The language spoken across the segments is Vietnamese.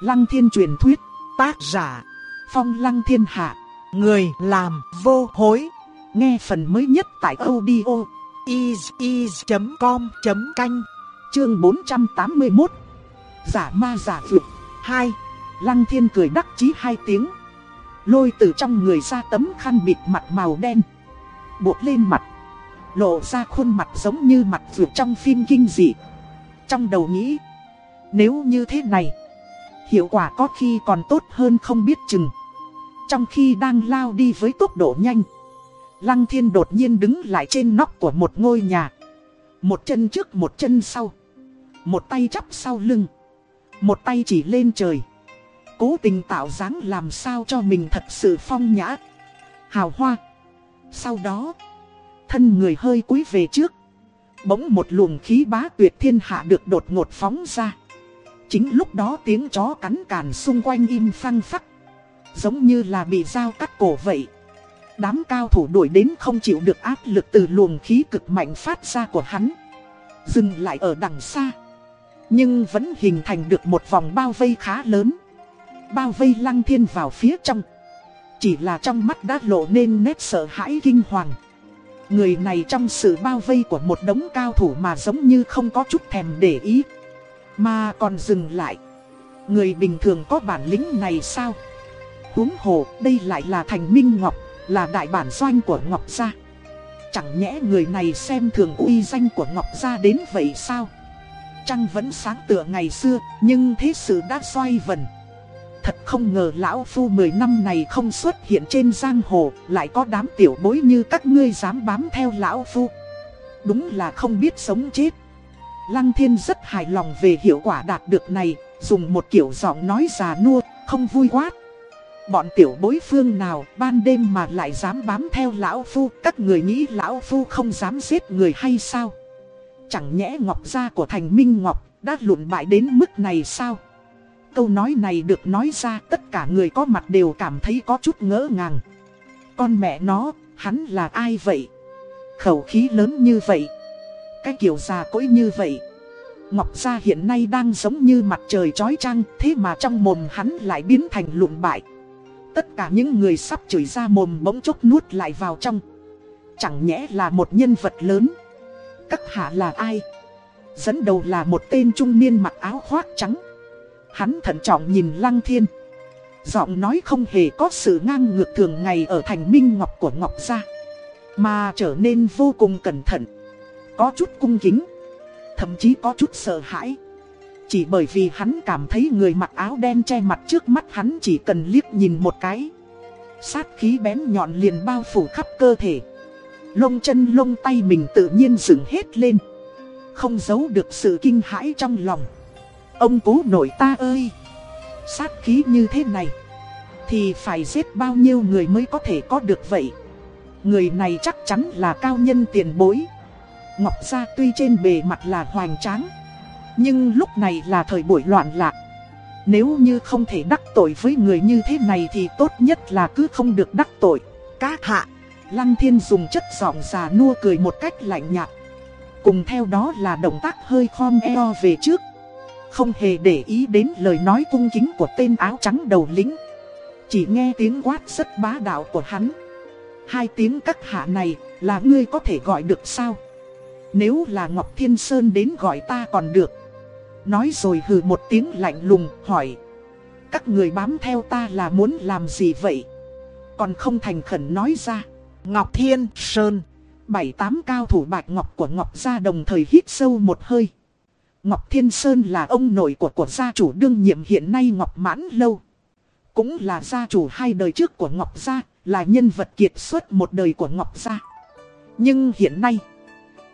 Lăng thiên truyền thuyết, tác giả, phong lăng thiên hạ, người làm vô hối. Nghe phần mới nhất tại audio is.com.canh, chương 481. Giả ma giả vượt, 2. Lăng thiên cười đắc chí hai tiếng. Lôi từ trong người ra tấm khăn bịt mặt màu đen. Buộc lên mặt. Lộ ra khuôn mặt giống như mặt vượt trong phim kinh dị. Trong đầu nghĩ, nếu như thế này, hiệu quả có khi còn tốt hơn không biết chừng. Trong khi đang lao đi với tốc độ nhanh, Lăng Thiên đột nhiên đứng lại trên nóc của một ngôi nhà. Một chân trước một chân sau. Một tay chắp sau lưng. Một tay chỉ lên trời. Cố tình tạo dáng làm sao cho mình thật sự phong nhã. Hào hoa. Sau đó, thân người hơi cúi về trước. Bỗng một luồng khí bá tuyệt thiên hạ được đột ngột phóng ra. Chính lúc đó tiếng chó cắn càn xung quanh im phăng phắc. Giống như là bị dao cắt cổ vậy. Đám cao thủ đuổi đến không chịu được áp lực từ luồng khí cực mạnh phát ra của hắn. Dừng lại ở đằng xa. Nhưng vẫn hình thành được một vòng bao vây khá lớn. Bao vây lăng thiên vào phía trong. Chỉ là trong mắt đã lộ nên nét sợ hãi kinh hoàng. Người này trong sự bao vây của một đống cao thủ mà giống như không có chút thèm để ý. Mà còn dừng lại. Người bình thường có bản lĩnh này sao? Huống hồ, đây lại là Thành Minh Ngọc, là đại bản doanh của Ngọc Gia. Chẳng nhẽ người này xem thường uy danh của Ngọc Gia đến vậy sao? Trăng vẫn sáng tựa ngày xưa, nhưng thế sự đã xoay vần. Thật không ngờ lão phu 10 năm này không xuất hiện trên giang hồ, lại có đám tiểu bối như các ngươi dám bám theo lão phu. Đúng là không biết sống chết. Lăng thiên rất hài lòng về hiệu quả đạt được này, dùng một kiểu giọng nói già nua, không vui quát. Bọn tiểu bối phương nào ban đêm mà lại dám bám theo lão phu, các người nghĩ lão phu không dám giết người hay sao? Chẳng nhẽ ngọc gia của thành minh ngọc đã lụn bại đến mức này sao? Câu nói này được nói ra tất cả người có mặt đều cảm thấy có chút ngỡ ngàng. Con mẹ nó, hắn là ai vậy? Khẩu khí lớn như vậy. Cái kiểu già cỗi như vậy. Ngọc Gia hiện nay đang giống như mặt trời trói trăng, thế mà trong mồm hắn lại biến thành lụn bại. Tất cả những người sắp chửi ra mồm bỗng chốc nuốt lại vào trong. Chẳng nhẽ là một nhân vật lớn. Các hạ là ai? Dẫn đầu là một tên trung niên mặc áo khoác trắng. Hắn thận trọng nhìn Lăng Thiên. Giọng nói không hề có sự ngang ngược thường ngày ở thành minh ngọc của Ngọc Gia. Mà trở nên vô cùng cẩn thận. Có chút cung kính. Thậm chí có chút sợ hãi. Chỉ bởi vì hắn cảm thấy người mặc áo đen che mặt trước mắt hắn chỉ cần liếc nhìn một cái. Sát khí bén nhọn liền bao phủ khắp cơ thể. Lông chân lông tay mình tự nhiên dựng hết lên. Không giấu được sự kinh hãi trong lòng. Ông cố nội ta ơi! Sát khí như thế này. Thì phải giết bao nhiêu người mới có thể có được vậy? Người này chắc chắn là cao nhân tiền bối. Ngọc Gia tuy trên bề mặt là hoành tráng. Nhưng lúc này là thời buổi loạn lạc. Nếu như không thể đắc tội với người như thế này thì tốt nhất là cứ không được đắc tội. Các hạ, Lăng Thiên dùng chất giọng già nua cười một cách lạnh nhạt. Cùng theo đó là động tác hơi khom eo về trước. Không hề để ý đến lời nói cung kính của tên áo trắng đầu lính. Chỉ nghe tiếng quát rất bá đạo của hắn. Hai tiếng các hạ này là ngươi có thể gọi được sao? Nếu là Ngọc Thiên Sơn đến gọi ta còn được. Nói rồi hừ một tiếng lạnh lùng, hỏi. Các người bám theo ta là muốn làm gì vậy? Còn không thành khẩn nói ra. Ngọc Thiên Sơn. Bảy tám cao thủ bạch ngọc của Ngọc gia đồng thời hít sâu một hơi. Ngọc Thiên Sơn là ông nội của của gia chủ đương nhiệm hiện nay Ngọc Mãn Lâu. Cũng là gia chủ hai đời trước của Ngọc gia, Là nhân vật kiệt xuất một đời của Ngọc gia. Nhưng hiện nay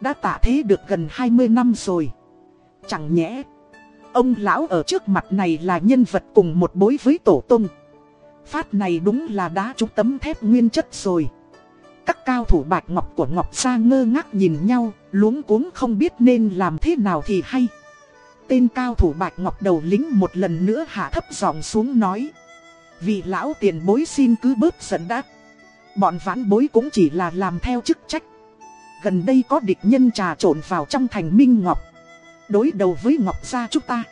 đã tạ thế được gần 20 năm rồi Chẳng nhẽ Ông lão ở trước mặt này là nhân vật cùng một bối với tổ tung. Phát này đúng là đá trúng tấm thép nguyên chất rồi. Các cao thủ bạch ngọc của Ngọc Sa ngơ ngác nhìn nhau, luống cuống không biết nên làm thế nào thì hay. Tên cao thủ bạch ngọc đầu lính một lần nữa hạ thấp giọng xuống nói. Vì lão tiền bối xin cứ bớt giận đã. Bọn vãn bối cũng chỉ là làm theo chức trách. Gần đây có địch nhân trà trộn vào trong thành Minh Ngọc. Đối đầu với Ngọc Gia chúng ta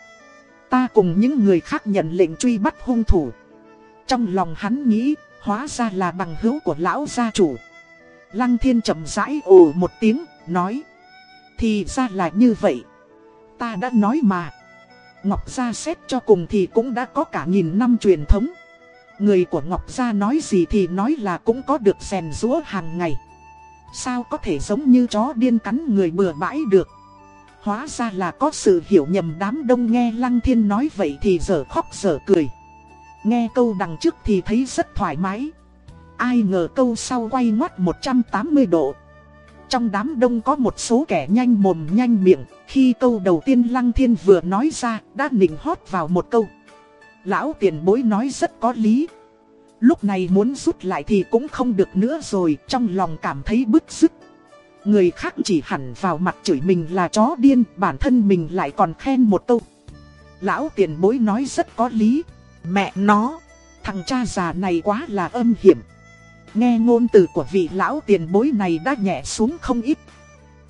ta cùng những người khác nhận lệnh truy bắt hung thủ. Trong lòng hắn nghĩ, hóa ra là bằng hữu của lão gia chủ. Lăng thiên chậm rãi ồ một tiếng, nói. Thì ra là như vậy. Ta đã nói mà. Ngọc Gia xét cho cùng thì cũng đã có cả nghìn năm truyền thống. Người của Ngọc Gia nói gì thì nói là cũng có được rèn rũa hàng ngày. Sao có thể giống như chó điên cắn người bừa bãi được. Hóa ra là có sự hiểu nhầm đám đông nghe Lăng Thiên nói vậy thì giờ khóc giờ cười. Nghe câu đằng trước thì thấy rất thoải mái. Ai ngờ câu sau quay ngoắt 180 độ. Trong đám đông có một số kẻ nhanh mồm nhanh miệng, khi câu đầu tiên Lăng Thiên vừa nói ra, đã nịnh hót vào một câu. Lão tiền bối nói rất có lý. Lúc này muốn rút lại thì cũng không được nữa rồi, trong lòng cảm thấy bức xúc Người khác chỉ hẳn vào mặt chửi mình là chó điên, bản thân mình lại còn khen một câu. Lão tiền bối nói rất có lý. Mẹ nó, thằng cha già này quá là âm hiểm. Nghe ngôn từ của vị lão tiền bối này đã nhẹ xuống không ít.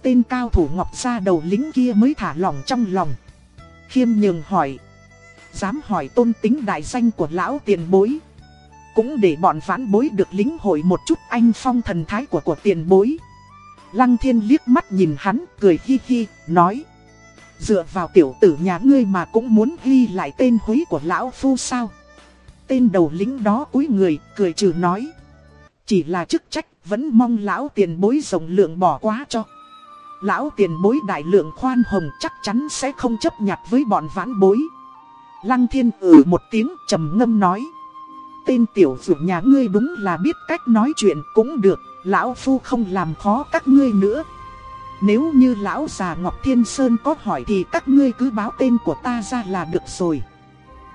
Tên cao thủ ngọc ra đầu lính kia mới thả lòng trong lòng. Khiêm nhường hỏi. Dám hỏi tôn tính đại danh của lão tiền bối. Cũng để bọn vãn bối được lính hội một chút anh phong thần thái của của tiền bối. Lăng thiên liếc mắt nhìn hắn, cười hi hi, nói. Dựa vào tiểu tử nhà ngươi mà cũng muốn ghi lại tên húy của lão phu sao. Tên đầu lính đó cúi người, cười trừ nói. Chỉ là chức trách, vẫn mong lão tiền bối rộng lượng bỏ quá cho. Lão tiền bối đại lượng khoan hồng chắc chắn sẽ không chấp nhặt với bọn vãn bối. Lăng thiên ử một tiếng trầm ngâm nói. Tên tiểu dụ nhà ngươi đúng là biết cách nói chuyện cũng được, lão phu không làm khó các ngươi nữa. Nếu như lão già Ngọc Thiên Sơn có hỏi thì các ngươi cứ báo tên của ta ra là được rồi.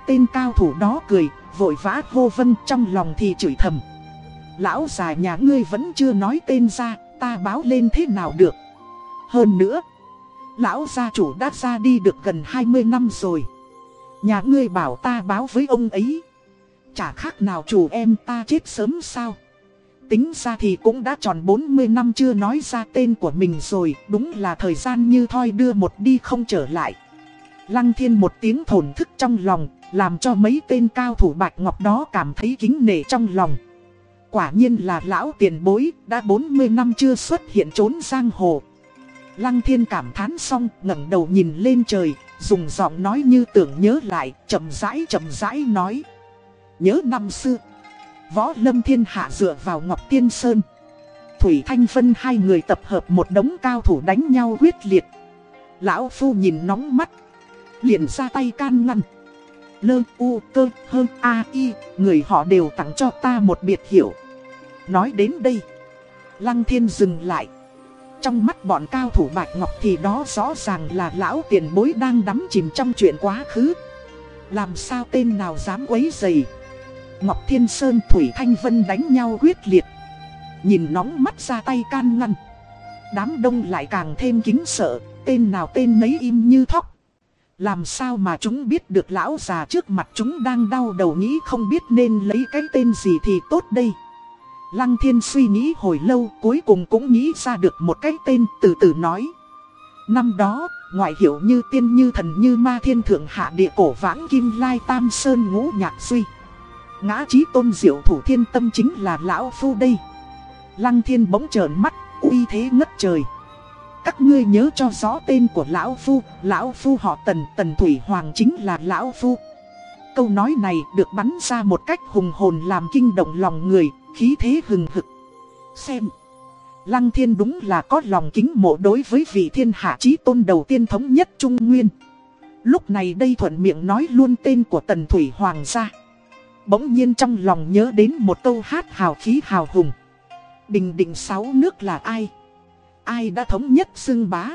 Tên cao thủ đó cười, vội vã hô vân trong lòng thì chửi thầm. Lão già nhà ngươi vẫn chưa nói tên ra, ta báo lên thế nào được. Hơn nữa, lão gia chủ đã ra đi được gần 20 năm rồi. Nhà ngươi bảo ta báo với ông ấy. Chả khác nào chủ em ta chết sớm sao. Tính ra thì cũng đã tròn 40 năm chưa nói ra tên của mình rồi, đúng là thời gian như thoi đưa một đi không trở lại. Lăng thiên một tiếng thổn thức trong lòng, làm cho mấy tên cao thủ bạch ngọc đó cảm thấy kính nể trong lòng. Quả nhiên là lão tiền bối, đã 40 năm chưa xuất hiện trốn giang hồ. Lăng thiên cảm thán xong, ngẩng đầu nhìn lên trời, dùng giọng nói như tưởng nhớ lại, chậm rãi chậm rãi nói. Nhớ năm xưa, võ lâm thiên hạ dựa vào Ngọc Tiên Sơn. Thủy Thanh Vân hai người tập hợp một đống cao thủ đánh nhau quyết liệt. Lão Phu nhìn nóng mắt, liền ra tay can ngăn. Lơ u cơ hơn a y người họ đều tặng cho ta một biệt hiệu Nói đến đây, Lăng Thiên dừng lại. Trong mắt bọn cao thủ Bạch Ngọc thì đó rõ ràng là lão tiền bối đang đắm chìm trong chuyện quá khứ. Làm sao tên nào dám quấy dày. Ngọc Thiên Sơn Thủy Thanh Vân đánh nhau quyết liệt. Nhìn nóng mắt ra tay can ngăn. Đám đông lại càng thêm kính sợ, tên nào tên nấy im như thóc. Làm sao mà chúng biết được lão già trước mặt chúng đang đau đầu nghĩ không biết nên lấy cái tên gì thì tốt đây. Lăng thiên suy nghĩ hồi lâu cuối cùng cũng nghĩ ra được một cái tên từ từ nói. Năm đó, ngoại hiệu như tiên như thần như ma thiên thượng hạ địa cổ vãng kim lai tam sơn ngũ nhạc suy. Ngã trí tôn diệu thủ thiên tâm chính là lão phu đây. Lăng thiên bỗng trợn mắt, uy thế ngất trời. Các ngươi nhớ cho rõ tên của lão phu, lão phu họ tần, tần thủy hoàng chính là lão phu. Câu nói này được bắn ra một cách hùng hồn làm kinh động lòng người, khí thế hừng hực. Xem, Lăng Thiên đúng là có lòng kính mộ đối với vị thiên hạ chí tôn đầu tiên thống nhất Trung Nguyên. Lúc này đây thuận miệng nói luôn tên của Tần Thủy Hoàng gia. Bỗng nhiên trong lòng nhớ đến một câu hát hào khí hào hùng. Bình định sáu nước là ai? Ai đã thống nhất xưng bá?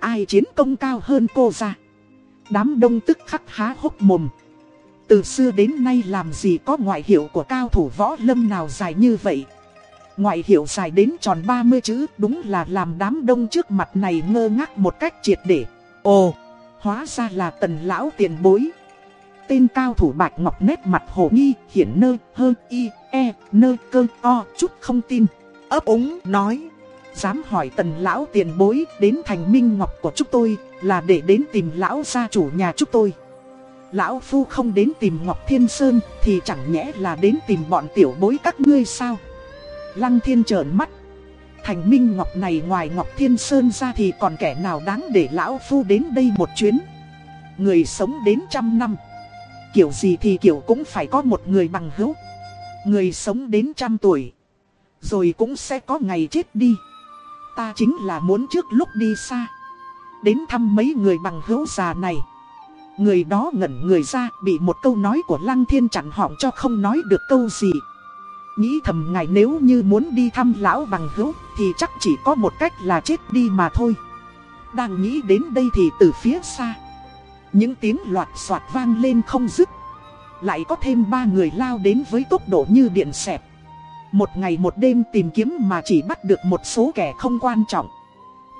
Ai chiến công cao hơn cô ra? Đám đông tức khắc há hốc mồm. Từ xưa đến nay làm gì có ngoại hiệu của cao thủ võ lâm nào dài như vậy Ngoại hiệu dài đến tròn 30 chữ đúng là làm đám đông trước mặt này ngơ ngác một cách triệt để Ồ, hóa ra là tần lão tiền bối Tên cao thủ bạch ngọc nét mặt hồ nghi, hiển nơ, hơ, y e nơ, cơ, o, chút không tin. Ấp úng, nói, Dám hỏi tần lão tiền bối đến thành minh ngọc của chúng tôi là để đến tìm lão gia chủ nhà chúng tôi. Lão Phu không đến tìm Ngọc Thiên Sơn thì chẳng nhẽ là đến tìm bọn tiểu bối các ngươi sao? Lăng Thiên trợn mắt. Thành Minh Ngọc này ngoài Ngọc Thiên Sơn ra thì còn kẻ nào đáng để Lão Phu đến đây một chuyến? Người sống đến trăm năm Kiểu gì thì kiểu cũng phải có một người bằng hữu. Người sống đến trăm tuổi, Rồi cũng sẽ có ngày chết đi. Ta chính là muốn trước lúc đi xa, Đến thăm mấy người bằng hữu già này. Người đó ngẩn người ra, bị một câu nói của Lăng Thiên chặn họng cho không nói được câu gì. Nghĩ thầm ngài nếu như muốn đi thăm lão bằng hữu, thì chắc chỉ có một cách là chết đi mà thôi. Đang nghĩ đến đây thì từ phía xa những tiếng loạt soạt vang lên không dứt. Lại có thêm ba người lao đến với tốc độ như điện xẹp. Một ngày một đêm tìm kiếm mà chỉ bắt được một số kẻ không quan trọng.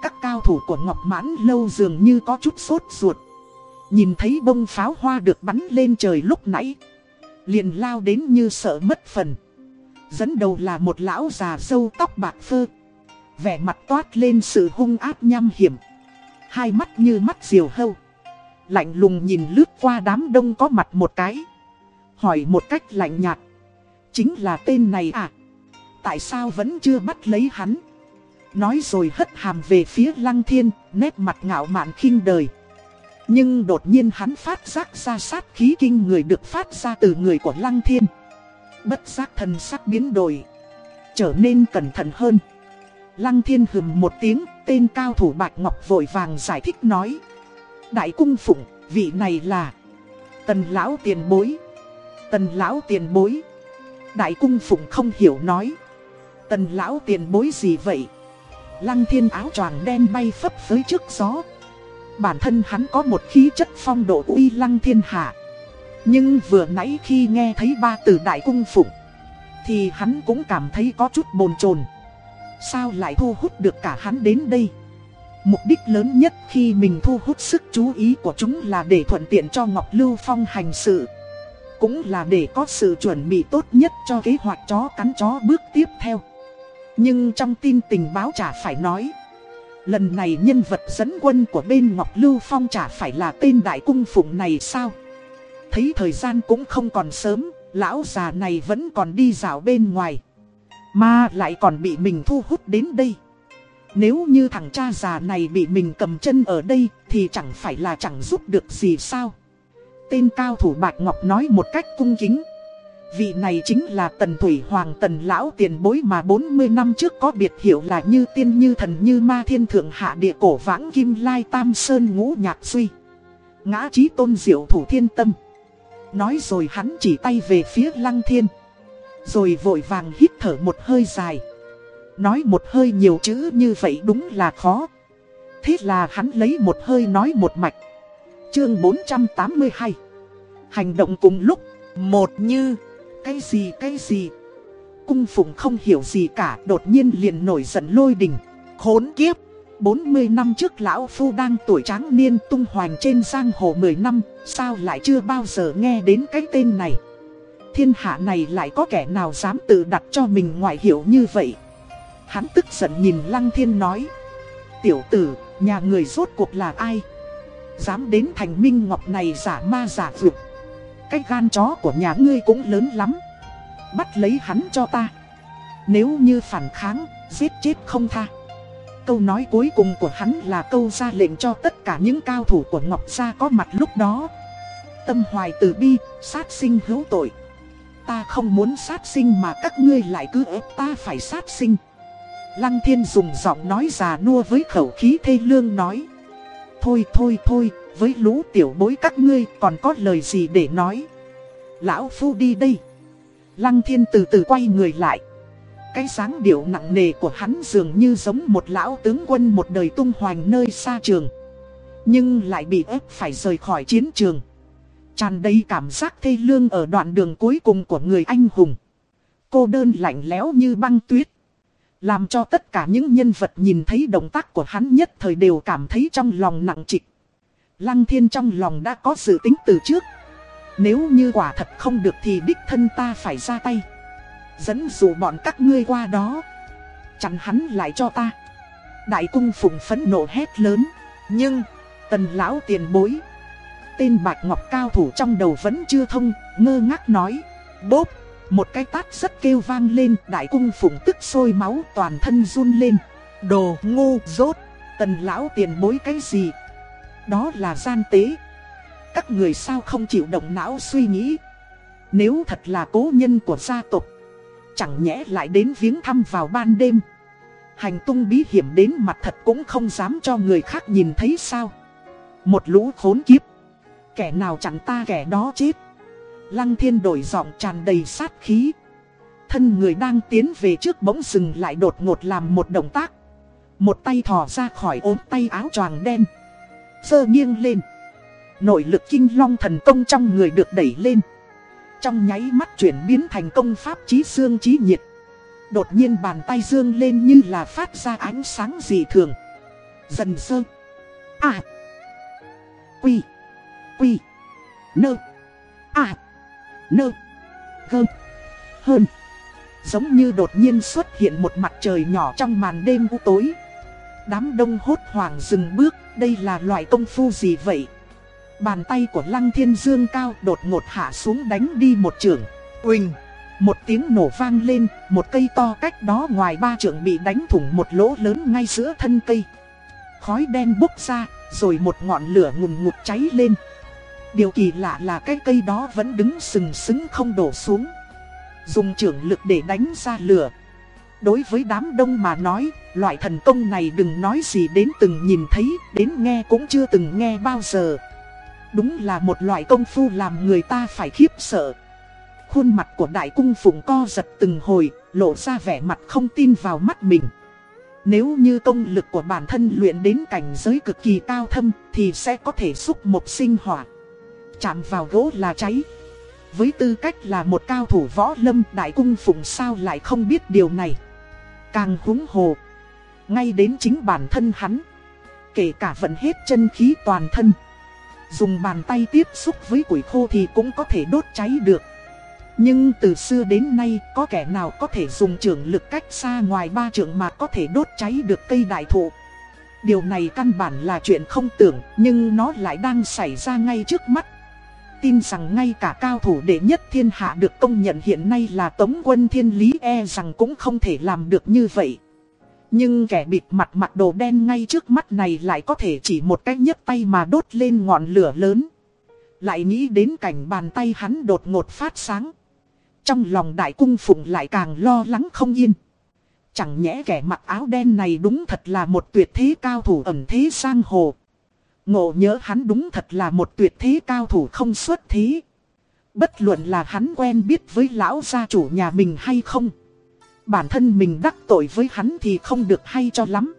Các cao thủ của Ngọc Mãn Lâu dường như có chút sốt ruột. Nhìn thấy bông pháo hoa được bắn lên trời lúc nãy, Liền lao đến như sợ mất phần. Dẫn đầu là một lão già sâu tóc bạc phơ. Vẻ mặt toát lên sự hung ác nham hiểm. Hai mắt như mắt diều hâu. Lạnh lùng nhìn lướt qua đám đông có mặt một cái. Hỏi một cách lạnh nhạt. Chính là tên này à? Tại sao vẫn chưa bắt lấy hắn? Nói rồi hất hàm về phía lăng thiên, Nét mặt ngạo mạn khinh đời. Nhưng đột nhiên hắn phát giác ra sát khí kinh người được phát ra từ người của lăng thiên. Bất giác thần sắc biến đổi, Trở nên cẩn thận hơn. Lăng thiên hừm một tiếng, Tên cao thủ Bạch Ngọc vội vàng giải thích nói. Đại cung phụng, Vị này là Tần lão tiền bối. Tần lão tiền bối. Đại cung phụng không hiểu nói. Tần lão tiền bối gì vậy? Lăng thiên áo choàng đen bay phấp phới trước gió. Bản thân hắn có một khí chất phong độ uy lăng thiên hạ. Nhưng vừa nãy khi nghe thấy ba từ đại cung phụng, Thì hắn cũng cảm thấy có chút bồn chồn. Sao lại thu hút được cả hắn đến đây? Mục đích lớn nhất khi mình thu hút sức chú ý của chúng là để thuận tiện cho Ngọc Lưu Phong hành sự. Cũng là để có sự chuẩn bị tốt nhất cho kế hoạch chó cắn chó bước tiếp theo. Nhưng trong tin tình báo chả phải nói, Lần này nhân vật dẫn quân của bên Ngọc Lưu Phong chả phải là tên đại cung phụng này sao? Thấy thời gian cũng không còn sớm, Lão già này vẫn còn đi dạo bên ngoài, Mà lại còn bị mình thu hút đến đây. Nếu như thằng cha già này bị mình cầm chân ở đây Thì chẳng phải là chẳng giúp được gì sao Tên cao thủ Bạch Ngọc nói một cách cung kính Vị này chính là Tần Thủy Hoàng Tần Lão tiền bối mà 40 năm trước có biệt hiệu là như tiên như thần như ma thiên thượng hạ địa cổ vãng kim lai tam sơn ngũ nhạc suy. Ngã trí tôn diệu thủ thiên tâm. Nói rồi hắn chỉ tay về phía lăng thiên. Rồi vội vàng hít thở một hơi dài. Nói một hơi nhiều chữ như vậy đúng là khó. Thế là hắn lấy một hơi nói một mạch. Chương 482 Hành động cùng lúc Một như cái gì cái gì? Cung phụng không hiểu gì cả, đột nhiên liền nổi giận lôi đình. Khốn kiếp! 40 năm trước lão phu đang tuổi tráng niên tung hoành trên giang hồ 10 năm, sao lại chưa bao giờ nghe đến cái tên này? Thiên hạ này lại có kẻ nào dám tự đặt cho mình ngoại hiệu như vậy? Hắn tức giận nhìn Lăng Thiên nói. Tiểu tử, nhà người rốt cuộc là ai? Dám đến thành minh ngọc này giả ma giả vượt. Cái gan chó của nhà ngươi cũng lớn lắm Bắt lấy hắn cho ta Nếu như phản kháng, giết chết không tha Câu nói cuối cùng của hắn là câu ra lệnh cho tất cả những cao thủ của Ngọc Gia có mặt lúc đó Tâm hoài từ bi, sát sinh hữu tội Ta không muốn sát sinh mà các ngươi lại cứ ép ta phải sát sinh Lăng thiên dùng giọng nói già nua với khẩu khí thê lương nói. Thôi thôi thôi, với lũ tiểu bối các ngươi còn có lời gì để nói? Lão Phu đi đây. Lăng thiên từ từ quay người lại. Cái dáng điệu nặng nề của hắn dường như giống một lão tướng quân một đời tung hoành nơi xa trường. Nhưng lại bị ép phải rời khỏi chiến trường. Tràn đầy cảm giác thê lương ở đoạn đường cuối cùng của người anh hùng. Cô đơn lạnh lẽo như băng tuyết. Làm cho tất cả những nhân vật nhìn thấy động tác của hắn nhất thời đều cảm thấy trong lòng nặng trịch Lăng thiên trong lòng đã có dự tính từ trước. Nếu như quả thật không được thì đích thân ta phải ra tay. Dẫn dụ bọn các ngươi qua đó. Chặn hắn lại cho ta. Đại cung phụng phấn nộ hét lớn. Nhưng, tần lão tiền bối. tên bạch ngọc cao thủ trong đầu vẫn chưa thông, ngơ ngác nói. Bốp, một cái tát rất kêu vang lên, đại cung phụng tức sôi máu toàn thân run lên. Đồ ngu rốt, tần lão tiền bối cái gì? Đó là gian tế. Các người sao không chịu động não suy nghĩ. Nếu thật là cố nhân của gia tộc, chẳng nhẽ lại đến viếng thăm vào ban đêm. Hành tung bí hiểm đến mặt thật cũng không dám cho người khác nhìn thấy sao. Một lũ khốn kiếp. Kẻ nào chẳng ta kẻ đó chết. Lăng thiên đổi giọng tràn đầy sát khí. Thân người đang tiến về trước bỗng dừng lại đột ngột làm một động tác. Một tay thò ra khỏi ốm tay áo choàng đen. Sơ nghiêng lên. Nội lực kinh long thần công trong người được đẩy lên. Trong nháy mắt chuyển biến thành công pháp trí xương trí nhiệt. Đột nhiên bàn tay dương lên như là phát ra ánh sáng dị thường. Dần sơ. À. Quy. Quy. Nơ. À. Nơ. Gơ. Hơn. Giống như đột nhiên xuất hiện một mặt trời nhỏ trong màn đêm u tối. Đám đông hốt hoảng dừng bước, đây là loại công phu gì vậy? Bàn tay của Lăng Thiên Dương cao đột ngột hạ xuống đánh đi một trường. Uỳnh! Một tiếng nổ vang lên, một cây to cách đó ngoài ba trường bị đánh thủng một lỗ lớn ngay giữa thân cây. Khói đen bốc ra, rồi một ngọn lửa ngùn ngụt cháy lên. Điều kỳ lạ là cái cây đó vẫn đứng sừng sững không đổ xuống. Dùng trưởng lực để đánh ra lửa. Đối với đám đông mà nói, loại thần công này đừng nói gì đến từng nhìn thấy, đến nghe cũng chưa từng nghe bao giờ. Đúng là một loại công phu làm người ta phải khiếp sợ. Khuôn mặt của đại cung phụng co giật từng hồi, lộ ra vẻ mặt không tin vào mắt mình. Nếu như công lực của bản thân luyện đến cảnh giới cực kỳ cao thâm thì sẽ có thể xúc một sinh hỏa. Chạm vào gỗ là cháy. Với tư cách là một cao thủ võ lâm, đại cung phụng sao lại không biết điều này. Càng húng hồ. Ngay đến chính bản thân hắn. Kể cả vận hết chân khí toàn thân. Dùng bàn tay tiếp xúc với củi khô thì cũng có thể đốt cháy được. Nhưng từ xưa đến nay, có kẻ nào có thể dùng trường lực cách xa ngoài ba trường mà có thể đốt cháy được cây đại thụ. Điều này căn bản là chuyện không tưởng, nhưng nó lại đang xảy ra ngay trước mắt. Tin rằng ngay cả cao thủ đệ nhất thiên hạ được công nhận hiện nay là tống quân thiên lý e rằng cũng không thể làm được như vậy. Nhưng kẻ bịt mặt mặt đồ đen ngay trước mắt này lại có thể chỉ một cách nhấc tay mà đốt lên ngọn lửa lớn. Lại nghĩ đến cảnh bàn tay hắn đột ngột phát sáng. Trong lòng đại cung phụng lại càng lo lắng không yên. Chẳng nhẽ kẻ mặc áo đen này đúng thật là một tuyệt thế cao thủ ẩn thế sang hồ. Ngộ nhớ hắn đúng thật là một tuyệt thế cao thủ không xuất thế. Bất luận là hắn quen biết với lão gia chủ nhà mình hay không. Bản thân mình đắc tội với hắn thì không được hay cho lắm.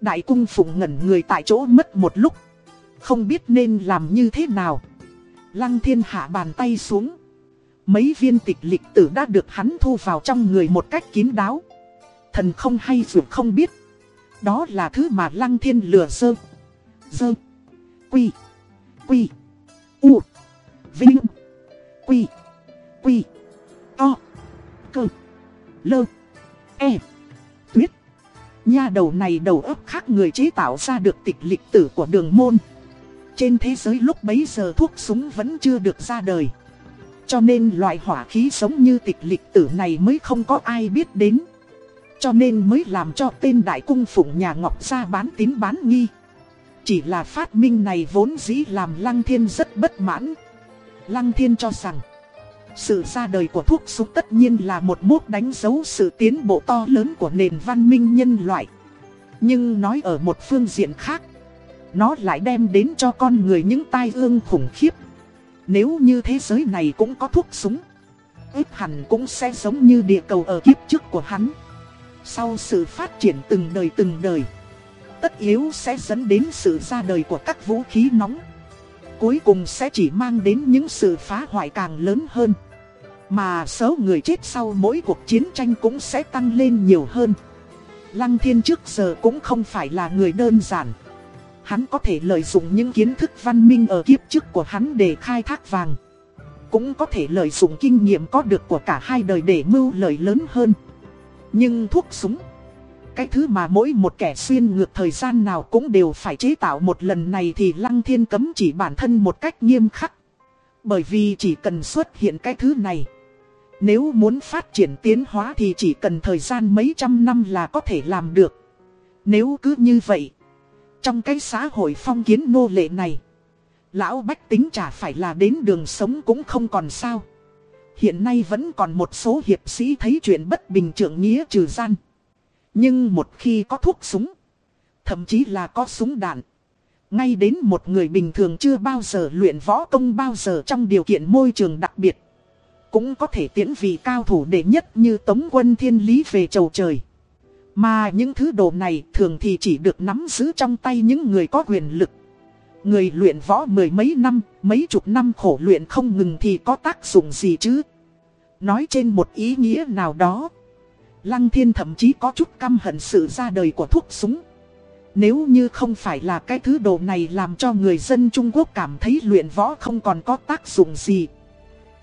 Đại cung phụng ngẩn người tại chỗ mất một lúc. Không biết nên làm như thế nào. Lăng thiên hạ bàn tay xuống. Mấy viên tịch lịch tử đã được hắn thu vào trong người một cách kín đáo. Thần không hay dù không biết. Đó là thứ mà lăng thiên lừa sơ. Dơ. Quy. Quy. U. Vinh. Quy. Quy. O, Cơ. Lơ. E. Tuyết. Nha đầu này đầu óc khác người chế tạo ra được tịch lịch tử của đường môn. Trên thế giới lúc bấy giờ thuốc súng vẫn chưa được ra đời. Cho nên loại hỏa khí giống như tịch lịch tử này mới không có ai biết đến. Cho nên mới làm cho tên đại cung phụng nhà Ngọc ra bán tín bán nghi. Chỉ là phát minh này vốn dĩ làm Lăng Thiên rất bất mãn. Lăng Thiên cho rằng, sự ra đời của thuốc súng tất nhiên là một mốc đánh dấu sự tiến bộ to lớn của nền văn minh nhân loại. Nhưng nói ở một phương diện khác, nó lại đem đến cho con người những tai ương khủng khiếp. Nếu như thế giới này cũng có thuốc súng, ít hẳn cũng sẽ giống như địa cầu ở kiếp trước của hắn. Sau sự phát triển từng đời từng đời, tất yếu sẽ dẫn đến sự ra đời của các vũ khí nóng. Cuối cùng sẽ chỉ mang đến những sự phá hoại càng lớn hơn. Mà số người chết sau mỗi cuộc chiến tranh cũng sẽ tăng lên nhiều hơn. Lăng thiên trước giờ cũng không phải là người đơn giản. Hắn có thể lợi dụng những kiến thức văn minh ở kiếp trước của hắn để khai thác vàng. Cũng có thể lợi dụng kinh nghiệm có được của cả hai đời để mưu lợi lớn hơn. Nhưng thuốc súng cái thứ mà mỗi một kẻ xuyên ngược thời gian nào cũng đều phải chế tạo một lần này thì Lăng Thiên cấm chỉ bản thân một cách nghiêm khắc. Bởi vì chỉ cần xuất hiện cái thứ này. Nếu muốn phát triển tiến hóa thì chỉ cần thời gian mấy trăm năm là có thể làm được. Nếu cứ như vậy, trong cái xã hội phong kiến nô lệ này, lão bách tính chả phải là đến đường sống cũng không còn sao. Hiện nay vẫn còn một số hiệp sĩ thấy chuyện bất bình trưởng nghĩa trừ gian. Nhưng một khi có thuốc súng, thậm chí là có súng đạn, ngay đến một người bình thường chưa bao giờ luyện võ công bao giờ trong điều kiện môi trường đặc biệt. Cũng có thể tiễn vị cao thủ đệ nhất như tống quân thiên lý về chầu trời. Mà những thứ đồ này thường thì chỉ được nắm giữ trong tay những người có quyền lực. Người luyện võ mười mấy năm, mấy chục năm khổ luyện không ngừng thì có tác dụng gì chứ? Nói trên một ý nghĩa nào đó. Lăng thiên thậm chí có chút căm hận sự ra đời của thuốc súng. Nếu như không phải là cái thứ đồ này làm cho người dân Trung Quốc cảm thấy luyện võ không còn có tác dụng gì.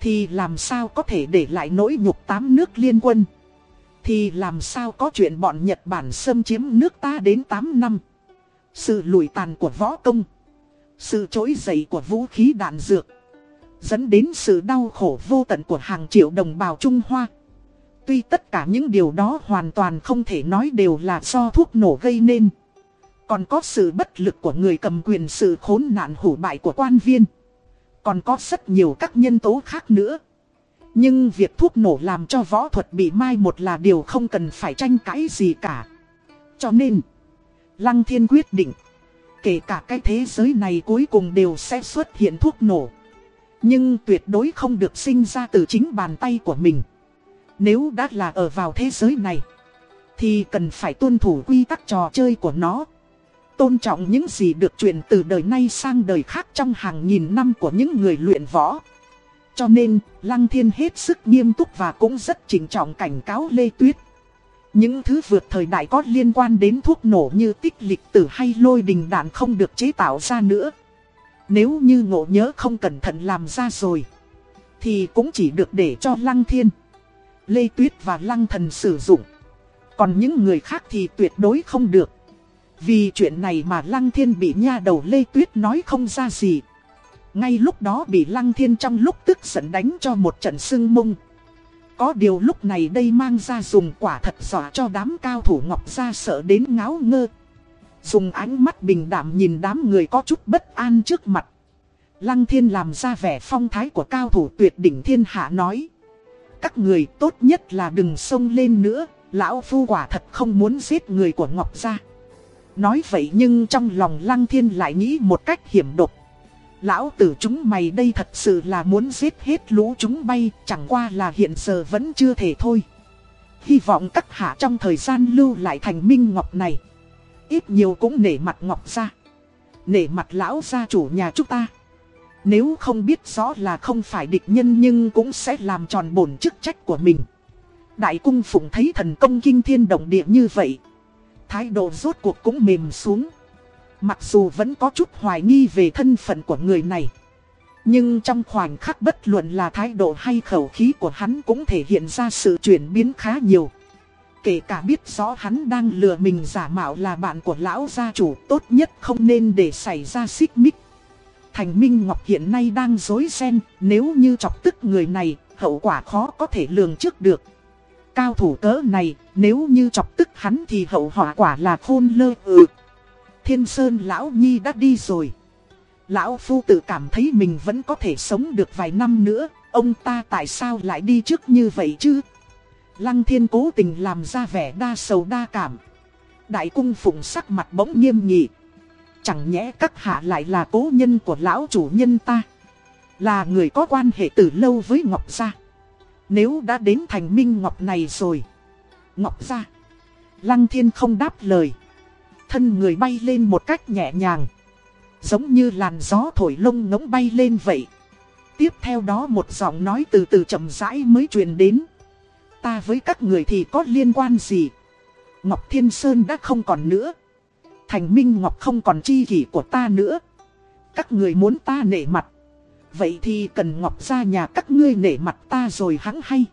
Thì làm sao có thể để lại nỗi nhục tám nước liên quân. Thì làm sao có chuyện bọn Nhật Bản xâm chiếm nước ta đến 8 năm. Sự lùi tàn của võ công. Sự trỗi dậy của vũ khí đạn dược. Dẫn đến sự đau khổ vô tận của hàng triệu đồng bào Trung Hoa. Tuy tất cả những điều đó hoàn toàn không thể nói đều là do thuốc nổ gây nên. Còn có sự bất lực của người cầm quyền sự khốn nạn hủ bại của quan viên. Còn có rất nhiều các nhân tố khác nữa. Nhưng việc thuốc nổ làm cho võ thuật bị mai một là điều không cần phải tranh cãi gì cả. Cho nên, Lăng Thiên quyết định, kể cả cái thế giới này cuối cùng đều sẽ xuất hiện thuốc nổ. Nhưng tuyệt đối không được sinh ra từ chính bàn tay của mình. Nếu đã là ở vào thế giới này, thì cần phải tuân thủ quy tắc trò chơi của nó. Tôn trọng những gì được truyền từ đời nay sang đời khác trong hàng nghìn năm của những người luyện võ. Cho nên, Lăng Thiên hết sức nghiêm túc và cũng rất chỉnh trọng cảnh cáo Lê Tuyết. Những thứ vượt thời đại có liên quan đến thuốc nổ như tích lịch tử hay lôi đình đạn không được chế tạo ra nữa. Nếu như ngộ nhớ không cẩn thận làm ra rồi, thì cũng chỉ được để cho Lăng Thiên, Lê Tuyết và Lăng Thần sử dụng. Còn những người khác thì tuyệt đối không được. Vì chuyện này mà Lăng Thiên bị nha đầu Lê Tuyết nói không ra gì. Ngay lúc đó bị Lăng Thiên trong lúc tức giận đánh cho một trận sưng mông. Có điều lúc này đây mang ra dùng quả thật dọa cho đám cao thủ Ngọc ra sợ đến ngáo ngơ. Dùng ánh mắt bình đảm nhìn đám người có chút bất an trước mặt. Lăng Thiên làm ra vẻ phong thái của cao thủ tuyệt đỉnh thiên hạ nói. Các người tốt nhất là đừng xông lên nữa, lão phu quả thật không muốn giết người của Ngọc Gia. Nói vậy nhưng trong lòng Lăng Thiên lại nghĩ một cách hiểm độc. Lão tử chúng mày đây thật sự là muốn giết hết lũ chúng bay, chẳng qua là hiện giờ vẫn chưa thể thôi. Hy vọng các hạ trong thời gian lưu lại thành minh ngọc này. Ít nhiều cũng nể mặt ngọc ra. Nể mặt lão gia chủ nhà chúng ta. Nếu không biết rõ là không phải địch nhân nhưng cũng sẽ làm tròn bổn chức trách của mình. Đại cung phụng thấy thần công kinh thiên động địa như vậy. Thái độ rốt cuộc cũng mềm xuống. Mặc dù vẫn có chút hoài nghi về thân phận của người này. Nhưng trong khoảnh khắc bất luận là thái độ hay khẩu khí của hắn cũng thể hiện ra sự chuyển biến khá nhiều. Kể cả biết rõ hắn đang lừa mình giả mạo là bạn của lão gia chủ, tốt nhất không nên để xảy ra xích mích. Thành Minh Ngọc hiện nay đang dối ren, nếu như chọc tức người này, hậu quả khó có thể lường trước được. Cao thủ cỡ này, nếu như chọc tức hắn thì hậu họa quả là khôn lơ ừ. Thiên Sơn Lão Nhi đã đi rồi. Lão Phu tự cảm thấy mình vẫn có thể sống được vài năm nữa, ông ta tại sao lại đi trước như vậy chứ? Lăng Thiên cố tình làm ra vẻ đa sầu đa cảm. Đại cung phụng sắc mặt bỗng nghiêm nghị. Chẳng nhẽ các hạ lại là cố nhân của lão chủ nhân ta. Là người có quan hệ từ lâu với Ngọc Gia. Nếu đã đến thành minh Ngọc này rồi. Ngọc Gia. Lăng Thiên không đáp lời thân người bay lên một cách nhẹ nhàng. Giống như làn gió thổi lông ngỗng bay lên vậy. Tiếp theo đó một giọng nói từ từ chậm rãi mới truyền đến. Ta với các người thì có liên quan gì? Ngọc Thiên Sơn đã không còn nữa. Thành Minh Ngọc không còn chi kỷ của ta nữa. Các người muốn ta nể mặt. Vậy thì cần Ngọc ra nhà các ngươi nể mặt ta rồi hắng hay.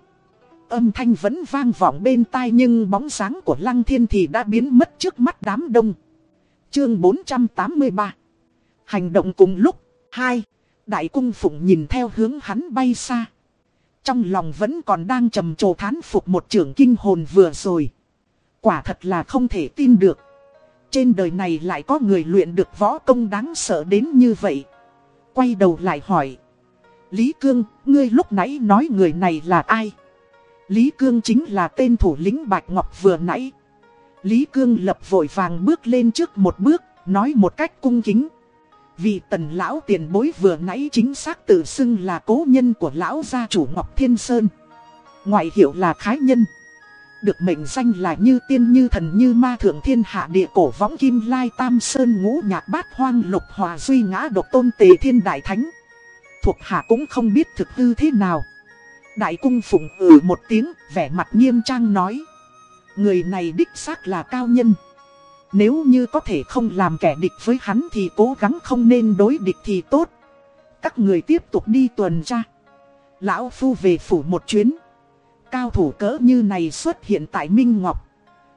âm thanh vẫn vang vọng bên tai nhưng bóng sáng của Lăng Thiên thì đã biến mất trước mắt đám đông. Chương 483 Hành động cùng lúc 2. Đại cung phụng nhìn theo hướng hắn bay xa. Trong lòng vẫn còn đang trầm trồ thán phục một trưởng kinh hồn vừa rồi. Quả thật là không thể tin được. Trên đời này lại có người luyện được võ công đáng sợ đến như vậy. Quay đầu lại hỏi. Lý Cương, ngươi lúc nãy nói người này là ai? Lý Cương chính là tên thủ lĩnh Bạch Ngọc vừa nãy. Lý Cương lập vội vàng bước lên trước một bước, nói một cách cung kính. Vì tần lão tiền bối vừa nãy chính xác tự xưng là cố nhân của lão gia chủ Ngọc Thiên Sơn. Ngoại hiệu là Khái Nhân. Được mệnh danh là như tiên như thần như ma thượng thiên hạ địa cổ võng kim lai tam sơn ngũ nhạc bát hoang lục hòa duy ngã độc tôn tề thiên đại thánh. Thuộc hạ cũng không biết thực hư thế nào. Đại cung phụng ừ một tiếng, vẻ mặt nghiêm trang nói. Người này đích xác là cao nhân. Nếu như có thể không làm kẻ địch với hắn thì cố gắng không nên đối địch thì tốt. Các người tiếp tục đi tuần tra. Lão Phu về phủ một chuyến. Cao thủ cỡ như này xuất hiện tại Minh Ngọc.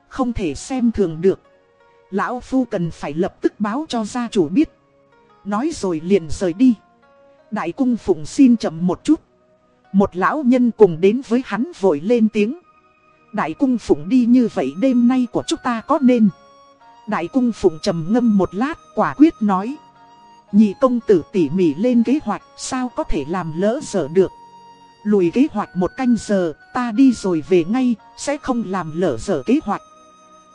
Không thể xem thường được. Lão Phu cần phải lập tức báo cho gia chủ biết. Nói rồi liền rời đi. Đại cung phụng xin chậm một chút. Một lão nhân cùng đến với hắn vội lên tiếng. Đại cung phụng đi như vậy đêm nay của chúng ta có nên. Đại cung phụng trầm ngâm một lát quả quyết nói. Nhị công tử tỉ mỉ lên kế hoạch sao có thể làm lỡ dở được. Lùi kế hoạch một canh giờ, ta đi rồi về ngay, sẽ không làm lỡ dở kế hoạch.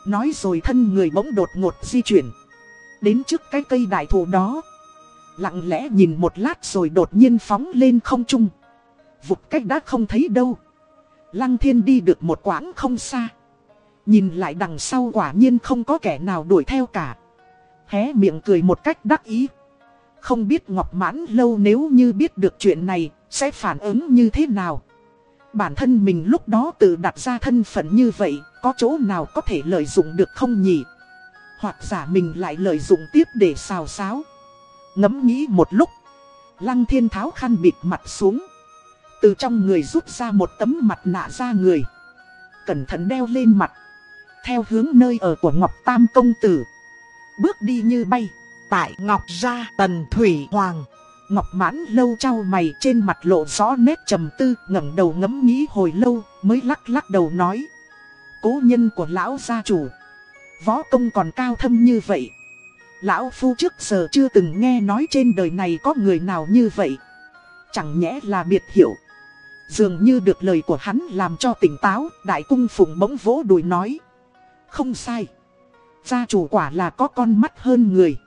Nói rồi thân người bỗng đột ngột di chuyển. Đến trước cái cây đại thụ đó. Lặng lẽ nhìn một lát rồi đột nhiên phóng lên không trung. Vụt cách đã không thấy đâu. Lăng thiên đi được một quãng không xa. Nhìn lại đằng sau quả nhiên không có kẻ nào đuổi theo cả. Hé miệng cười một cách đắc ý. Không biết Ngọc Mãn lâu nếu như biết được chuyện này, sẽ phản ứng như thế nào. Bản thân mình lúc đó tự đặt ra thân phận như vậy, có chỗ nào có thể lợi dụng được không nhỉ? Hoặc giả mình lại lợi dụng tiếp để xào xáo. Ngẫm nghĩ một lúc, Lăng Thiên tháo khăn bịt mặt xuống. Từ trong người rút ra một tấm mặt nạ ra người. Cẩn thận đeo lên mặt. Theo hướng nơi ở của Ngọc Tam Công Tử. Bước đi như bay. Tại Ngọc Gia Tần Thủy Hoàng. Ngọc mãn lâu trao mày trên mặt lộ rõ nét trầm tư ngẩng đầu ngẫm nghĩ hồi lâu mới lắc lắc đầu nói. Cố nhân của lão gia chủ. Võ công còn cao thâm như vậy. Lão Phu trước giờ chưa từng nghe nói trên đời này có người nào như vậy. Chẳng nhẽ là biệt hiểu. Dường như được lời của hắn làm cho tỉnh táo, đại cung phụng bỗng vỗ đùi nói. Không sai. Gia chủ quả là có con mắt hơn người.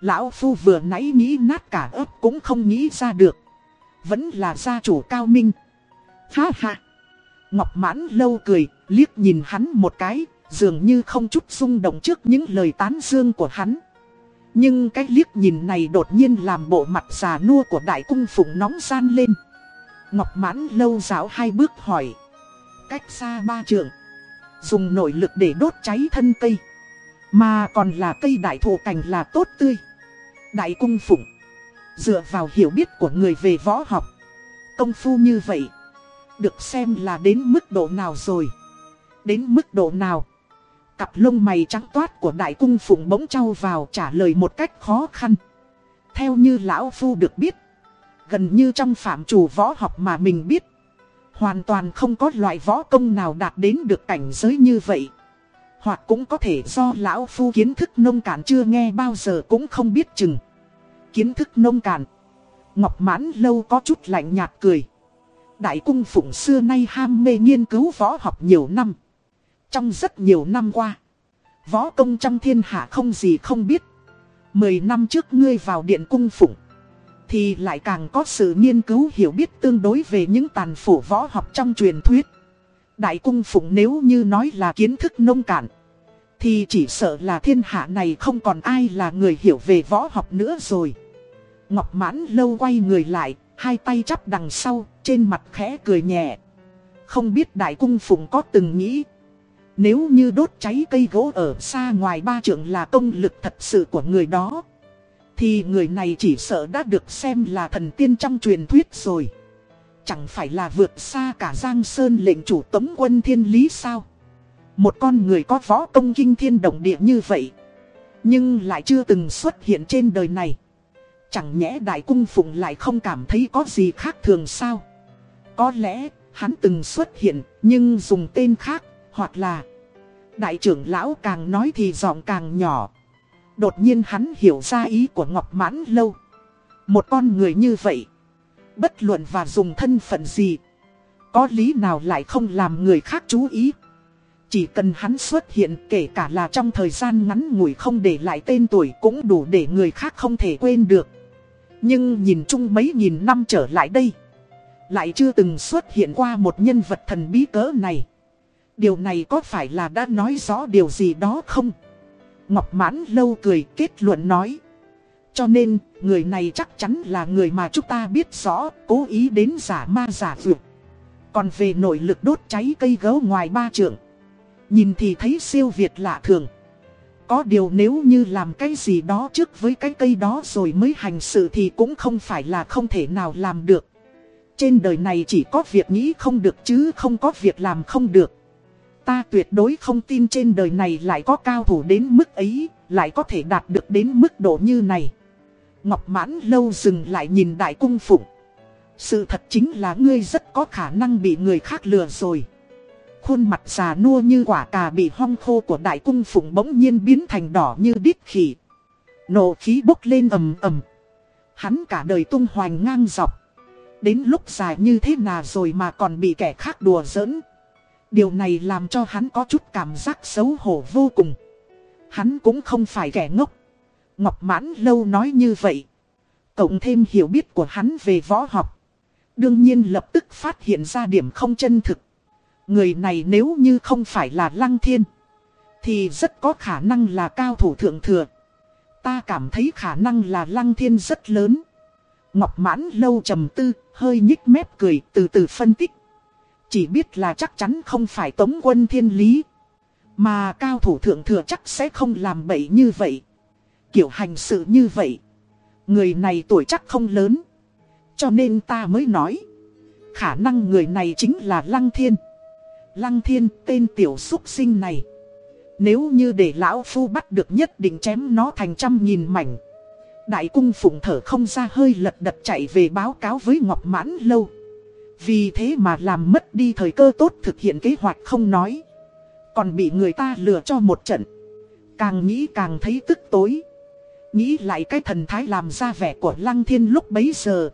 Lão Phu vừa nãy nghĩ nát cả ớt cũng không nghĩ ra được. Vẫn là gia chủ cao minh. Ha ha. Ngọc mãn lâu cười, liếc nhìn hắn một cái, dường như không chút rung động trước những lời tán dương của hắn. Nhưng cái liếc nhìn này đột nhiên làm bộ mặt già nua của đại cung phụng nóng gian lên. Ngọc mãn lâu giáo hai bước hỏi. Cách xa ba trượng. Dùng nội lực để đốt cháy thân cây. Mà còn là cây đại thụ cảnh là tốt tươi. Đại cung phụng. Dựa vào hiểu biết của người về võ học. Công phu như vậy. Được xem là đến mức độ nào rồi. Đến mức độ nào. Cặp lông mày trắng toát của đại cung phụng bỗng trao vào trả lời một cách khó khăn. Theo như lão phu được biết. Gần như trong phạm chủ võ học mà mình biết. Hoàn toàn không có loại võ công nào đạt đến được cảnh giới như vậy. Hoặc cũng có thể do lão phu kiến thức nông cạn chưa nghe bao giờ cũng không biết chừng. Kiến thức nông cạn. Ngọc mãn lâu có chút lạnh nhạt cười. Đại cung phụng xưa nay ham mê nghiên cứu võ học nhiều năm. Trong rất nhiều năm qua, võ công trong thiên hạ không gì không biết. Mười năm trước ngươi vào điện cung phụng, thì lại càng có sự nghiên cứu hiểu biết tương đối về những tàn phủ võ học trong truyền thuyết. Đại cung phụng nếu như nói là kiến thức nông cạn, thì chỉ sợ là thiên hạ này không còn ai là người hiểu về võ học nữa rồi. Ngọc mãn lâu quay người lại, hai tay chắp đằng sau, trên mặt khẽ cười nhẹ. Không biết đại cung phụng có từng nghĩ nếu như đốt cháy cây gỗ ở xa ngoài ba trượng là công lực thật sự của người đó Thì người này chỉ sợ đã được xem là thần tiên trong truyền thuyết rồi. Chẳng phải là vượt xa cả Giang Sơn lệnh chủ tống quân thiên lý sao? Một con người có võ công kinh thiên động địa như vậy Nhưng lại chưa từng xuất hiện trên đời này. Chẳng nhẽ đại cung phụng lại không cảm thấy có gì khác thường sao? Có lẽ hắn từng xuất hiện, nhưng dùng tên khác, Hoặc là Đại trưởng lão càng nói thì giọng càng nhỏ. Đột nhiên hắn hiểu ra ý của Ngọc Mãn Lâu. Một con người như vậy, Bất luận và dùng thân phận gì, Có lý nào lại không làm người khác chú ý? Chỉ cần hắn xuất hiện kể cả là trong thời gian ngắn ngủi không để lại tên tuổi Cũng đủ để người khác không thể quên được Nhưng nhìn chung mấy nghìn năm trở lại đây Lại chưa từng xuất hiện qua một nhân vật thần bí cỡ này Điều này có phải là đã nói rõ điều gì đó không? Ngọc mãn lâu cười kết luận nói cho nên, người này chắc chắn là người mà chúng ta biết rõ, cố ý đến giả ma giả vượt. Còn về nội lực đốt cháy cây gấu ngoài ba trượng, nhìn thì thấy siêu việt lạ thường. Có điều nếu như làm cái gì đó trước với cái cây đó rồi mới hành sự thì cũng không phải là không thể nào làm được. Trên đời này chỉ có việc nghĩ không được chứ không có việc làm không được. Ta tuyệt đối không tin trên đời này lại có cao thủ đến mức ấy, lại có thể đạt được đến mức độ như này. Ngọc mãn lâu dừng lại nhìn đại cung phụng. Sự thật chính là ngươi rất có khả năng bị người khác lừa rồi. Khuôn mặt già nua như quả cà bị hong khô của đại cung phụng bỗng nhiên biến thành đỏ như đít khỉ. Nộ khí bốc lên ầm ầm. Hắn cả đời tung hoành ngang dọc. Đến lúc dài như thế nào rồi mà còn bị kẻ khác đùa giỡn. Điều này làm cho hắn có chút cảm giác xấu hổ vô cùng. Hắn cũng không phải kẻ ngốc. Ngọc Mãn Lâu nói như vậy. Cộng thêm hiểu biết của hắn về võ học. Đương nhiên lập tức phát hiện ra điểm không chân thực. Người này nếu như không phải là Lăng Thiên. Thì rất có khả năng là cao thủ thượng thừa. Ta cảm thấy khả năng là Lăng Thiên rất lớn. Ngọc Mãn Lâu trầm tư, hơi nhích mép cười từ từ phân tích. Chỉ biết là chắc chắn không phải tống quân thiên lý. Mà cao thủ thượng thừa chắc sẽ không làm bậy như vậy kiểu hành sự như vậy. Người này tuổi chắc không lớn. Cho nên ta mới nói. Khả năng người này chính là Lăng Thiên. Lăng Thiên, tên tiểu xúc sinh này. Nếu như để lão phu bắt được nhất định chém nó thành trăm nghìn mảnh. Đại cung phụng thở không ra hơi lật đật chạy về báo cáo với Ngọc Mãn Lâu. Vì thế mà làm mất đi thời cơ tốt thực hiện kế hoạch không nói. Còn bị người ta lừa cho một trận. Càng nghĩ càng thấy tức tối. Nghĩ lại cái thần thái làm ra vẻ của Lăng Thiên lúc bấy giờ.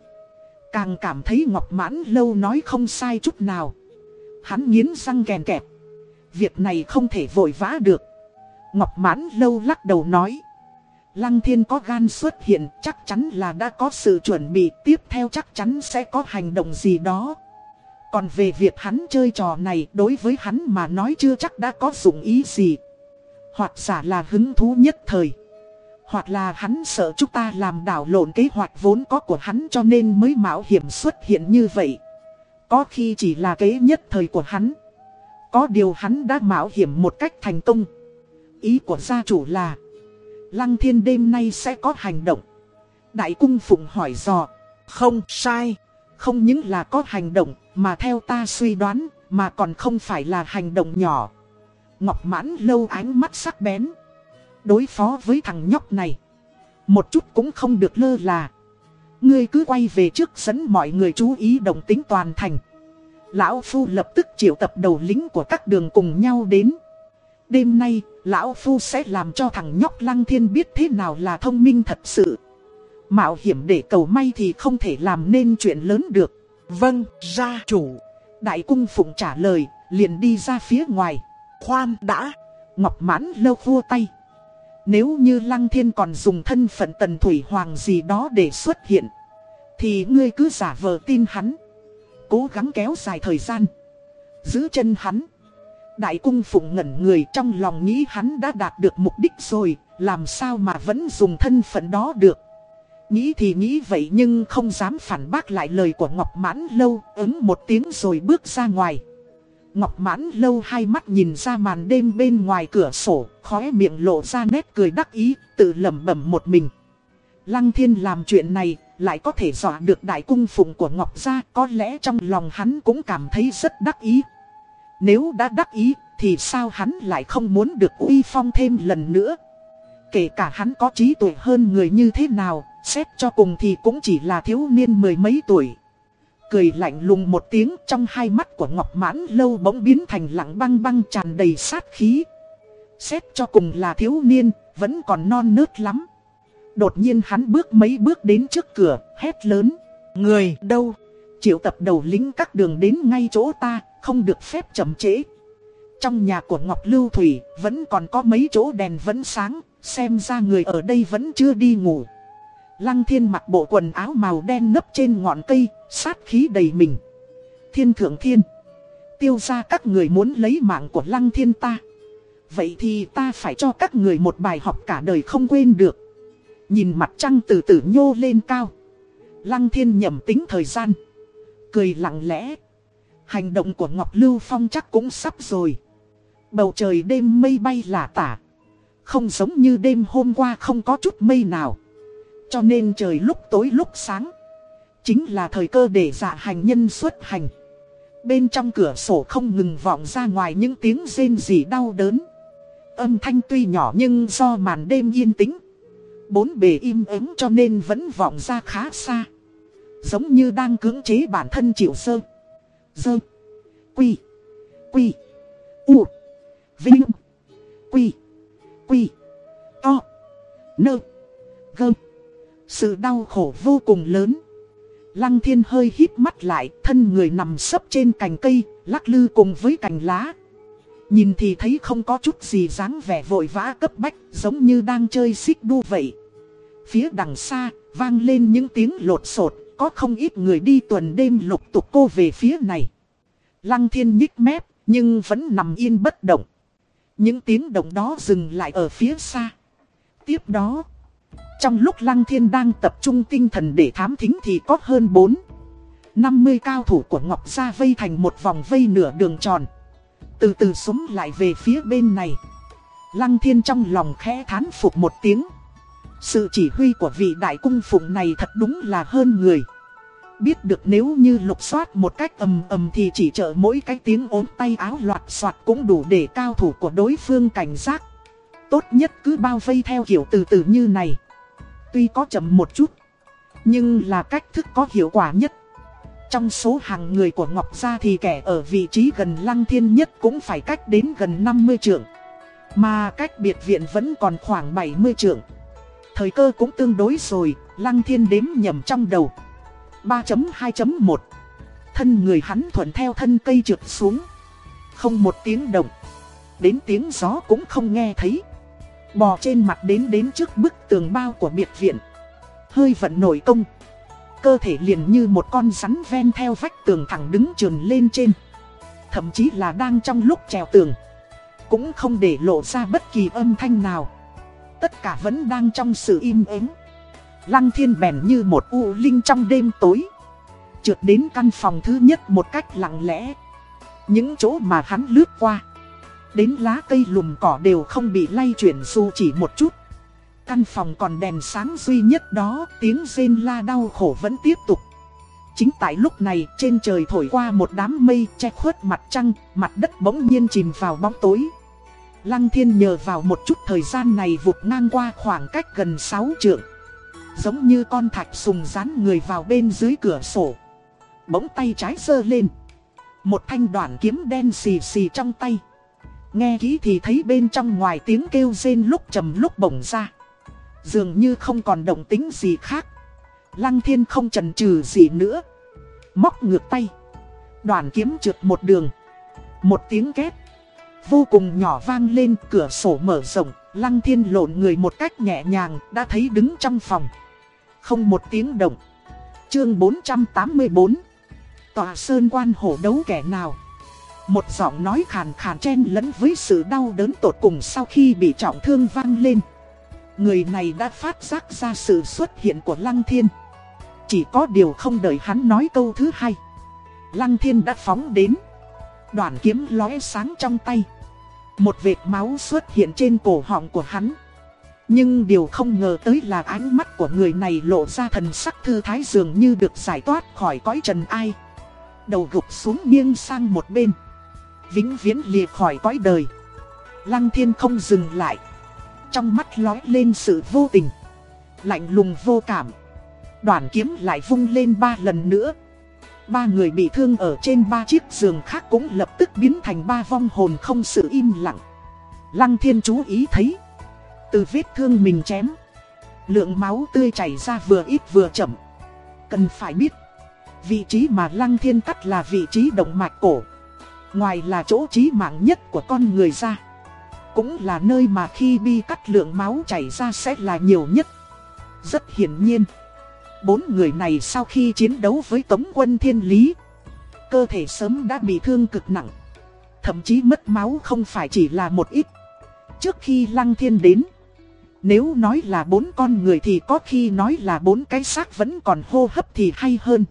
Càng cảm thấy Ngọc Mãn Lâu nói không sai chút nào. Hắn nghiến răng kèn kẹp. Việc này không thể vội vã được. Ngọc Mãn Lâu lắc đầu nói. Lăng Thiên có gan xuất hiện, chắc chắn là đã có sự chuẩn bị, tiếp theo chắc chắn sẽ có hành động gì đó. Còn về việc hắn chơi trò này, đối với hắn mà nói chưa chắc đã có dụng ý gì. Hoặc giả là hứng thú nhất thời. Hoặc là hắn sợ chúng ta làm đảo lộn kế hoạch vốn có của hắn cho nên mới mạo hiểm xuất hiện như vậy. Có khi chỉ là kế nhất thời của hắn. Có điều hắn đã mạo hiểm một cách thành công. Ý của gia chủ là, Lăng thiên đêm nay sẽ có hành động. Đại cung phụng hỏi dò. Không sai. Không những là có hành động mà theo ta suy đoán, mà còn không phải là hành động nhỏ. Ngọc mãn lâu ánh mắt sắc bén. Đối phó với thằng nhóc này, Một chút cũng không được lơ là Ngươi cứ quay về trước dẫn mọi người chú ý đồng tính toàn thành. Lão Phu lập tức triệu tập đầu lính của các đường cùng nhau đến. Đêm nay, Lão Phu sẽ làm cho thằng nhóc Lăng Thiên biết thế nào là thông minh thật sự. Mạo hiểm để cầu may thì không thể làm nên chuyện lớn được. Vâng, gia chủ. Đại cung phụng trả lời, liền đi ra phía ngoài. Khoan đã. Ngọc mãn lâu vua tay nếu như Lăng Thiên còn dùng thân phận Tần Thủy Hoàng gì đó để xuất hiện, Thì ngươi cứ giả vờ tin hắn. Cố gắng kéo dài thời gian. Giữ chân hắn. Đại cung phụng ngẩn người trong lòng nghĩ hắn đã đạt được mục đích rồi, Làm sao mà vẫn dùng thân phận đó được. Nghĩ thì nghĩ vậy nhưng không dám phản bác lại lời của Ngọc Mãn Lâu, Ứng một tiếng rồi bước ra ngoài. Ngọc mãn lâu hai mắt nhìn ra màn đêm bên ngoài cửa sổ, khóe miệng lộ ra nét cười đắc ý, tự lẩm bẩm một mình. Lăng thiên làm chuyện này lại có thể dọa được đại cung phụng của Ngọc Gia, có lẽ trong lòng hắn cũng cảm thấy rất đắc ý. Nếu đã đắc ý, thì sao hắn lại không muốn được uy phong thêm lần nữa? Kể cả hắn có trí tuệ hơn người như thế nào, xét cho cùng thì cũng chỉ là thiếu niên mười mấy tuổi. Cười lạnh lùng một tiếng trong hai mắt của Ngọc Mãn lâu bỗng biến thành lặng băng băng tràn đầy sát khí. Xét cho cùng là thiếu niên, vẫn còn non nớt lắm. Đột nhiên hắn bước mấy bước đến trước cửa, hét lớn. Người đâu? Triệu tập đầu lính các đường đến ngay chỗ ta, không được phép chậm trễ. Trong nhà của Ngọc Lưu Thủy, vẫn còn có mấy chỗ đèn vẫn sáng, xem ra người ở đây vẫn chưa đi ngủ. Lăng thiên mặc bộ quần áo màu đen nấp trên ngọn cây, sát khí đầy mình. Thiên thượng thiên. Tiêu ra các người muốn lấy mạng của lăng thiên ta. Vậy thì ta phải cho các người một bài học cả đời không quên được. Nhìn mặt trăng từ từ nhô lên cao. Lăng thiên nhầm tính thời gian. Cười lặng lẽ. Hành động của Ngọc Lưu Phong chắc cũng sắp rồi. Bầu trời đêm mây bay lả tả. Không giống như đêm hôm qua không có chút mây nào. Cho nên trời lúc tối lúc sáng. Chính là thời cơ để dạ hành nhân xuất hành. Bên trong cửa sổ không ngừng vọng ra ngoài những tiếng rên rỉ đau đớn. Âm thanh tuy nhỏ nhưng do màn đêm yên tĩnh. Bốn bề im ắng cho nên vẫn vọng ra khá xa. Giống như đang cưỡng chế bản thân chịu sơ. Dơ. Quy. Quy. U. Vinh. Quy. Quy. To. Nơ. Gơ. Sự đau khổ vô cùng lớn. Lăng thiên hơi hít mắt lại, thân người nằm sấp trên cành cây, lắc lư cùng với cành lá. Nhìn thì thấy không có chút gì dáng vẻ vội vã cấp bách, giống như đang chơi xích đu vậy. Phía đằng xa, vang lên những tiếng lột sột, có không ít người đi tuần đêm lục tục cô về phía này. Lăng thiên nhích mép, nhưng vẫn nằm yên bất động. Những tiếng động đó dừng lại ở phía xa. Tiếp đó, trong lúc Lăng Thiên đang tập trung tinh thần để thám thính thì có hơn 4 50 cao thủ của Ngọc Gia vây thành một vòng vây nửa đường tròn. Từ từ súng lại về phía bên này. Lăng Thiên trong lòng khẽ thán phục một tiếng. Sự chỉ huy của vị đại cung phụng này thật đúng là hơn người. Biết được nếu như lục soát một cách ầm ầm thì chỉ trợ mỗi cái tiếng ốm tay áo loạt soạt cũng đủ để cao thủ của đối phương cảnh giác. Tốt nhất cứ bao vây theo kiểu từ từ như này. Tuy có chậm một chút, nhưng là cách thức có hiệu quả nhất. Trong số hàng người của Ngọc Gia thì kẻ ở vị trí gần Lăng Thiên nhất cũng phải cách đến gần 50 trượng. Mà cách biệt viện vẫn còn khoảng 70 trượng. Thời cơ cũng tương đối rồi, Lăng Thiên đếm nhầm trong đầu. 3.2.1 Thân người hắn thuận theo thân cây trượt xuống. Không một tiếng động. Đến tiếng gió cũng không nghe thấy. Bò trên mặt đến đến trước bức tường bao của biệt viện. Hơi vận nổi công. Cơ thể liền như một con rắn ven theo vách tường thẳng đứng trườn lên trên. Thậm chí là đang trong lúc trèo tường. Cũng không để lộ ra bất kỳ âm thanh nào. Tất cả vẫn đang trong sự im ắng. Lăng thiên bèn như một u linh trong đêm tối. Trượt đến căn phòng thứ nhất một cách lặng lẽ. Những chỗ mà hắn lướt qua. Đến lá cây lùm cỏ đều không bị lay chuyển dù chỉ một chút. Căn phòng còn đèn sáng duy nhất đó, tiếng rên la đau khổ vẫn tiếp tục. Chính tại lúc này, trên trời thổi qua một đám mây che khuất mặt trăng, mặt đất bỗng nhiên chìm vào bóng tối. Lăng thiên nhờ vào một chút thời gian này vụt ngang qua khoảng cách gần 6 trượng. Giống như con thạch sùng dán người vào bên dưới cửa sổ. Bỗng tay trái sơ lên. Một thanh đoạn kiếm đen xì xì trong tay. Nghe kỹ thì thấy bên trong ngoài tiếng kêu rên lúc trầm lúc bổng ra. Dường như không còn động tính gì khác. Lăng thiên không chần chừ gì nữa. Móc ngược tay. Đoàn kiếm trượt một đường. Một tiếng két. Vô cùng nhỏ vang lên, cửa sổ mở rộng. Lăng thiên lộn người một cách nhẹ nhàng, đã thấy đứng trong phòng. Không một tiếng động. Chương 484 Tòa sơn quan hổ đấu kẻ nào một giọng nói khàn khàn chen lẫn với sự đau đớn tột cùng sau khi bị trọng thương vang lên. Người này đã phát giác ra sự xuất hiện của Lăng Thiên. Chỉ có điều không đợi hắn nói câu thứ hai. Lăng Thiên đã phóng đến. Đoạn kiếm lóe sáng trong tay. Một vệt máu xuất hiện trên cổ họng của hắn. Nhưng điều không ngờ tới là ánh mắt của người này lộ ra thần sắc thư thái dường như được giải thoát khỏi cõi trần ai. Đầu gục xuống nghiêng sang một bên. Vĩnh viễn lìa khỏi cõi đời. Lăng thiên không dừng lại. Trong mắt lói lên sự vô tình. Lạnh lùng vô cảm. Đoàn kiếm lại vung lên ba lần nữa. Ba người bị thương ở trên ba chiếc giường khác cũng lập tức biến thành ba vong hồn không sự im lặng. Lăng thiên chú ý thấy. Từ vết thương mình chém. Lượng máu tươi chảy ra vừa ít vừa chậm. Cần phải biết. Vị trí mà lăng thiên cắt là vị trí động mạch cổ. Ngoài là chỗ trí mạng nhất của con người ra. Cũng là nơi mà khi bi cắt lượng máu chảy ra sẽ là nhiều nhất. Rất hiển nhiên. Bốn người này sau khi chiến đấu với Tống quân Thiên Lý. Cơ thể sớm đã bị thương cực nặng. Thậm chí mất máu không phải chỉ là một ít. Trước khi Lăng Thiên đến. Nếu nói là bốn con người thì có khi nói là bốn cái xác vẫn còn hô hấp thì hay hơn.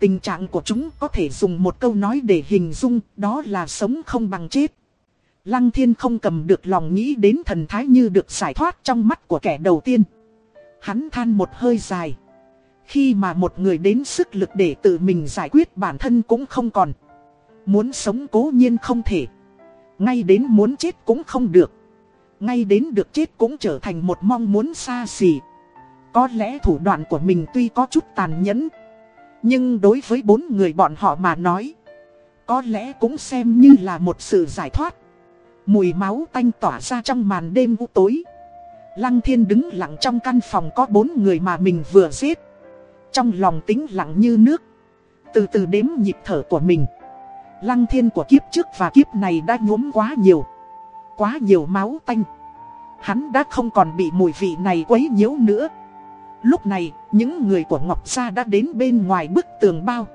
Tình trạng của chúng có thể dùng một câu nói để hình dung, đó là sống không bằng chết. Lăng thiên không cầm được lòng nghĩ đến thần thái như được giải thoát trong mắt của kẻ đầu tiên. Hắn than một hơi dài. Khi mà một người đến sức lực để tự mình giải quyết bản thân cũng không còn. Muốn sống cố nhiên không thể. Ngay đến muốn chết cũng không được. Ngay đến được chết cũng trở thành một mong muốn xa xỉ. Có lẽ thủ đoạn của mình tuy có chút tàn nhẫn. Nhưng đối với bốn người bọn họ mà nói. Có lẽ cũng xem như là một sự giải thoát. Mùi máu tanh tỏa ra trong màn đêm u tối. Lăng thiên đứng lặng trong căn phòng có bốn người mà mình vừa giết. Trong lòng tĩnh lặng như nước. Từ từ đếm nhịp thở của mình. Lăng thiên của kiếp trước và kiếp này đã nhuốm quá nhiều. Quá nhiều máu tanh. Hắn đã không còn bị mùi vị này quấy nhiễu nữa. Lúc này, những người của Ngọc Gia đã đến bên ngoài bức tường bao.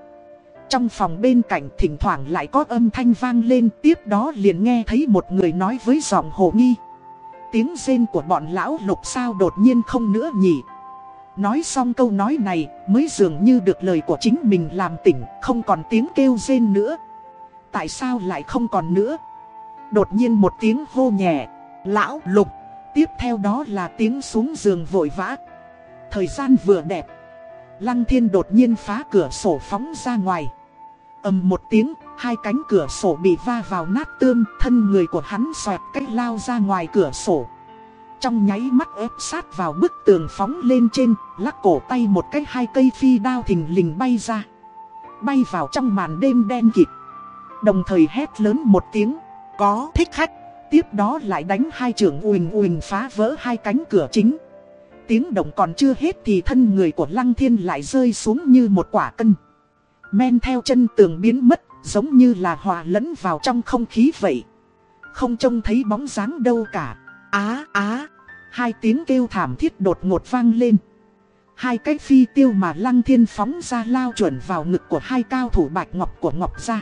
Trong phòng bên cạnh thỉnh thoảng lại có âm thanh vang lên tiếp đó liền nghe thấy một người nói với giọng hồ nghi. Tiếng rên của bọn lão lục sao đột nhiên không nữa nhỉ. Nói xong câu nói này mới dường như được lời của chính mình làm tỉnh không còn tiếng kêu rên nữa. Tại sao lại không còn nữa? Đột nhiên một tiếng hô nhẹ, lão lục, tiếp theo đó là tiếng xuống giường vội vã. Thời gian vừa đẹp, Lăng Thiên đột nhiên phá cửa sổ phóng ra ngoài. ầm một tiếng, hai cánh cửa sổ bị va vào nát tươm, thân người của hắn xoẹt cách lao ra ngoài cửa sổ. Trong nháy mắt ép sát vào bức tường phóng lên trên, lắc cổ tay một cái hai cây phi đao thình lình bay ra. Bay vào trong màn đêm đen kịt. Đồng thời hét lớn một tiếng, có thích khách. Tiếp đó lại đánh hai trưởng ùn ùn phá vỡ hai cánh cửa chính. Tiếng động còn chưa hết thì thân người của Lăng Thiên lại rơi xuống như một quả cân. Men theo chân tường biến mất, giống như là hòa lẫn vào trong không khí vậy. Không trông thấy bóng dáng đâu cả. Á á, hai tiếng kêu thảm thiết đột ngột vang lên. Hai cái phi tiêu mà Lăng Thiên phóng ra lao chuẩn vào ngực của hai cao thủ bạch ngọc của Ngọc Gia.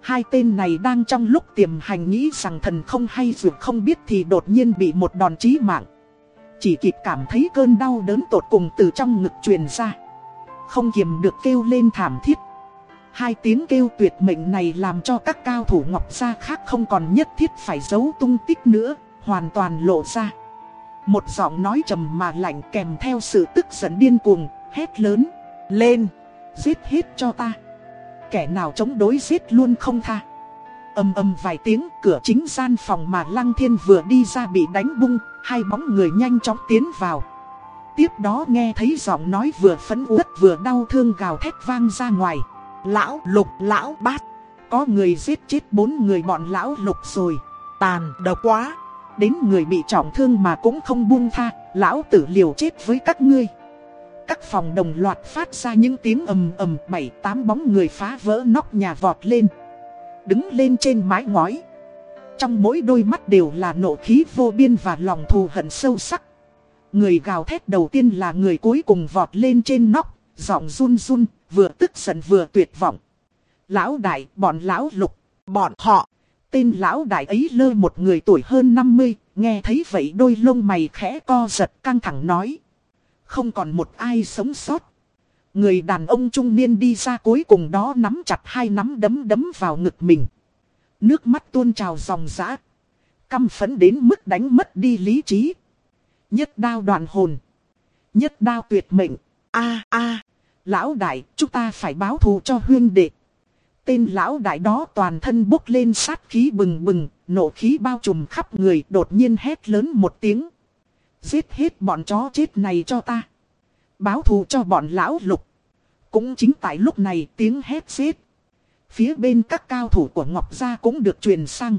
Hai tên này đang trong lúc tiềm hành nghĩ rằng thần không hay dù không biết thì đột nhiên bị một đòn chí mạng. Chỉ kịp cảm thấy cơn đau đớn tột cùng từ trong ngực truyền ra. Không kiềm được kêu lên thảm thiết. Hai tiếng kêu tuyệt mệnh này làm cho các cao thủ ngọc gia khác không còn nhất thiết phải giấu tung tích nữa, hoàn toàn lộ ra. Một giọng nói trầm mà lạnh kèm theo sự tức giận điên cuồng, hét lớn, lên, giết hết cho ta. Kẻ nào chống đối giết luôn không tha. Âm âm vài tiếng cửa chính gian phòng mà Lăng Thiên vừa đi ra bị đánh bung, hai bóng người nhanh chóng tiến vào. Tiếp đó nghe thấy giọng nói vừa phấn uất vừa đau thương gào thét vang ra ngoài. Lão lục lão bát, có người giết chết bốn người bọn lão lục rồi. Tàn độc quá, đến người bị trọng thương mà cũng không buông tha, lão tử liều chết với các ngươi. Các phòng đồng loạt phát ra những tiếng ầm ầm bảy tám bóng người phá vỡ nóc nhà vọt lên đứng lên trên mái ngói. Trong mỗi đôi mắt đều là nộ khí vô biên và lòng thù hận sâu sắc. Người gào thét đầu tiên là người cuối cùng vọt lên trên nóc, giọng run run, vừa tức giận vừa tuyệt vọng. Lão đại, bọn lão lục, bọn họ. Tên lão đại ấy lơ một người tuổi hơn 50, nghe thấy vậy đôi lông mày khẽ co giật căng thẳng nói. Không còn một ai sống sót. Người đàn ông trung niên đi ra cuối cùng đó nắm chặt hai nắm đấm đấm vào ngực mình. Nước mắt tuôn trào dòng dã. Căm phấn đến mức đánh mất đi lý trí. Nhất đao đoạn hồn. Nhất đao tuyệt mệnh. a a lão đại, chúng ta phải báo thù cho huyên đệ. Tên lão đại đó toàn thân bốc lên sát khí bừng bừng, nổ khí bao trùm khắp người đột nhiên hét lớn một tiếng. Giết hết bọn chó chết này cho ta. Báo thù cho bọn lão lục. Cũng chính tại lúc này tiếng hét giết. Phía bên các cao thủ của Ngọc Gia cũng được truyền sang.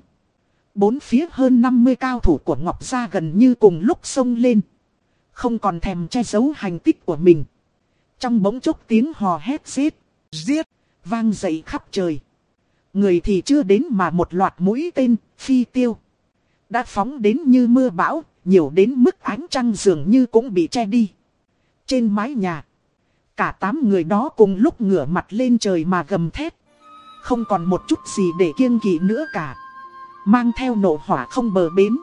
Bốn phía hơn 50 cao thủ của Ngọc Gia gần như cùng lúc xông lên. Không còn thèm che giấu hành tích của mình. Trong bỗng chốc tiếng hò hét giết, giết, vang dậy khắp trời. Người thì chưa đến mà một loạt mũi tên, phi tiêu. Đã phóng đến như mưa bão, nhiều đến mức ánh trăng dường như cũng bị che đi. Trên mái nhà, cả tám người đó cùng lúc ngửa mặt lên trời mà gầm thét. Không còn một chút gì để kiêng kỵ nữa cả. Mang theo nổ hỏa không bờ bến.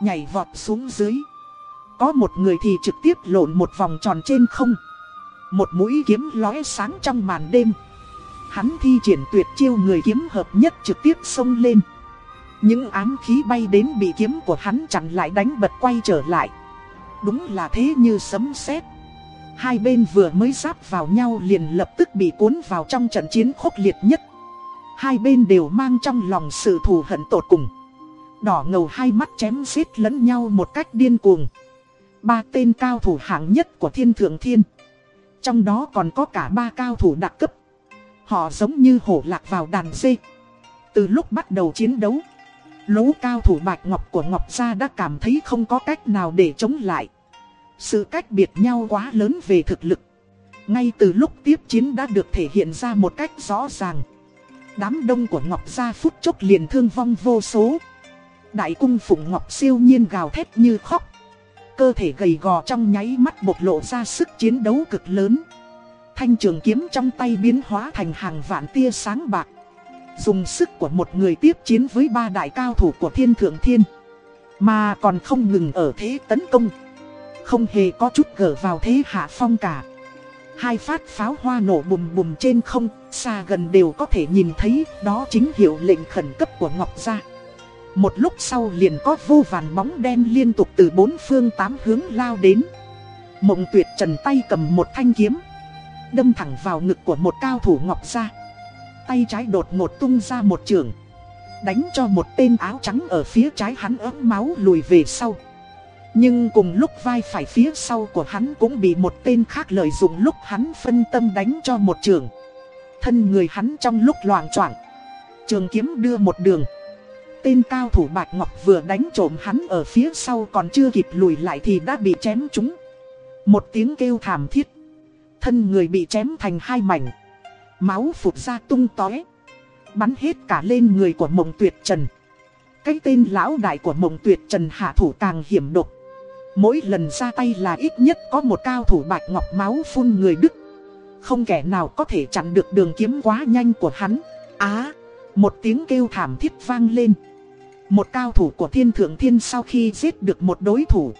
Nhảy vọt xuống dưới. Có một người thì trực tiếp lộn một vòng tròn trên không. Một mũi kiếm lóe sáng trong màn đêm. Hắn thi triển tuyệt chiêu người kiếm hợp nhất trực tiếp xông lên. Những ám khí bay đến bị kiếm của hắn chặn lại đánh bật quay trở lại. Đúng là thế như sấm sét. Hai bên vừa mới giáp vào nhau liền lập tức bị cuốn vào trong trận chiến khốc liệt nhất. Hai bên đều mang trong lòng sự thù hận tột cùng. Đỏ ngầu hai mắt chém giết lẫn nhau một cách điên cuồng. Ba tên cao thủ hạng nhất của thiên thượng thiên. Trong đó còn có cả ba cao thủ đặc cấp. Họ giống như hổ lạc vào đàn dê. Từ lúc bắt đầu chiến đấu, lũ cao thủ bạch ngọc của Ngọc Gia đã cảm thấy không có cách nào để chống lại. Sự cách biệt nhau quá lớn về thực lực. Ngay từ lúc tiếp chiến đã được thể hiện ra một cách rõ ràng. Đám đông của Ngọc Gia phút chốc liền thương vong vô số. Đại cung phụng Ngọc siêu nhiên gào thét như khóc. Cơ thể gầy gò trong nháy mắt bộc lộ ra sức chiến đấu cực lớn. Thanh trường kiếm trong tay biến hóa thành hàng vạn tia sáng bạc. Dùng sức của một người tiếp chiến với ba đại cao thủ của thiên thượng thiên. Mà còn không ngừng ở thế tấn công. Không hề có chút gỡ vào thế hạ phong cả. Hai phát pháo hoa nổ bùm bùm trên không, xa gần đều có thể nhìn thấy, đó chính hiệu lệnh khẩn cấp của Ngọc Gia. Một lúc sau liền có vô vàn bóng đen liên tục từ bốn phương tám hướng lao đến. Mộng tuyệt trần tay cầm một thanh kiếm. Đâm thẳng vào ngực của một cao thủ ngọc gia. Tay trái đột ngột tung ra một trường. Đánh cho một tên áo trắng ở phía trái hắn ớt máu lùi về sau. Nhưng cùng lúc vai phải phía sau của hắn cũng bị một tên khác lợi dụng lúc hắn phân tâm đánh cho một trường. Thân người hắn trong lúc loạn choạng, Trường kiếm đưa một đường tên cao thủ Bạch Ngọc vừa đánh trộm hắn ở phía sau còn chưa kịp lùi lại thì đã bị chém trúng. Một tiếng kêu thảm thiết. Thân người bị chém thành hai mảnh. Máu phụt ra tung tóe. Bắn hết cả lên người của mộng tuyệt trần. Cái tên lão đại của mộng tuyệt trần hạ thủ càng hiểm độc. Mỗi lần ra tay là ít nhất có một cao thủ bạch ngọc máu phun người Đức. Không kẻ nào có thể chặn được đường kiếm quá nhanh của hắn. Á, một tiếng kêu thảm thiết vang lên. Một cao thủ của thiên thượng thiên sau khi giết được một đối thủ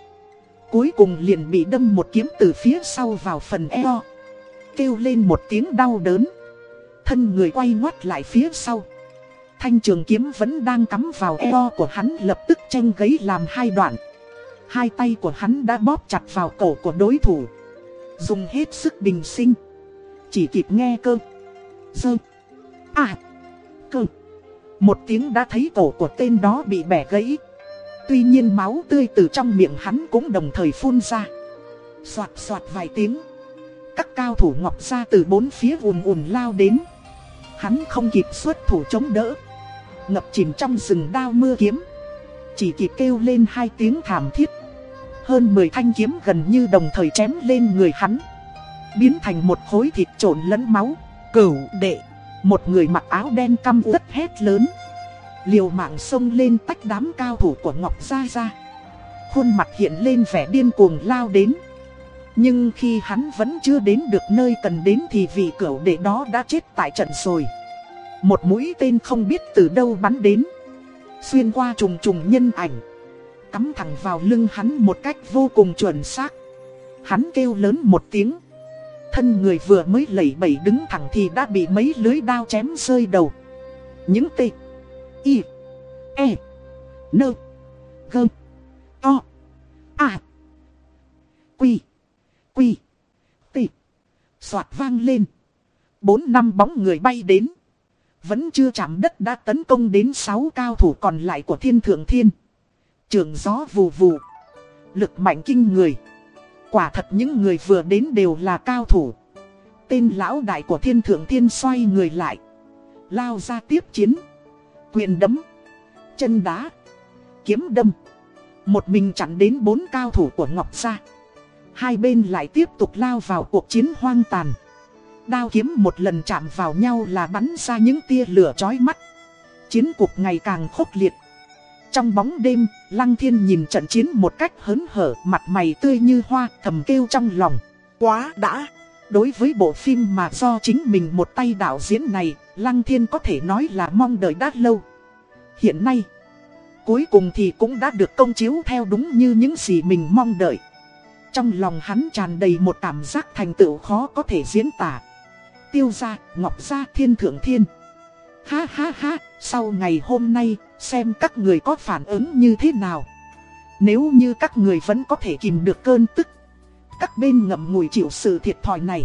Cuối cùng liền bị đâm một kiếm từ phía sau vào phần eo Kêu lên một tiếng đau đớn Thân người quay ngoắt lại phía sau Thanh trường kiếm vẫn đang cắm vào eo của hắn lập tức tranh gấy làm hai đoạn Hai tay của hắn đã bóp chặt vào cổ của đối thủ Dùng hết sức bình sinh Chỉ kịp nghe cơ Dơ À Cơ một tiếng đã thấy cổ của tên đó bị bẻ gãy. Tuy nhiên máu tươi từ trong miệng hắn cũng đồng thời phun ra. Xoạt xoạt vài tiếng. Các cao thủ ngọc ra từ bốn phía ùn ùn lao đến. Hắn không kịp xuất thủ chống đỡ. Ngập chìm trong rừng đao mưa kiếm. Chỉ kịp kêu lên hai tiếng thảm thiết. Hơn 10 thanh kiếm gần như đồng thời chém lên người hắn. Biến thành một khối thịt trộn lẫn máu. Cửu đệ. Một người mặc áo đen căm uất hét lớn Liều mạng xông lên tách đám cao thủ của Ngọc Gia Gia Khuôn mặt hiện lên vẻ điên cuồng lao đến Nhưng khi hắn vẫn chưa đến được nơi cần đến thì vị cửu đệ đó đã chết tại trận rồi Một mũi tên không biết từ đâu bắn đến Xuyên qua trùng trùng nhân ảnh Cắm thẳng vào lưng hắn một cách vô cùng chuẩn xác Hắn kêu lớn một tiếng Thân người vừa mới lẩy bẩy đứng thẳng thì đã bị mấy lưới đao chém rơi đầu. Những tê, y, e, nơ, gơ, to, à, Quy. Quy. Tị. soạt vang lên. Bốn năm bóng người bay đến. Vẫn chưa chạm đất đã tấn công đến sáu cao thủ còn lại của thiên thượng thiên. Trường gió vù vù. Lực mạnh kinh người. Quả thật những người vừa đến đều là cao thủ. Tên lão đại của thiên thượng thiên xoay người lại. Lao ra tiếp chiến. Quyền đấm. Chân đá. Kiếm đâm. Một mình chặn đến bốn cao thủ của Ngọc Gia. Hai bên lại tiếp tục lao vào cuộc chiến hoang tàn. Đao kiếm một lần chạm vào nhau là bắn ra những tia lửa chói mắt. Chiến cuộc ngày càng khốc liệt. Trong bóng đêm, Lăng Thiên nhìn trận chiến một cách hớn hở, mặt mày tươi như hoa, thầm kêu trong lòng. Quá đã! Đối với bộ phim mà do chính mình một tay đạo diễn này, Lăng Thiên có thể nói là mong đợi đã lâu. Hiện nay, cuối cùng thì cũng đã được công chiếu theo đúng như những gì mình mong đợi. Trong lòng hắn tràn đầy một cảm giác thành tựu khó có thể diễn tả. Tiêu gia, ngọc gia, thiên thượng thiên. Ha ha ha, sau ngày hôm nay, xem các người có phản ứng như thế nào. Nếu như các người vẫn có thể kìm được cơn tức, các bên ngậm ngùi chịu sự thiệt thòi này.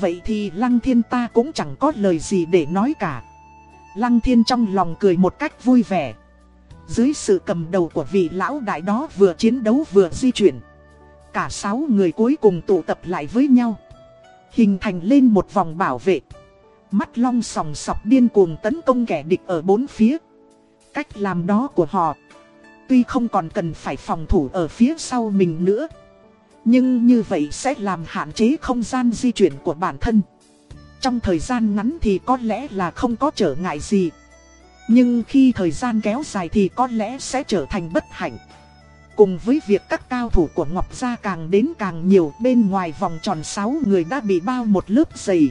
Vậy thì Lăng Thiên ta cũng chẳng có lời gì để nói cả. Lăng Thiên trong lòng cười một cách vui vẻ. Dưới sự cầm đầu của vị lão đại đó vừa chiến đấu vừa di chuyển. Cả sáu người cuối cùng tụ tập lại với nhau. Hình thành lên một vòng bảo vệ. Mắt long sòng sọc điên cuồng tấn công kẻ địch ở bốn phía. Cách làm đó của họ. Tuy không còn cần phải phòng thủ ở phía sau mình nữa. Nhưng như vậy sẽ làm hạn chế không gian di chuyển của bản thân. Trong thời gian ngắn thì có lẽ là không có trở ngại gì. Nhưng khi thời gian kéo dài thì có lẽ sẽ trở thành bất hạnh. Cùng với việc các cao thủ của Ngọc Gia càng đến càng nhiều, bên ngoài vòng tròn 6 người đã bị bao một lớp dày.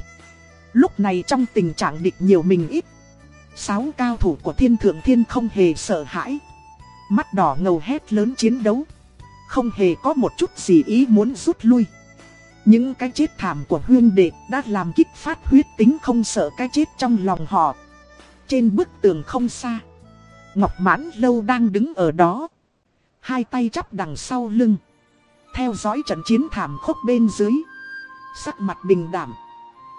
Lúc này trong tình trạng địch nhiều mình ít. Sáu cao thủ của thiên thượng thiên không hề sợ hãi. Mắt đỏ ngầu hét lớn chiến đấu. Không hề có một chút gì ý muốn rút lui. Những cái chết thảm của huyên đệ đã làm kích phát huyết tính không sợ cái chết trong lòng họ. Trên bức tường không xa. Ngọc mãn lâu đang đứng ở đó. Hai tay chắp đằng sau lưng. Theo dõi trận chiến thảm khốc bên dưới. Sắc mặt bình đảm.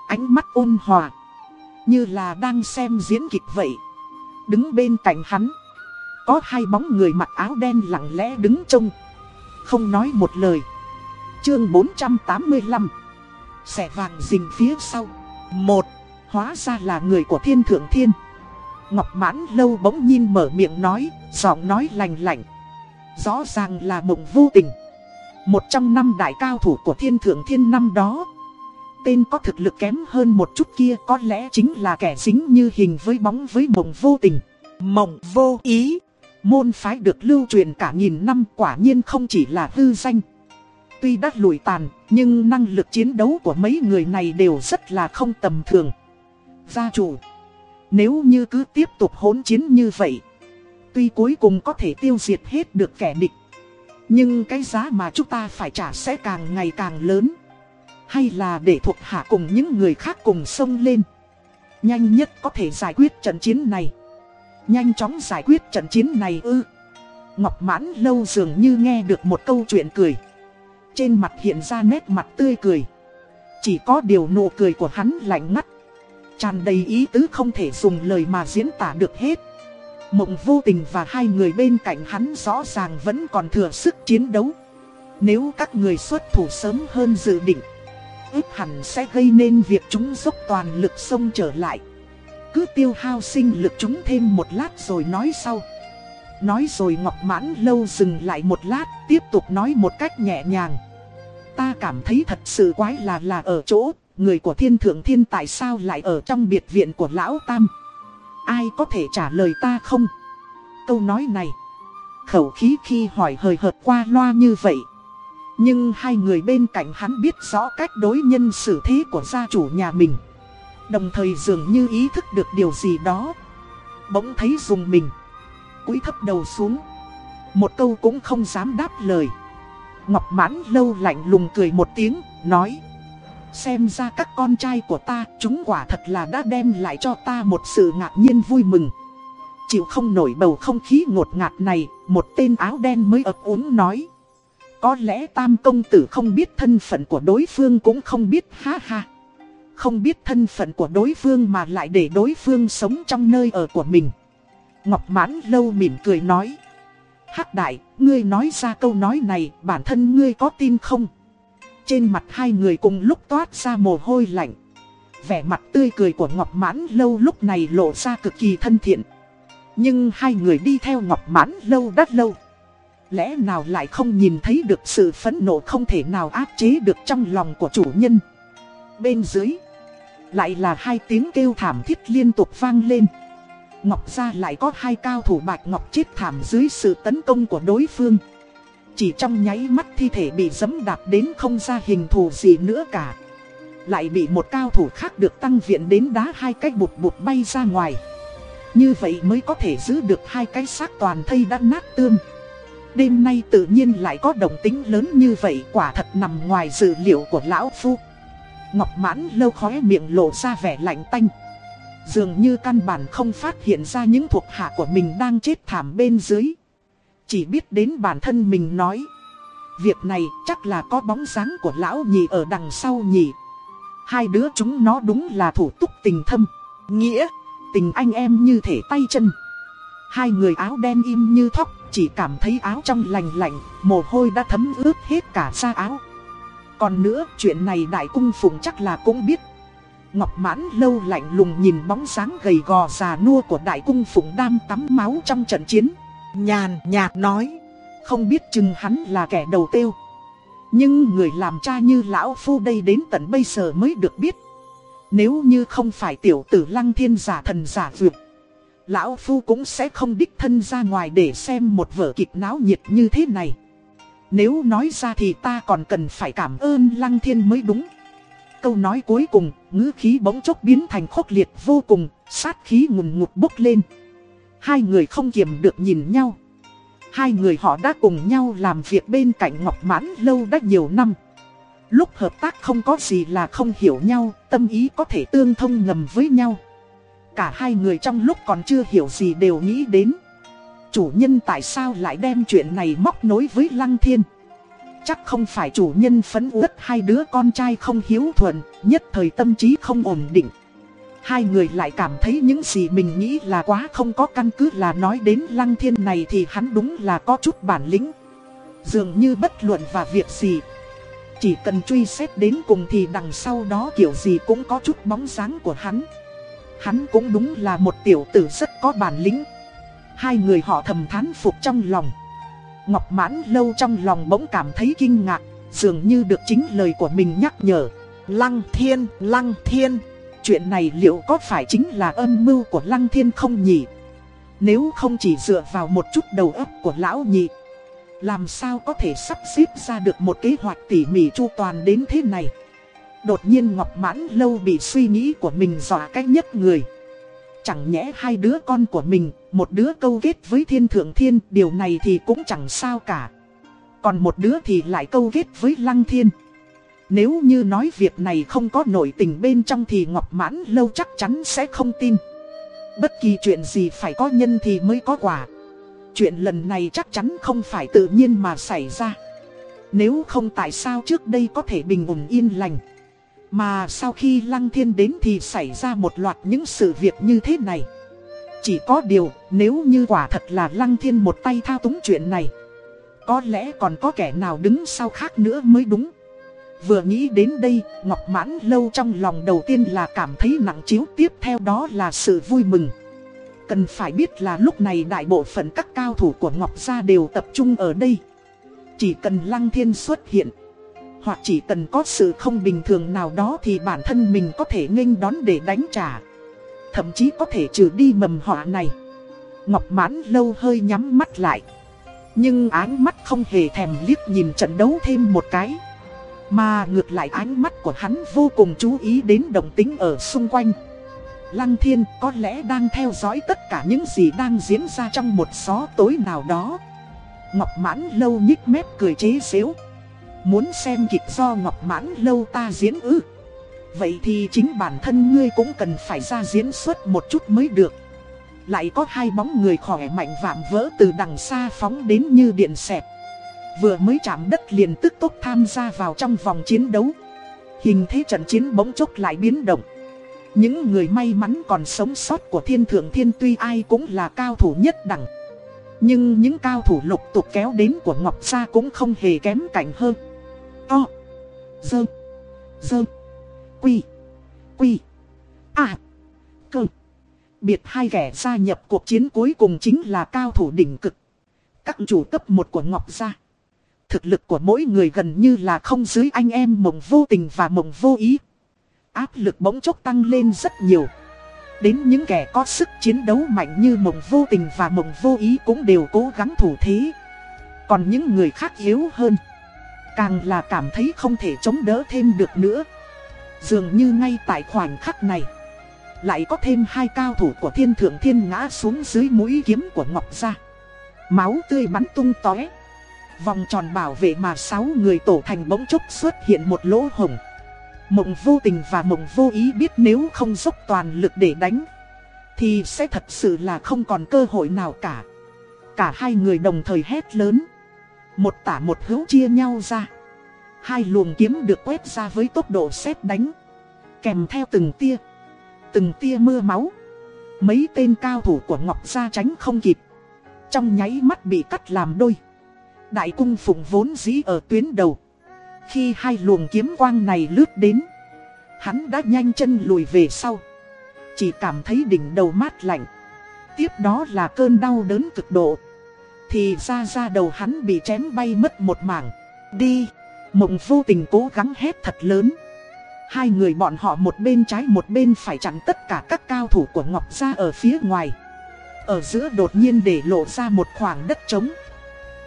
Ánh mắt ôn hòa. Như là đang xem diễn kịch vậy. Đứng bên cạnh hắn. Có hai bóng người mặc áo đen lặng lẽ đứng trông. Không nói một lời. Chương 485 Xẻ vàng rình phía sau Một, Hóa ra là người của thiên thượng thiên Ngọc mãn lâu bỗng nhiên mở miệng nói, Giọng nói lành lạnh Rõ ràng là mộng vô tình Một trong năm đại cao thủ của thiên thượng thiên năm đó Tên có thực lực kém hơn một chút kia Có lẽ chính là kẻ dính như hình với bóng với mộng vô tình Mộng vô ý Môn phái được lưu truyền cả nghìn năm quả nhiên không chỉ là hư danh Tuy đã lùi tàn, nhưng năng lực chiến đấu của mấy người này đều rất là không tầm thường. Gia chủ, nếu như cứ tiếp tục hỗn chiến như vậy, tuy cuối cùng có thể tiêu diệt hết được kẻ địch, nhưng cái giá mà chúng ta phải trả sẽ càng ngày càng lớn. Hay là để thuộc hạ cùng những người khác cùng sông lên. Nhanh nhất có thể giải quyết trận chiến này. Nhanh chóng giải quyết trận chiến này ư. Ngọc mãn lâu dường như nghe được một câu chuyện cười. Trên mặt hiện ra nét mặt tươi cười Chỉ có điều nụ cười của hắn lạnh ngắt tràn đầy ý tứ không thể dùng lời mà diễn tả được hết Mộng vô tình và hai người bên cạnh hắn rõ ràng vẫn còn thừa sức chiến đấu Nếu các người xuất thủ sớm hơn dự định ước hẳn sẽ gây nên việc chúng dốc toàn lực xông trở lại. Cứ tiêu hao sinh lực chúng thêm một lát rồi nói sau. Nói rồi Ngọc Mãn Lâu dừng lại một lát, Tiếp tục nói một cách nhẹ nhàng. Ta cảm thấy thật sự quái là là ở chỗ, Người của thiên thượng thiên tại sao lại ở trong biệt viện của Lão Tam? Ai có thể trả lời ta không? Câu nói này, Khẩu khí khi hỏi hời hợt qua loa như vậy nhưng hai người bên cạnh hắn biết rõ cách đối nhân xử thế của gia chủ nhà mình. Đồng thời dường như ý thức được điều gì đó. Bỗng thấy dùng mình. Cúi thấp đầu xuống. Một câu cũng không dám đáp lời. Ngọc mãn lâu lạnh lùng cười một tiếng, nói. Xem ra các con trai của ta, chúng quả thật là đã đem lại cho ta một sự ngạc nhiên vui mừng. Chịu không nổi bầu không khí ngột ngạt này, một tên áo đen mới ấp úng nói. Có lẽ tam công tử không biết thân phận của đối phương cũng không biết ha ha. Không biết thân phận của đối phương mà lại để đối phương sống trong nơi ở của mình. Ngọc mãn lâu mỉm cười nói. Hắc đại, ngươi nói ra câu nói này, bản thân ngươi có tin không? Trên mặt hai người cùng lúc toát ra mồ hôi lạnh. Vẻ mặt tươi cười của Ngọc Mãn Lâu lúc này lộ ra cực kỳ thân thiện. Nhưng hai người đi theo Ngọc Mãn Lâu đắt lâu. Lẽ nào lại không nhìn thấy được sự phẫn nộ không thể nào áp chế được trong lòng của chủ nhân. Bên dưới, lại là hai tiếng kêu thảm thiết liên tục vang lên. Ngọc gia lại có hai cao thủ bạch ngọc chết thảm dưới sự tấn công của đối phương. Chỉ trong nháy mắt thi thể bị dẫm đạp đến không ra hình thù gì nữa cả. Lại bị một cao thủ khác được tăng viện đến đá hai cái bụt bụt bay ra ngoài. Như vậy mới có thể giữ được hai cái xác toàn thây đã nát tương. Đêm nay tự nhiên lại có động tính lớn như vậy quả thật nằm ngoài dự liệu của lão phu. Ngọc mãn lâu khóe miệng lộ ra vẻ lạnh tanh. Dường như căn bản không phát hiện ra những thuộc hạ của mình đang chết thảm bên dưới. Chỉ biết đến bản thân mình nói. Việc này chắc là có bóng dáng của lão nhị ở đằng sau nhị. Hai đứa chúng nó đúng là thủ túc tình thâm. Nghĩa, tình anh em như thể tay chân. Hai người áo đen im như thóc, chỉ cảm thấy áo trong lành lạnh, mồ hôi đã thấm ướt hết cả da áo. Còn nữa, chuyện này đại cung phụng chắc là cũng biết. Ngọc mãn lâu lạnh lùng nhìn bóng sáng gầy gò già nua của đại cung phụng đam tắm máu trong trận chiến. Nhàn nhạt nói, không biết chừng hắn là kẻ đầu tiêu. Nhưng người làm cha như lão phu đây đến tận bây giờ mới được biết. Nếu như không phải tiểu tử lăng thiên giả thần giả vượt. Lão phu cũng sẽ không đích thân ra ngoài để xem một vở kịch náo nhiệt như thế này. Nếu nói ra thì ta còn cần phải cảm ơn lăng thiên mới đúng. Câu nói cuối cùng, ngữ khí bỗng chốc biến thành khốc liệt vô cùng, sát khí ngùn ngụt bốc lên. Hai người không kiềm được nhìn nhau. Hai người họ đã cùng nhau làm việc bên cạnh Ngọc Mãn lâu đã nhiều năm. Lúc hợp tác không có gì là không hiểu nhau, tâm ý có thể tương thông ngầm với nhau. Cả hai người trong lúc còn chưa hiểu gì đều nghĩ đến. Chủ nhân tại sao lại đem chuyện này móc nối với Lăng Thiên? Chắc không phải chủ nhân phấn uất hai đứa con trai không hiếu thuận, nhất thời tâm trí không ổn định. Hai người lại cảm thấy những gì mình nghĩ là quá không có căn cứ là nói đến lăng thiên này thì hắn đúng là có chút bản lĩnh. Dường như bất luận và việc gì. Chỉ cần truy xét đến cùng thì đằng sau đó kiểu gì cũng có chút bóng dáng của hắn. Hắn cũng đúng là một tiểu tử rất có bản lĩnh. Hai người họ thầm thán phục trong lòng. Ngọc mãn lâu trong lòng bỗng cảm thấy kinh ngạc, dường như được chính lời của mình nhắc nhở. Lăng thiên, lăng thiên. Chuyện này liệu có phải chính là âm mưu của Lăng Thiên không nhỉ? Nếu không chỉ dựa vào một chút đầu óc của lão nhị Làm sao có thể sắp xếp ra được một kế hoạch tỉ mỉ chu toàn đến thế này Đột nhiên Ngọc Mãn Lâu bị suy nghĩ của mình dọa cách nhất người Chẳng nhẽ hai đứa con của mình, Một đứa câu kết với thiên thượng thiên, Điều này thì cũng chẳng sao cả Còn một đứa thì lại câu kết với lăng thiên nếu như nói việc này không có nội tình bên trong thì Ngọc Mãn Lâu chắc chắn sẽ không tin. Bất kỳ chuyện gì phải có nhân thì mới có quả. Chuyện lần này chắc chắn không phải tự nhiên mà xảy ra. Nếu không tại sao trước đây có thể bình ổn yên lành. Mà sau khi Lăng Thiên đến thì xảy ra một loạt những sự việc như thế này. Chỉ có điều, nếu như quả thật là Lăng Thiên một tay thao túng chuyện này. Có lẽ còn có kẻ nào đứng sau khác nữa mới đúng. Vừa nghĩ đến đây, Ngọc Mãn Lâu trong lòng đầu tiên là cảm thấy nặng chiếu tiếp theo đó là sự vui mừng. Cần phải biết là lúc này đại bộ phận các cao thủ của Ngọc Gia đều tập trung ở đây. Chỉ cần Lăng Thiên xuất hiện, hoặc chỉ cần có sự không bình thường nào đó thì bản thân mình có thể nghênh đón để đánh trả. Thậm chí có thể trừ đi mầm họa này. Ngọc Mãn Lâu hơi nhắm mắt lại. Nhưng áng mắt không hề thèm liếc nhìn trận đấu thêm một cái. Mà ngược lại ánh mắt của hắn vô cùng chú ý đến đồng tính ở xung quanh Lăng thiên có lẽ đang theo dõi tất cả những gì đang diễn ra trong một xó tối nào đó Ngọc mãn lâu nhích mép cười chế xếu Muốn xem kịch do Ngọc mãn lâu ta diễn ư? Vậy thì chính bản thân ngươi cũng cần phải ra diễn xuất một chút mới được. Lại có hai bóng người khỏe mạnh vạm vỡ từ đằng xa phóng đến như điện xẹp. Vừa mới chạm đất liền tức tốc tham gia vào trong vòng chiến đấu. Hình thế trận chiến bỗng chốc lại biến động. Những người may mắn còn sống sót của thiên thượng thiên tuy ai cũng là cao thủ nhất đẳng. Nhưng những cao thủ lục tục kéo đến của Ngọc Gia cũng không hề kém cạnh hơn. To. Dơ Dơ Quy Quy À. Cơ. Biệt hai kẻ gia nhập cuộc chiến cuối cùng chính là cao thủ đỉnh cực. Các chủ cấp một của Ngọc Gia. Thực lực của mỗi người gần như là không dưới anh em mộng vô tình và mộng vô ý. Áp lực bỗng chốc tăng lên rất nhiều. Đến những kẻ có sức chiến đấu mạnh như mộng vô tình và mộng vô ý cũng đều cố gắng thủ thế. Còn những người khác yếu hơn. Càng là cảm thấy không thể chống đỡ thêm được nữa. Dường như ngay tại khoảnh khắc này. Lại có thêm hai cao thủ của thiên thượng thiên ngã xuống dưới mũi kiếm của Ngọc Gia. Máu tươi bắn tung tóe. Vòng tròn bảo vệ mà sáu người tổ thành bỗng chốc xuất hiện một lỗ hồng. Mộng vô tình và mộng vô ý biết nếu không dốc toàn lực để đánh, Thì sẽ thật sự là không còn cơ hội nào cả Cả hai người đồng thời hét lớn một tả một hữu chia nhau ra Hai luồng kiếm được quét ra với tốc độ xét đánh Kèm theo từng tia Từng tia mưa máu Mấy tên cao thủ của Ngọc Gia tránh không kịp Trong nháy mắt bị cắt làm đôi Đại cung phụng vốn dĩ ở tuyến đầu. Khi hai luồng kiếm quang này lướt đến, hắn đã nhanh chân lùi về sau. Chỉ cảm thấy đỉnh đầu mát lạnh. Tiếp đó là cơn đau đớn cực độ. Thì ra ra đầu hắn bị chém bay mất một mảng. Đi! Mộng vô tình cố gắng hét thật lớn. Hai người bọn họ một bên trái một bên phải chặn tất cả các cao thủ của Ngọc Gia ở phía ngoài. Ở giữa đột nhiên để lộ ra một khoảng đất trống.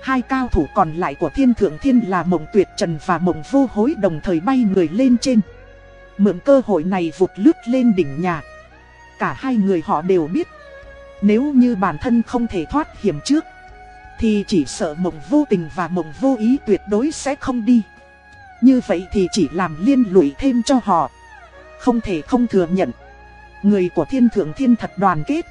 Hai cao thủ còn lại của thiên thượng thiên là mộng tuyệt trần và mộng vô hối đồng thời bay người lên trên. Mượn cơ hội này vụt lướt lên đỉnh nhà. Cả hai người họ đều biết. Nếu như bản thân không thể thoát hiểm trước. Thì chỉ sợ mộng vô tình và mộng vô ý tuyệt đối sẽ không đi. Như vậy thì chỉ làm liên lụy thêm cho họ. Không thể không thừa nhận. Người của thiên thượng thiên thật đoàn kết.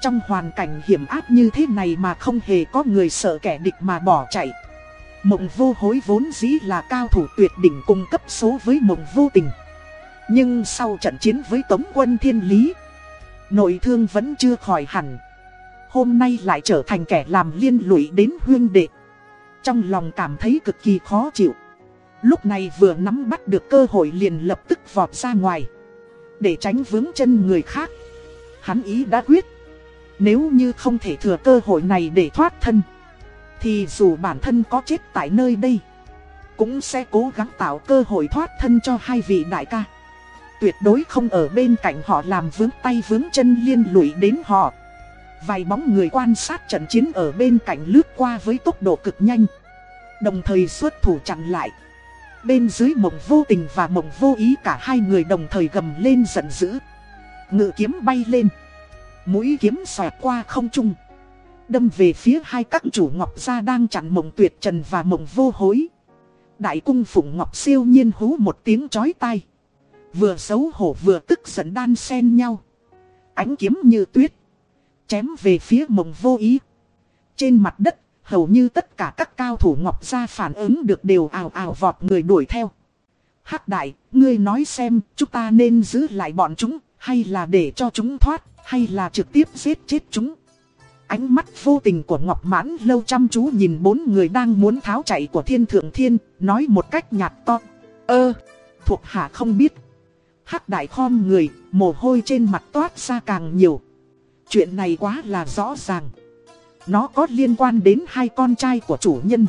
Trong hoàn cảnh hiểm áp như thế này mà không hề có người sợ kẻ địch mà bỏ chạy. Mộng vô hối vốn dĩ là cao thủ tuyệt đỉnh cung cấp số với mộng vô tình. Nhưng sau trận chiến với Tống quân Thiên Lý, nội thương vẫn chưa khỏi hẳn. Hôm nay lại trở thành kẻ làm liên lụy đến huyên đệ. Trong lòng cảm thấy cực kỳ khó chịu. Lúc này vừa nắm bắt được cơ hội liền lập tức vọt ra ngoài. Để tránh vướng chân người khác. Hắn ý đã quyết. Nếu như không thể thừa cơ hội này để thoát thân, Thì dù bản thân có chết tại nơi đây, Cũng sẽ cố gắng tạo cơ hội thoát thân cho hai vị đại ca Tuyệt đối không ở bên cạnh họ làm vướng tay vướng chân liên lụy đến họ Vài bóng người quan sát trận chiến ở bên cạnh lướt qua với tốc độ cực nhanh Đồng thời xuất thủ chặn lại Bên dưới mộng vô tình và mộng vô ý cả hai người đồng thời gầm lên giận dữ Ngự kiếm bay lên Mũi kiếm xoẹt qua không trung. Đâm về phía hai các chủ ngọc gia đang chặn mộng tuyệt trần và mộng vô hối. Đại cung phụng ngọc siêu nhiên hú một tiếng chói tai. Vừa xấu hổ vừa tức giận đan xen nhau. Ánh kiếm như tuyết. Chém về phía mộng vô ý. Trên mặt đất, hầu như tất cả các cao thủ ngọc gia phản ứng được đều ào ào vọt người đuổi theo. Hắc đại, ngươi nói xem, chúng ta nên giữ lại bọn chúng, hay là để cho chúng thoát hay là trực tiếp giết chết chúng. Ánh mắt vô tình của Ngọc Mãn lâu chăm chú nhìn bốn người đang muốn tháo chạy của thiên thượng thiên, nói một cách nhạt to. Ơ, thuộc hạ không biết. Hắc đại khom người, mồ hôi trên mặt toát ra càng nhiều. Chuyện này quá là rõ ràng. Nó có liên quan đến hai con trai của chủ nhân.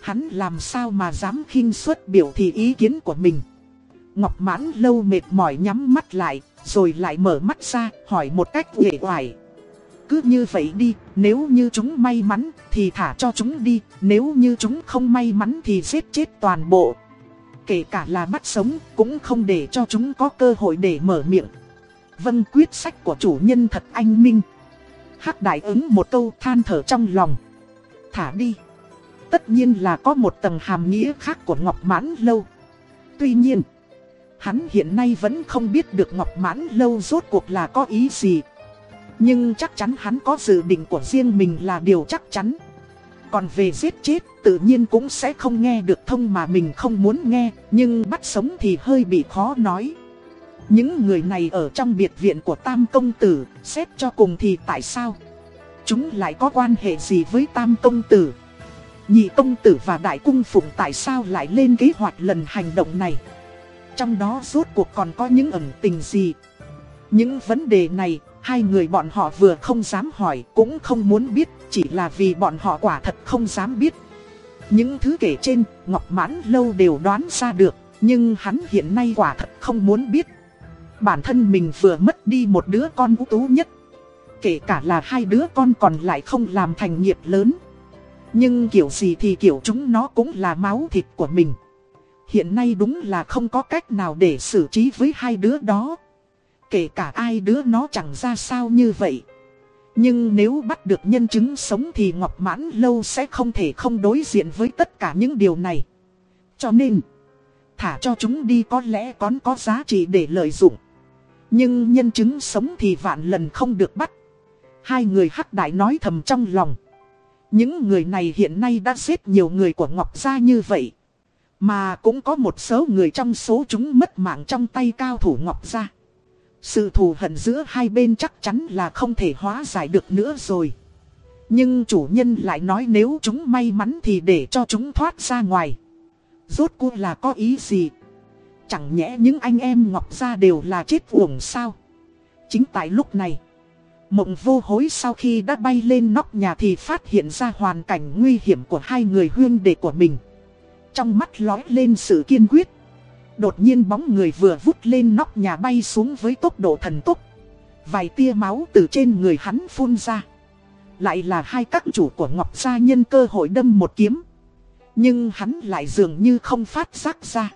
Hắn làm sao mà dám khinh suất biểu thị ý kiến của mình. Ngọc mãn lâu mệt mỏi nhắm mắt lại, rồi lại mở mắt ra, hỏi một cách uể oải. Cứ như vậy đi, nếu như chúng may mắn thì thả cho chúng đi, nếu như chúng không may mắn thì giết chết toàn bộ. Kể cả là bắt sống, cũng không để cho chúng có cơ hội để mở miệng. Vân quyết sách của chủ nhân thật anh minh. Hắc đại ứng một câu than thở trong lòng. Thả đi. Tất nhiên là có một tầng hàm nghĩa khác của Ngọc Mãn Lâu. Tuy nhiên... Hắn hiện nay vẫn không biết được Ngọc Mãn Lâu rốt cuộc là có ý gì. Nhưng chắc chắn hắn có dự định của riêng mình là điều chắc chắn. Còn về giết chết, tự nhiên cũng sẽ không nghe được thông mà mình không muốn nghe Nhưng bắt sống thì hơi bị khó nói những người này ở trong biệt viện của Tam Công Tử, Xét cho cùng thì tại sao? Chúng lại có quan hệ gì với Tam Công Tử? Nhị Công Tử và Đại Cung Phụng tại sao lại lên kế hoạch lần hành động này? Trong đó rốt cuộc còn có những ẩn tình gì? Những vấn đề này, Hai người bọn họ vừa không dám hỏi, cũng không muốn biết, Chỉ là vì bọn họ quả thật không dám biết. Những thứ kể trên, Ngọc Mãn Lâu đều đoán ra được, Nhưng hắn hiện nay quả thật không muốn biết. Bản thân mình vừa mất đi một đứa con ưu tú nhất. Kể cả là hai đứa con còn lại không làm thành nghiệp lớn. Nhưng kiểu gì thì kiểu chúng nó cũng là máu thịt của mình. Hiện nay đúng là không có cách nào để xử trí với hai đứa đó. Kể cả ai đứa nó chẳng ra sao như vậy. Nhưng nếu bắt được nhân chứng sống thì Ngọc Mãn Lâu sẽ không thể không đối diện với tất cả những điều này. Cho nên, Thả cho chúng đi có lẽ còn có giá trị để lợi dụng. Nhưng nhân chứng sống thì vạn lần không được bắt Hai người hắc đại nói thầm trong lòng Những người này hiện nay đã giết nhiều người của Ngọc Gia như vậy Mà cũng có một số người trong số chúng mất mạng trong tay cao thủ Ngọc Gia sự thù hận giữa hai bên chắc chắn là không thể hóa giải được nữa rồi. Nhưng chủ nhân lại nói nếu chúng may mắn thì để cho chúng thoát ra ngoài. Rốt cuộc là có ý gì? Chẳng nhẽ những anh em Ngọc Gia đều là chết uổng sao? Chính tại lúc này, mộng vô hối sau khi đã bay lên nóc nhà thì phát hiện ra hoàn cảnh nguy hiểm của hai người huyên đệ của mình. Trong mắt lói lên sự kiên quyết. Đột nhiên bóng người vừa vút lên nóc nhà bay xuống với tốc độ thần tốc. Vài tia máu từ trên người hắn phun ra. Lại là hai các chủ của Ngọc Gia nhân cơ hội đâm một kiếm. Nhưng hắn lại dường như không phát giác ra.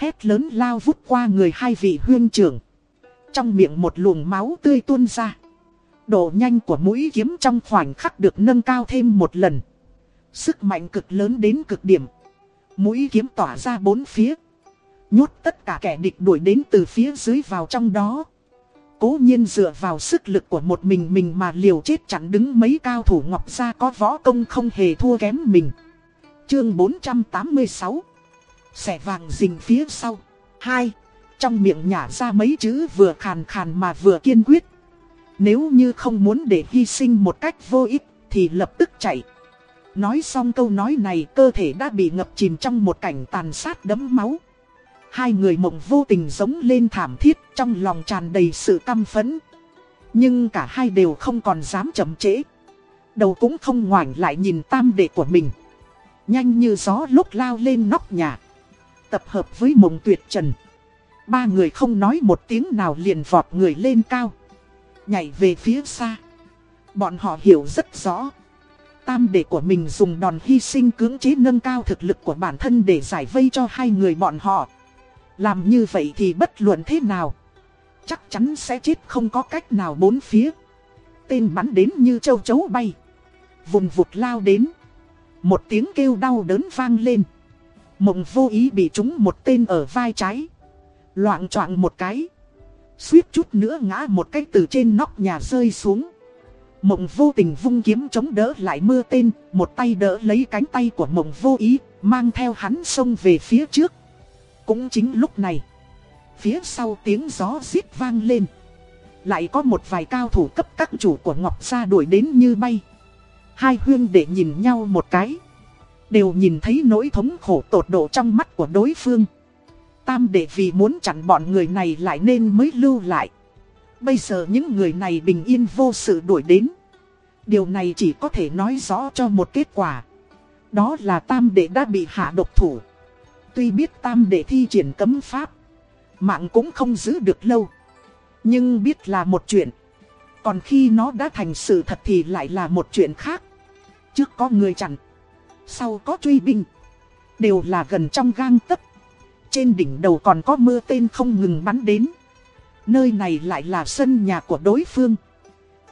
Hét lớn lao vút qua người hai vị huyên trưởng. Trong miệng một luồng máu tươi tuôn ra. Độ nhanh của mũi kiếm trong khoảnh khắc được nâng cao thêm một lần. Sức mạnh cực lớn đến cực điểm. Mũi kiếm tỏa ra bốn phía. Nhốt tất cả kẻ địch đuổi đến từ phía dưới vào trong đó Cố nhiên dựa vào sức lực của một mình mình mà liều chết chặn đứng mấy cao thủ ngọc gia có võ công không hề thua kém mình Chương 486 Xẻ vàng rình phía sau hai, Trong miệng nhả ra mấy chữ vừa khàn khàn mà vừa kiên quyết Nếu như không muốn để hy sinh một cách vô ích, thì lập tức chạy Nói xong câu nói này, cơ thể đã bị ngập chìm trong một cảnh tàn sát đẫm máu Hai người mộng vô tình giống lên thảm thiết, trong lòng tràn đầy sự căm phẫn. Nhưng cả hai đều không còn dám chậm trễ. Đầu cũng không ngoảnh lại nhìn tam đệ của mình. Nhanh như gió lúc lao lên nóc nhà. Tập hợp với mộng tuyệt trần. Ba người không nói một tiếng nào liền vọt người lên cao. Nhảy về phía xa. Bọn họ hiểu rất rõ. Tam đệ của mình dùng đòn hy sinh cưỡng chế nâng cao thực lực của bản thân để giải vây cho hai người bọn họ. Làm như vậy thì bất luận thế nào, Chắc chắn sẽ chết không có cách nào bốn phía Tên bắn đến như châu chấu bay Vùng vụt lao đến Một tiếng kêu đau đớn vang lên Mộng vô ý bị trúng một tên ở vai trái Loạn choạng một cái Suýt chút nữa ngã một cái từ trên nóc nhà rơi xuống Mộng vô tình vung kiếm chống đỡ lại mưa tên Một tay đỡ lấy cánh tay của mộng vô ý Mang theo hắn xông về phía trước cũng chính lúc này, phía sau tiếng gió rít vang lên. Lại có một vài cao thủ cấp các chủ của Ngọc Gia đuổi đến như bay. Hai huyên để nhìn nhau một cái. Đều nhìn thấy nỗi thống khổ tột độ trong mắt của đối phương. Tam đệ vì muốn chặn bọn người này lại nên mới lưu lại. Bây giờ những người này bình yên vô sự đuổi đến. Điều này chỉ có thể nói rõ cho một kết quả. Đó là tam đệ đã bị hạ độc thủ. Tuy biết tam đệ thi triển cấm pháp, mạng cũng không giữ được lâu. Nhưng biết là một chuyện. Còn khi nó đã thành sự thật thì lại là một chuyện khác. Trước có người chặn, sau có truy binh. Đều là gần trong gang tấc. Trên đỉnh đầu còn có mưa tên không ngừng bắn đến. Nơi này lại là sân nhà của đối phương.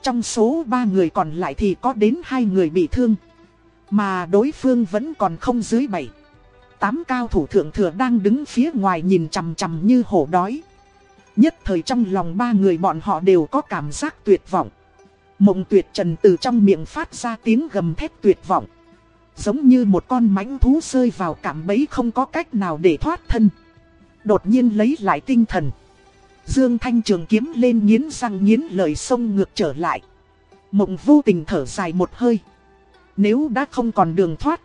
Trong số ba người còn lại thì có đến hai người bị thương. Mà đối phương vẫn còn không dưới bảy tám cao thủ thượng thừa đang đứng phía ngoài nhìn chằm chằm như hổ đói. Nhất thời trong lòng ba người bọn họ đều có cảm giác tuyệt vọng. Mộng tuyệt trần từ trong miệng phát ra tiếng gầm thét tuyệt vọng. Giống như một con mãnh thú rơi vào cảm bẫy không có cách nào để thoát thân. Đột nhiên lấy lại tinh thần. Dương Thanh Trường kiếm lên nghiến răng nghiến lời sông ngược trở lại. Mộng vô tình thở dài một hơi. Nếu đã không còn đường thoát,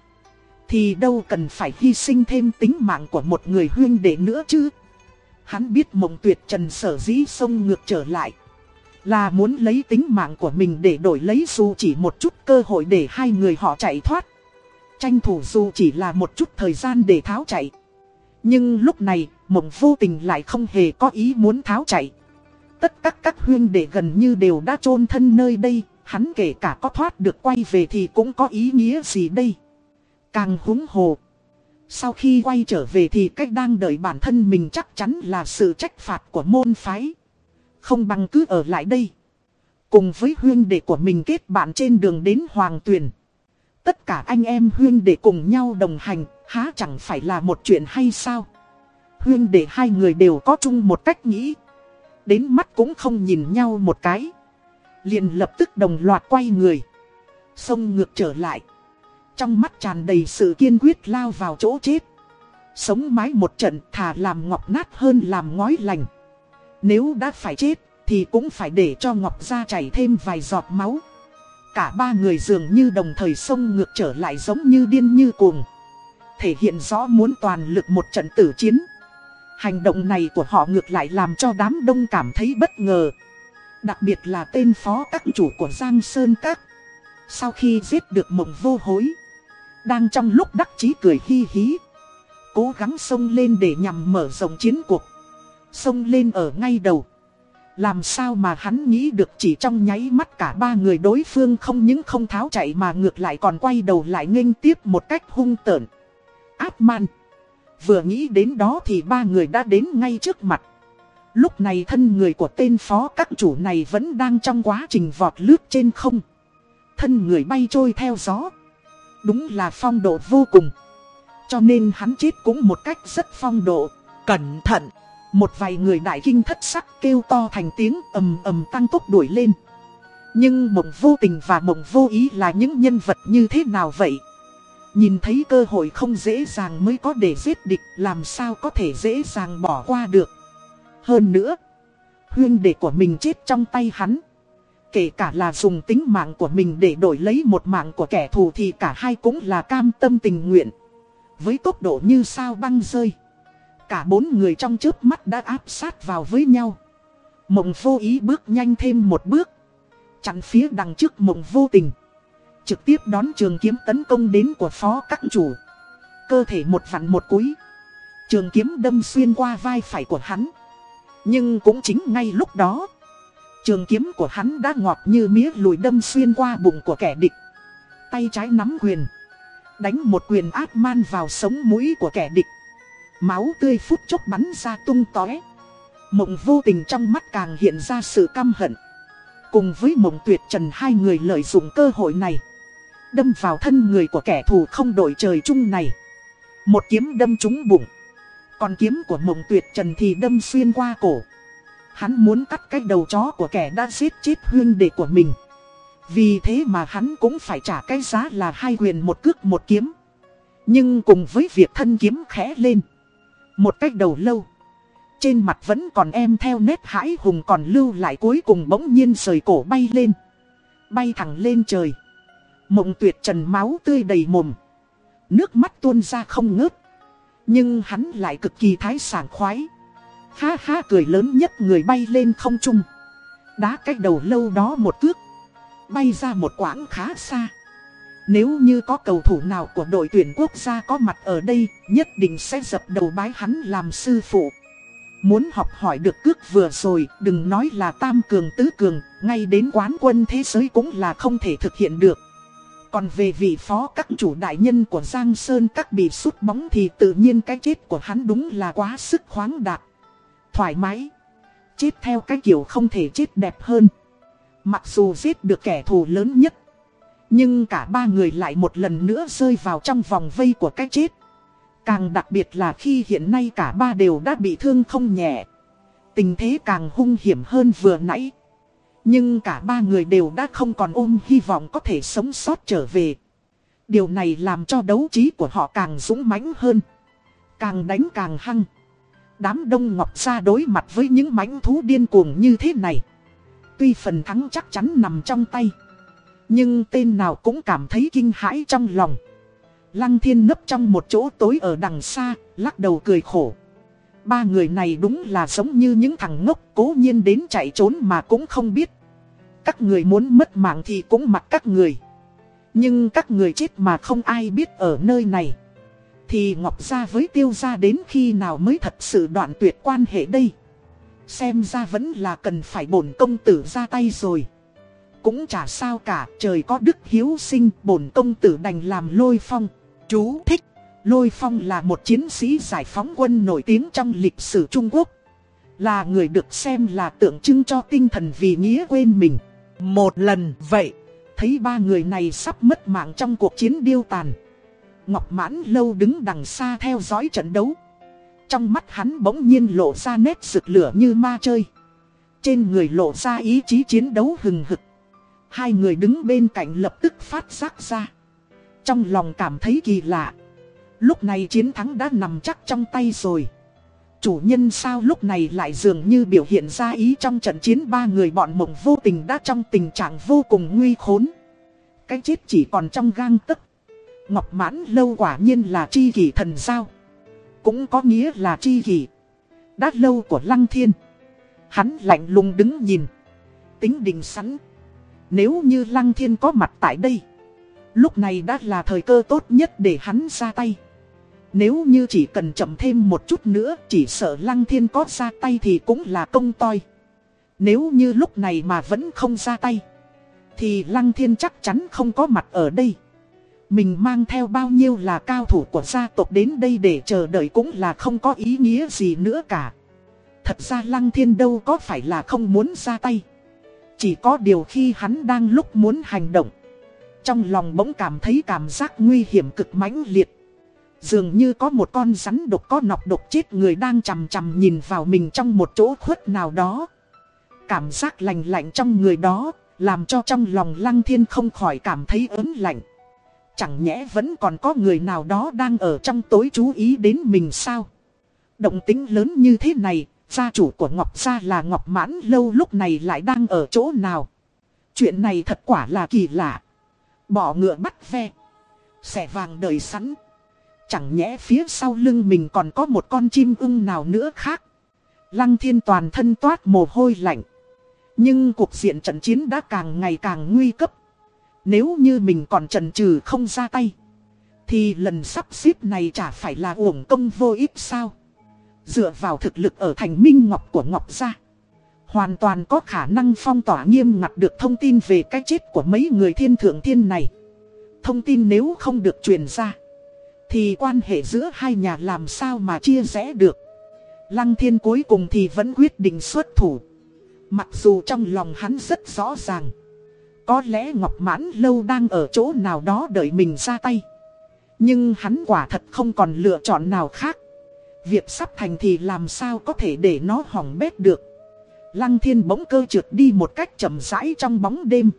thì đâu cần phải hy sinh thêm tính mạng của một người huyên đệ nữa chứ. Hắn biết mộng tuyệt trần sở dĩ sông ngược trở lại. Là muốn lấy tính mạng của mình để đổi lấy dù chỉ một chút cơ hội để hai người họ chạy thoát. Tranh thủ dù chỉ là một chút thời gian để tháo chạy. Nhưng lúc này, mộng vô tình lại không hề có ý muốn tháo chạy. Tất các các huyên đệ gần như đều đã chôn thân nơi đây, hắn kể cả có thoát được quay về thì cũng có ý nghĩa gì đây. Càng húng hồ. Sau khi quay trở về thì cách đang đợi bản thân mình chắc chắn là sự trách phạt của môn phái. Không bằng cứ ở lại đây. Cùng với huyên đệ của mình kết bạn trên đường đến Hoàng Tuyền. Tất cả anh em huyên để cùng nhau đồng hành, há chẳng phải là một chuyện hay sao? Huyên để hai người đều có chung một cách nghĩ. Đến mắt cũng không nhìn nhau một cái. Liền lập tức đồng loạt quay người. Xông ngược trở lại. Trong mắt tràn đầy sự kiên quyết lao vào chỗ chết. Sống mái một trận thà làm ngọc nát hơn làm ngói lành. Nếu đã phải chết thì cũng phải để cho ngọc ra chảy thêm vài giọt máu. Cả ba người dường như đồng thời xông ngược trở lại giống như điên như cuồng. Thể hiện rõ muốn toàn lực một trận tử chiến. Hành động này của họ ngược lại làm cho đám đông cảm thấy bất ngờ. Đặc biệt là tên phó các chủ của Giang Sơn Các. Sau khi giết được mộng vô hối. Đang trong lúc đắc chí cười hi hí. Cố gắng xông lên để nhằm mở rộng chiến cuộc. Xông lên ở ngay đầu. Làm sao mà hắn nghĩ được chỉ trong nháy mắt cả ba người đối phương không những không tháo chạy mà ngược lại còn quay đầu lại nghênh tiếp một cách hung tợn. Áp man. Vừa nghĩ đến đó thì ba người đã đến ngay trước mặt. Lúc này thân người của tên phó các chủ này vẫn đang trong quá trình vọt lướt trên không. Thân người bay trôi theo gió. Đúng là phong độ vô cùng. Cho nên hắn chết cũng một cách rất phong độ. Cẩn thận. Một vài người đại kinh thất sắc kêu to thành tiếng ầm ầm tăng tốc đuổi lên. Nhưng mộng vô tình và mộng vô ý là những nhân vật như thế nào vậy? Nhìn thấy cơ hội không dễ dàng mới có để giết địch làm sao có thể dễ dàng bỏ qua được. Hơn nữa, huyên đệ của mình chết trong tay hắn. Kể cả là dùng tính mạng của mình để đổi lấy một mạng của kẻ thù thì cả hai cũng là cam tâm tình nguyện. Với tốc độ như sao băng rơi. Cả bốn người trong trước mắt đã áp sát vào với nhau. Mộng vô ý bước nhanh thêm một bước. Chặn phía đằng trước mộng vô tình. Trực tiếp đón trường kiếm tấn công đến của phó các chủ. Cơ thể một vặn một cúi. Trường kiếm đâm xuyên qua vai phải của hắn. Nhưng cũng chính ngay lúc đó. Trường kiếm của hắn đã ngọt như mía lùi đâm xuyên qua bụng của kẻ địch. Tay trái nắm quyền. Đánh một quyền áp man vào sống mũi của kẻ địch. Máu tươi phút chốc bắn ra tung tóe. Mộng vô tình trong mắt càng hiện ra sự căm hận. Cùng với mộng tuyệt trần hai người lợi dụng cơ hội này. Đâm vào thân người của kẻ thù không đổi trời chung này. Một kiếm đâm trúng bụng. Còn kiếm của mộng tuyệt trần thì đâm xuyên qua cổ. Hắn muốn cắt cái đầu chó của kẻ đã giết chết huyên đệ của mình. Vì thế mà hắn cũng phải trả cái giá là hai quyền một cước một kiếm. Nhưng cùng với việc thân kiếm khẽ lên. Một cách đầu lâu. Trên mặt vẫn còn em theo nét hãi hùng còn lưu lại cuối cùng bỗng nhiên rời cổ bay lên. Bay thẳng lên trời. Mộng tuyệt trần máu tươi đầy mồm. Nước mắt tuôn ra không ngớt. Nhưng hắn lại cực kỳ thái sảng khoái. Ha ha cười lớn nhất người bay lên không trung. Đá cách đầu lâu đó một cước. Bay ra một quãng khá xa. Nếu như có cầu thủ nào của đội tuyển quốc gia có mặt ở đây, nhất định sẽ dập đầu bái hắn làm sư phụ. Muốn học hỏi được cước vừa rồi, đừng nói là tam cường tứ cường, ngay đến quán quân thế giới cũng là không thể thực hiện được. Còn về vị phó các chủ đại nhân của Giang Sơn các bị sút bóng thì tự nhiên cái chết của hắn đúng là quá sức khoáng đạt. Thoải mái. Chết theo cái kiểu không thể chết đẹp hơn. Mặc dù giết được kẻ thù lớn nhất. Nhưng cả ba người lại một lần nữa rơi vào trong vòng vây của cái chết. Càng đặc biệt là khi hiện nay cả ba đều đã bị thương không nhẹ. Tình thế càng hung hiểm hơn vừa nãy. Nhưng cả ba người đều đã không còn ôm hy vọng có thể sống sót trở về. Điều này làm cho đấu trí của họ càng dũng mãnh hơn. Càng đánh càng hăng. Đám đông ngọc ra đối mặt với những mãnh thú điên cuồng như thế này. Tuy phần thắng chắc chắn nằm trong tay. Nhưng tên nào cũng cảm thấy kinh hãi trong lòng. Lăng thiên nấp trong một chỗ tối ở đằng xa, lắc đầu cười khổ. Ba người này đúng là giống như những thằng ngốc cố nhiên đến chạy trốn mà cũng không biết. Các người muốn mất mạng thì cũng mặc các người. Nhưng các người chết mà không ai biết ở nơi này. Thì Ngọc Gia với Tiêu Gia đến khi nào mới thật sự đoạn tuyệt quan hệ đây. Xem ra vẫn là cần phải bổn công tử ra tay rồi. Cũng chả sao cả, trời có đức hiếu sinh, bổn công tử đành làm lôi phong. Chú thích, lôi phong là một chiến sĩ giải phóng quân nổi tiếng trong lịch sử Trung Quốc. Là người được xem là tượng trưng cho tinh thần vì nghĩa quên mình. Một lần vậy, thấy ba người này sắp mất mạng trong cuộc chiến điêu tàn. Ngọc mãn lâu đứng đằng xa theo dõi trận đấu. Trong mắt hắn bỗng nhiên lộ ra nét rực lửa như ma chơi. Trên người lộ ra ý chí chiến đấu hừng hực. Hai người đứng bên cạnh lập tức phát giác ra. Trong lòng cảm thấy kỳ lạ. Lúc này chiến thắng đã nằm chắc trong tay rồi. Chủ nhân sao lúc này lại dường như biểu hiện ra ý trong trận chiến ba người bọn mộng vô tình đã trong tình trạng vô cùng nguy khốn. Cái chết chỉ còn trong gang tấc. Ngọc mãn lâu quả nhiên là chi kỷ thần sao. Cũng có nghĩa là chi kỷ. Đã lâu của lăng thiên. Hắn lạnh lùng đứng nhìn. Tính đình sẵn. Nếu như lăng thiên có mặt tại đây. Lúc này đã là thời cơ tốt nhất để hắn ra tay. Nếu như chỉ cần chậm thêm một chút nữa, chỉ sợ Lăng Thiên có ra tay thì cũng là công toi. Nếu như lúc này mà vẫn không ra tay, thì Lăng Thiên chắc chắn không có mặt ở đây. Mình mang theo bao nhiêu là cao thủ của gia tộc đến đây để chờ đợi cũng là không có ý nghĩa gì nữa cả. Thật ra Lăng Thiên đâu có phải là không muốn ra tay. Chỉ có điều khi hắn đang lúc muốn hành động. Trong lòng bỗng cảm thấy cảm giác nguy hiểm cực mãnh liệt. Dường như có một con rắn độc có nọc độc chết người đang chằm chằm nhìn vào mình trong một chỗ khuất nào đó. Cảm giác lạnh lạnh trong người đó, làm cho trong lòng lăng thiên không khỏi cảm thấy ớn lạnh. Chẳng nhẽ vẫn còn có người nào đó đang ở trong tối chú ý đến mình sao? Động tính lớn như thế này, gia chủ của Ngọc Gia là Ngọc Mãn Lâu lúc này lại đang ở chỗ nào? Chuyện này thật quả là kỳ lạ. Bỏ ngựa bắt ve. Xẻ vàng đời sẵn. Chẳng nhẽ phía sau lưng mình còn có một con chim ưng nào nữa khác. Lăng thiên toàn thân toát mồ hôi lạnh. Nhưng cuộc diện trận chiến đã càng ngày càng nguy cấp. Nếu như mình còn trần trừ không ra tay. Thì lần sắp xếp này chả phải là uổng công vô ích sao. Dựa vào thực lực ở thành minh ngọc của Ngọc Gia. Hoàn toàn có khả năng phong tỏa nghiêm ngặt được thông tin về cái chết của mấy người thiên thượng thiên này. Thông tin nếu không được truyền ra. Thì quan hệ giữa hai nhà làm sao mà chia rẽ được. Lăng thiên cuối cùng thì vẫn quyết định xuất thủ. Mặc dù trong lòng hắn rất rõ ràng. Có lẽ Ngọc Mãn Lâu đang ở chỗ nào đó đợi mình ra tay. Nhưng hắn quả thật không còn lựa chọn nào khác. Việc sắp thành thì làm sao có thể để nó hỏng bét được. Lăng thiên bỗng cơ trượt đi một cách chậm rãi trong bóng đêm.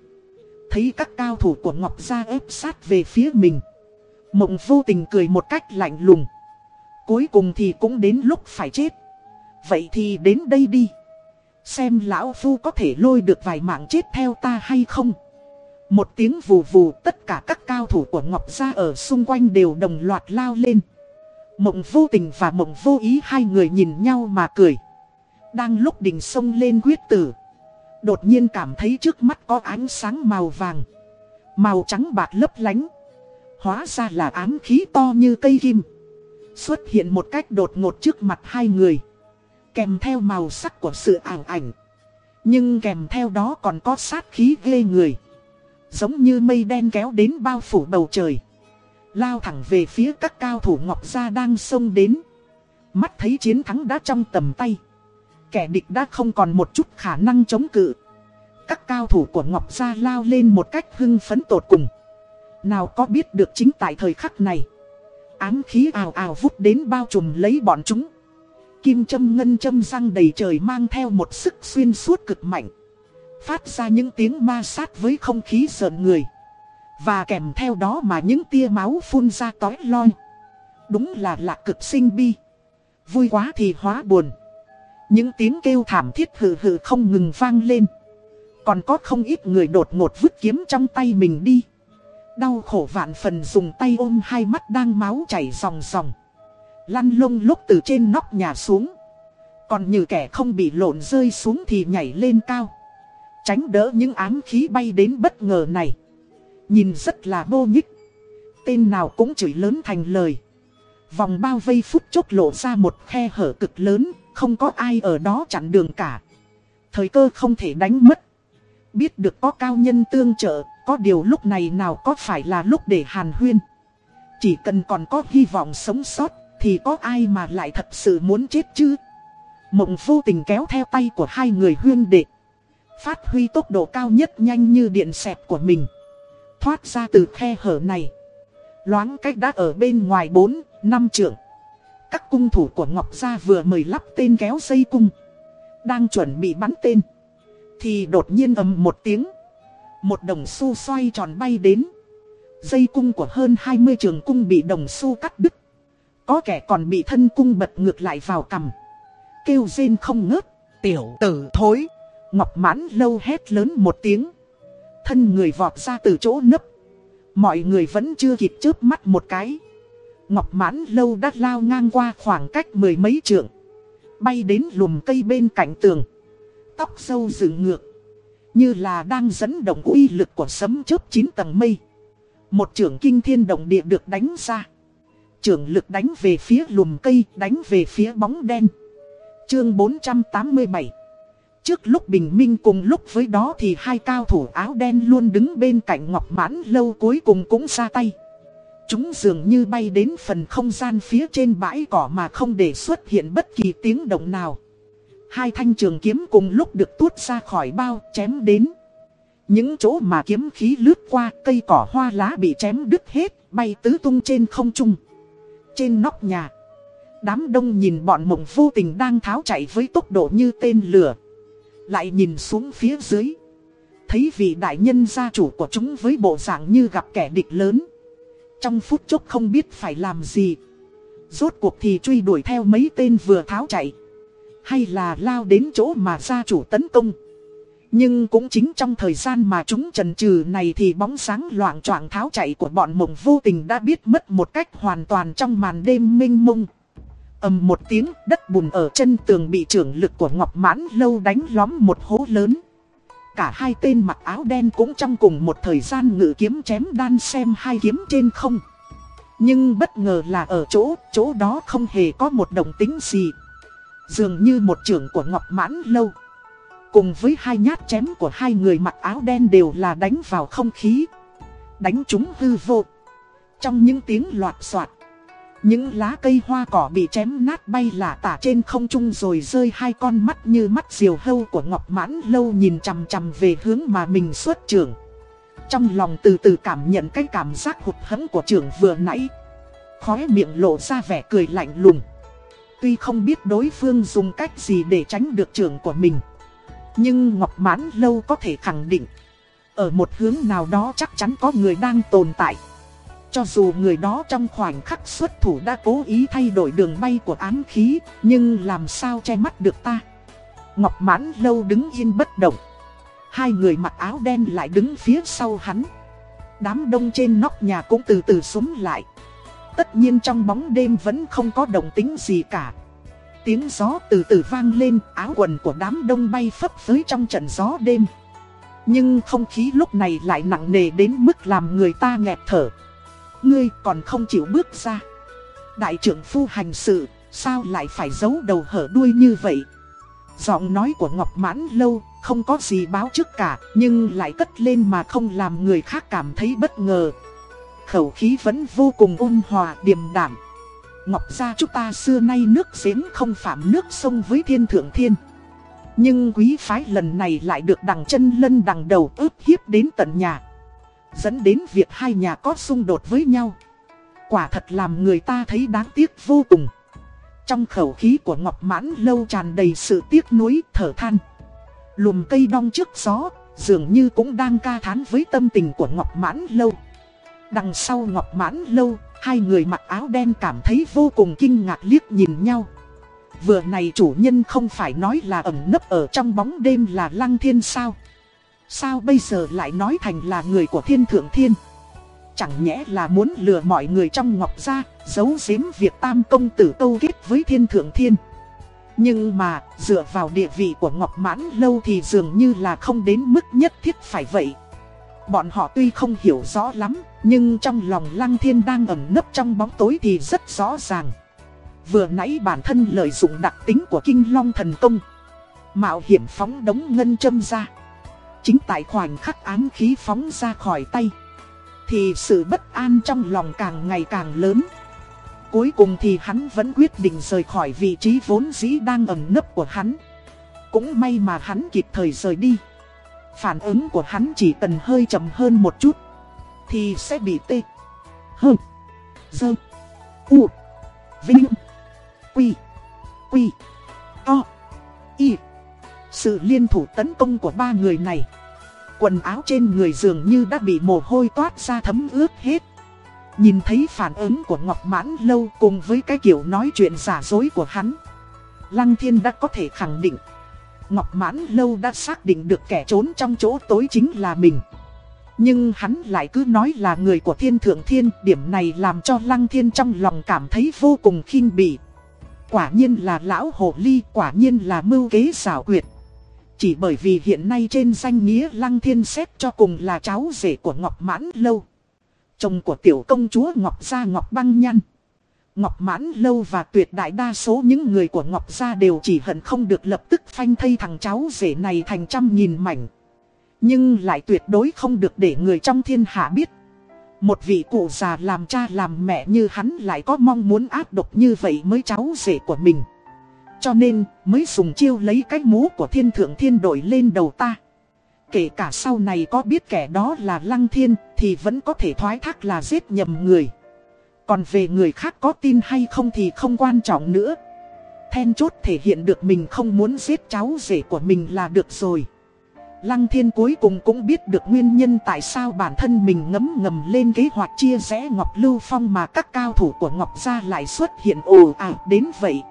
Thấy các cao thủ của Ngọc Gia ép sát về phía mình. Mộng vô tình cười một cách lạnh lùng. Cuối cùng thì cũng đến lúc phải chết. Vậy thì đến đây đi. Xem lão phu có thể lôi được vài mạng chết theo ta hay không. Một tiếng vù vù, tất cả các cao thủ của Ngọc Gia ở xung quanh đều đồng loạt lao lên. Mộng vô tình và mộng vô ý hai người nhìn nhau mà cười. Đang lúc đỉnh sông lên quyết tử. Đột nhiên cảm thấy trước mắt có ánh sáng màu vàng. Màu trắng bạc lấp lánh. Hóa ra là ám khí to như cây kim. Xuất hiện một cách đột ngột trước mặt hai người. Kèm theo màu sắc của sự ảo ảnh. Nhưng kèm theo đó còn có sát khí ghê người. Giống như mây đen kéo đến bao phủ bầu trời. Lao thẳng về phía các cao thủ Ngọc Gia đang xông đến. Mắt thấy chiến thắng đã trong tầm tay. Kẻ địch đã không còn một chút khả năng chống cự. Các cao thủ của Ngọc Gia lao lên một cách hưng phấn tột cùng. Nào có biết được chính tại thời khắc này. Ám khí ào ào vút đến bao trùm lấy bọn chúng. Kim châm ngân châm răng đầy trời mang theo một sức xuyên suốt cực mạnh. Phát ra những tiếng ma sát với không khí sợn người. Và kèm theo đó mà những tia máu phun ra tói loi. Đúng là lạc cực sinh bi. Vui quá thì hóa buồn. Những tiếng kêu thảm thiết hừ hừ không ngừng vang lên. Còn có không ít người đột ngột vứt kiếm trong tay mình đi. Đau khổ vạn phần dùng tay ôm hai mắt đang máu chảy ròng ròng. Lăn lông lúc từ trên nóc nhà xuống. Còn như kẻ không bị lộn rơi xuống thì nhảy lên cao. Tránh đỡ những ám khí bay đến bất ngờ này. Nhìn rất là vô nhích. Tên nào cũng chửi lớn thành lời. Vòng bao vây phút chốc lộ ra một khe hở cực lớn, không có ai ở đó chặn đường cả. Thời cơ không thể đánh mất. Biết được có cao nhân tương trợ, có điều lúc này nào có phải là lúc để hàn huyên. Chỉ cần còn có hy vọng sống sót, thì có ai mà lại thật sự muốn chết chứ? Mộng vô tình kéo theo tay của hai người huyên đệ. Phát huy tốc độ cao nhất nhanh như điện xẹp của mình. Thoát ra từ khe hở này. Loáng cách đã ở bên ngoài 4, 5 trượng. Các cung thủ của Ngọc Gia vừa mời lắp tên kéo dây cung. Đang chuẩn bị bắn tên. Thì đột nhiên ầm một tiếng. Một đồng xu xoay tròn bay đến. Dây cung của hơn 20 trường cung bị đồng xu cắt đứt. Có kẻ còn bị thân cung bật ngược lại vào cầm. Kêu rên không ngớt. Tiểu tử thối. Ngọc mãn lâu hét lớn một tiếng. Thân người vọt ra từ chỗ nấp. Mọi người vẫn chưa kịp chớp mắt một cái. Ngọc mãn lâu đã lao ngang qua khoảng cách mười mấy trượng. Bay đến lùm cây bên cạnh tường. Tóc sâu dựng ngược. Như là đang dẫn động uy lực của sấm chớp chín tầng mây. Một trưởng kinh thiên động địa được đánh ra. Trưởng lực đánh về phía lùm cây, đánh về phía bóng đen. Chương 487 Trước lúc bình minh cùng lúc với đó thì hai cao thủ áo đen luôn đứng bên cạnh Ngọc Mãn Lâu cuối cùng cũng ra tay. Chúng dường như bay đến phần không gian phía trên bãi cỏ mà không để xuất hiện bất kỳ tiếng động nào. Hai thanh trường kiếm cùng lúc được tuốt ra khỏi bao chém đến. Những chỗ mà kiếm khí lướt qua cây cỏ hoa lá bị chém đứt hết, bay tứ tung trên không trung. Trên nóc nhà, đám đông nhìn bọn mộng vô tình đang tháo chạy với tốc độ như tên lửa. Lại nhìn xuống phía dưới. Thấy vị đại nhân gia chủ của chúng với bộ dạng như gặp kẻ địch lớn. Trong phút chốc không biết phải làm gì. Rốt cuộc thì truy đuổi theo mấy tên vừa tháo chạy. Hay là lao đến chỗ mà gia chủ tấn công. Nhưng cũng chính trong thời gian mà chúng trần trừ này thì bóng sáng loạn choạng tháo chạy của bọn mộng vô tình đã biết mất một cách hoàn toàn trong màn đêm minh mông ầm một tiếng, đất bùn ở chân tường bị trưởng lực của Ngọc Mãn lâu đánh lóm một hố lớn. Cả hai tên mặc áo đen cũng trong cùng một thời gian ngự kiếm chém đan xem hai kiếm trên không. Nhưng bất ngờ là ở chỗ, chỗ đó không hề có một đồng tính gì. Dường như một trưởng của Ngọc Mãn lâu. Cùng với hai nhát chém của hai người mặc áo đen đều là đánh vào không khí. Đánh chúng hư vô. Trong những tiếng loạt soạt những lá cây hoa cỏ bị chém nát bay lả tả trên không trung rồi rơi hai con mắt như mắt diều hâu của Ngọc Mãn lâu nhìn chằm chằm về hướng mà mình xuất trưởng. Trong lòng từ từ cảm nhận cái cảm giác hụt hẫng của trưởng vừa nãy. Khóe miệng lộ ra vẻ cười lạnh lùng. Tuy không biết đối phương dùng cách gì để tránh được trưởng của mình. Nhưng Ngọc Mãn lâu có thể khẳng định. Ở một hướng nào đó chắc chắn có người đang tồn tại. Cho dù người đó trong khoảnh khắc xuất thủ đã cố ý thay đổi đường bay của ám khí, nhưng làm sao che mắt được ta? Ngọc mãn lâu đứng yên bất động. Hai người mặc áo đen lại đứng phía sau hắn. Đám đông trên nóc nhà cũng từ từ xuống lại. Tất nhiên trong bóng đêm vẫn không có động tính gì cả. Tiếng gió từ từ vang lên, áo quần của đám đông bay phấp phới trong trận gió đêm. Nhưng không khí lúc này lại nặng nề đến mức làm người ta nghẹt thở. Ngươi còn không chịu bước ra. Đại trưởng phu hành sự, Sao lại phải giấu đầu hở đuôi như vậy? Giọng nói của Ngọc Mãn Lâu Không có gì báo trước cả, Nhưng lại cất lên mà không làm người khác cảm thấy bất ngờ. Khẩu khí vẫn vô cùng ôn hòa, điềm đạm. Ngọc gia chúng ta xưa nay nước giếng không phạm nước sông với thiên thượng thiên. Nhưng quý phái lần này lại được đằng chân lân đằng đầu ướp hiếp đến tận nhà. Dẫn đến việc hai nhà có xung đột với nhau Quả thật làm người ta thấy đáng tiếc vô cùng Trong khẩu khí của Ngọc Mãn lâu tràn đầy sự tiếc nuối thở than Lùm cây đong trước gió Dường như cũng đang ca thán với tâm tình của Ngọc Mãn lâu Đằng sau ngọc mãn lâu, hai người mặc áo đen cảm thấy vô cùng kinh ngạc liếc nhìn nhau. Vừa này chủ nhân không phải nói là ẩn nấp ở trong bóng đêm là lăng thiên sao? Sao bây giờ lại nói thành là người của thiên thượng thiên? Chẳng nhẽ là muốn lừa mọi người trong ngọc gia, giấu giếm việc tam công tử câu kết với thiên thượng thiên. Nhưng mà, dựa vào địa vị của Ngọc Mãn Lâu thì dường như là không đến mức nhất thiết phải vậy. Bọn họ tuy không hiểu rõ lắm, nhưng trong lòng Lăng Thiên đang ẩn nấp trong bóng tối thì rất rõ ràng. Vừa nãy bản thân lợi dụng đặc tính của Kinh Long Thần Công. Mạo hiểm phóng đống ngân châm ra. Chính tại khoảnh khắc ám khí phóng ra khỏi tay. Thì sự bất an trong lòng càng ngày càng lớn. Cuối cùng thì hắn vẫn quyết định rời khỏi vị trí vốn dĩ đang ẩn nấp của hắn. Cũng may mà hắn kịp thời rời đi. Phản ứng của hắn chỉ cần hơi chậm hơn một chút, Thì sẽ bị tê Hơn Dơ, U, Vinh, Quy Quy To Y sự liên thủ tấn công của ba người này Quần áo trên người dường như đã bị mồ hôi toát ra thấm ướt hết Nhìn thấy phản ứng của Ngọc Mãn Lâu cùng với cái kiểu nói chuyện giả dối của hắn Lăng Thiên đã có thể khẳng định Ngọc Mãn Lâu đã xác định được kẻ trốn trong chỗ tối chính là mình. Nhưng hắn lại cứ nói là người của thiên thượng thiên, điểm này làm cho Lăng Thiên trong lòng cảm thấy vô cùng khinh bỉ. Quả nhiên là lão hồ ly, quả nhiên là mưu kế xảo quyệt. Chỉ bởi vì hiện nay trên danh nghĩa Lăng Thiên xét cho cùng là cháu rể của Ngọc Mãn Lâu. Chồng của tiểu công chúa Ngọc Gia Ngọc Băng Nhăn. Ngọc Mãn Lâu và tuyệt đại đa số những người của Ngọc Gia đều chỉ hận không được lập tức phanh thây thằng cháu rể này thành trăm nghìn mảnh. Nhưng lại tuyệt đối không được để người trong thiên hạ biết. Một vị cụ già làm cha làm mẹ như hắn lại có mong muốn áp độc như vậy mới cháu rể của mình. Cho nên, mới dùng chiêu lấy cái mũ của thiên thượng thiên đội lên đầu ta. Kể cả sau này có biết kẻ đó là lăng thiên, thì vẫn có thể thoái thác là giết nhầm người. Còn về người khác có tin hay không thì không quan trọng nữa. Then chốt thể hiện được mình không muốn giết cháu rể của mình là được rồi. Lăng thiên cuối cùng cũng biết được nguyên nhân tại sao bản thân mình ngấm ngầm lên kế hoạch chia rẽ Ngọc Lưu Phong mà các cao thủ của Ngọc Gia lại xuất hiện ồ ạt đến vậy.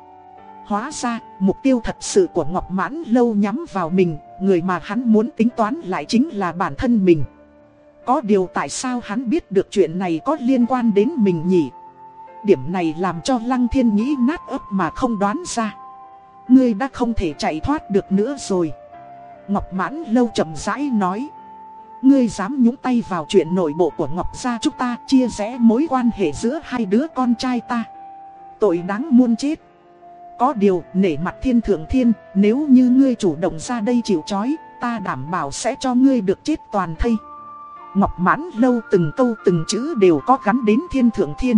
Hóa ra, mục tiêu thật sự của Ngọc Mãn Lâu nhắm vào mình, người mà hắn muốn tính toán lại chính là bản thân mình. Có điều tại sao hắn biết được chuyện này có liên quan đến mình nhỉ? Điểm này làm cho Lăng Thiên nghĩ nát ấp mà không đoán ra. Ngươi đã không thể chạy thoát được nữa rồi. Ngọc Mãn lâu chậm rãi nói. Ngươi dám nhúng tay vào chuyện nội bộ của Ngọc Gia chúng ta chia rẽ mối quan hệ giữa hai đứa con trai ta. Tội đáng muôn chết. Có điều, nể mặt thiên thượng thiên, nếu như ngươi chủ động ra đây chịu chói, ta đảm bảo sẽ cho ngươi được chết toàn thây. Ngọc mãn lâu từng câu từng chữ đều có gắn đến thiên thượng thiên.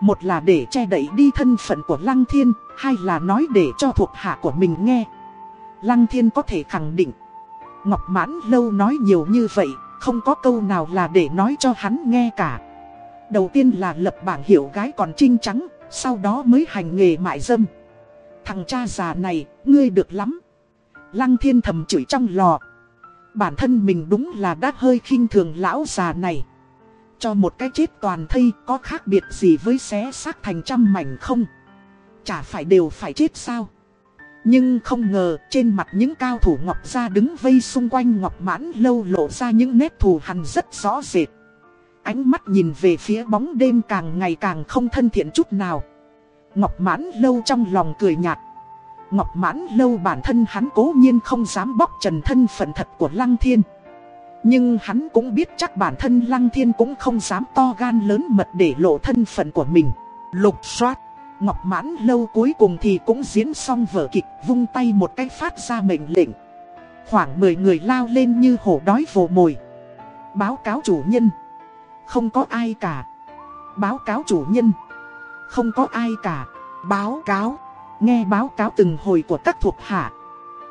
Một là để che đẩy đi thân phận của Lăng Thiên, hai là nói để cho thuộc hạ của mình nghe. Lăng Thiên có thể khẳng định. Ngọc mãn lâu nói nhiều như vậy, không có câu nào là để nói cho hắn nghe cả. Đầu tiên là lập bảng hiểu gái còn trinh trắng, sau đó mới hành nghề mại dâm. Thằng cha già này, ngươi được lắm. Lăng Thiên thầm chửi trong lò. Bản thân mình đúng là đã hơi khinh thường lão già này. Cho một cái chết toàn thây có khác biệt gì với xé xác thành trăm mảnh không? Chả phải đều phải chết sao? Nhưng không ngờ trên mặt những cao thủ Ngọc Gia đứng vây xung quanh Ngọc Mãn lâu lộ ra những nét thù hằn rất rõ rệt. Ánh mắt nhìn về phía bóng đêm càng ngày càng không thân thiện chút nào. Ngọc Mãn lâu trong lòng cười nhạt Ngọc mãn lâu bản thân hắn cố nhiên không dám bóc trần thân phận thật của Lăng Thiên. Nhưng hắn cũng biết chắc bản thân Lăng Thiên cũng không dám to gan lớn mật để lộ thân phận của mình. Lục soát. Ngọc mãn lâu cuối cùng thì cũng diễn xong vở kịch vung tay một cách phát ra mệnh lệnh. Khoảng 10 người lao lên như hổ đói vồ mồi. Báo cáo chủ nhân. Không có ai cả. Báo cáo chủ nhân. Không có ai cả. Báo cáo. Nghe báo cáo từng hồi của các thuộc hạ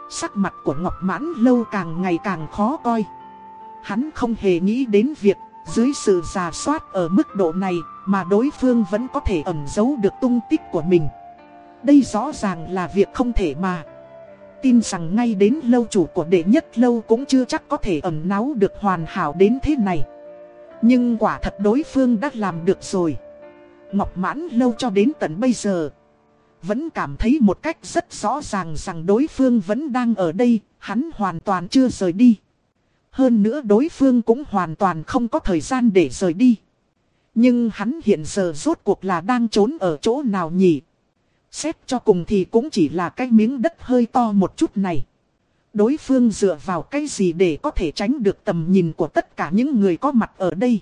Sắc mặt của Ngọc Mãn Lâu càng ngày càng khó coi Hắn không hề nghĩ đến việc Dưới sự giả soát ở mức độ này Mà đối phương vẫn có thể ẩn giấu được tung tích của mình Đây rõ ràng là việc không thể mà Tin rằng ngay đến lâu chủ của đệ nhất lâu cũng chưa chắc có thể ẩn náu được hoàn hảo đến thế này Nhưng quả thật đối phương đã làm được rồi. Ngọc mãn lâu cho đến tận bây giờ. Vẫn cảm thấy một cách rất rõ ràng rằng đối phương vẫn đang ở đây, hắn hoàn toàn chưa rời đi. Hơn nữa đối phương cũng hoàn toàn không có thời gian để rời đi. Nhưng hắn hiện giờ rốt cuộc là đang trốn ở chỗ nào nhỉ? Xét cho cùng thì cũng chỉ là cái miếng đất hơi to một chút này. Đối phương dựa vào cái gì để có thể tránh được tầm nhìn của tất cả những người có mặt ở đây.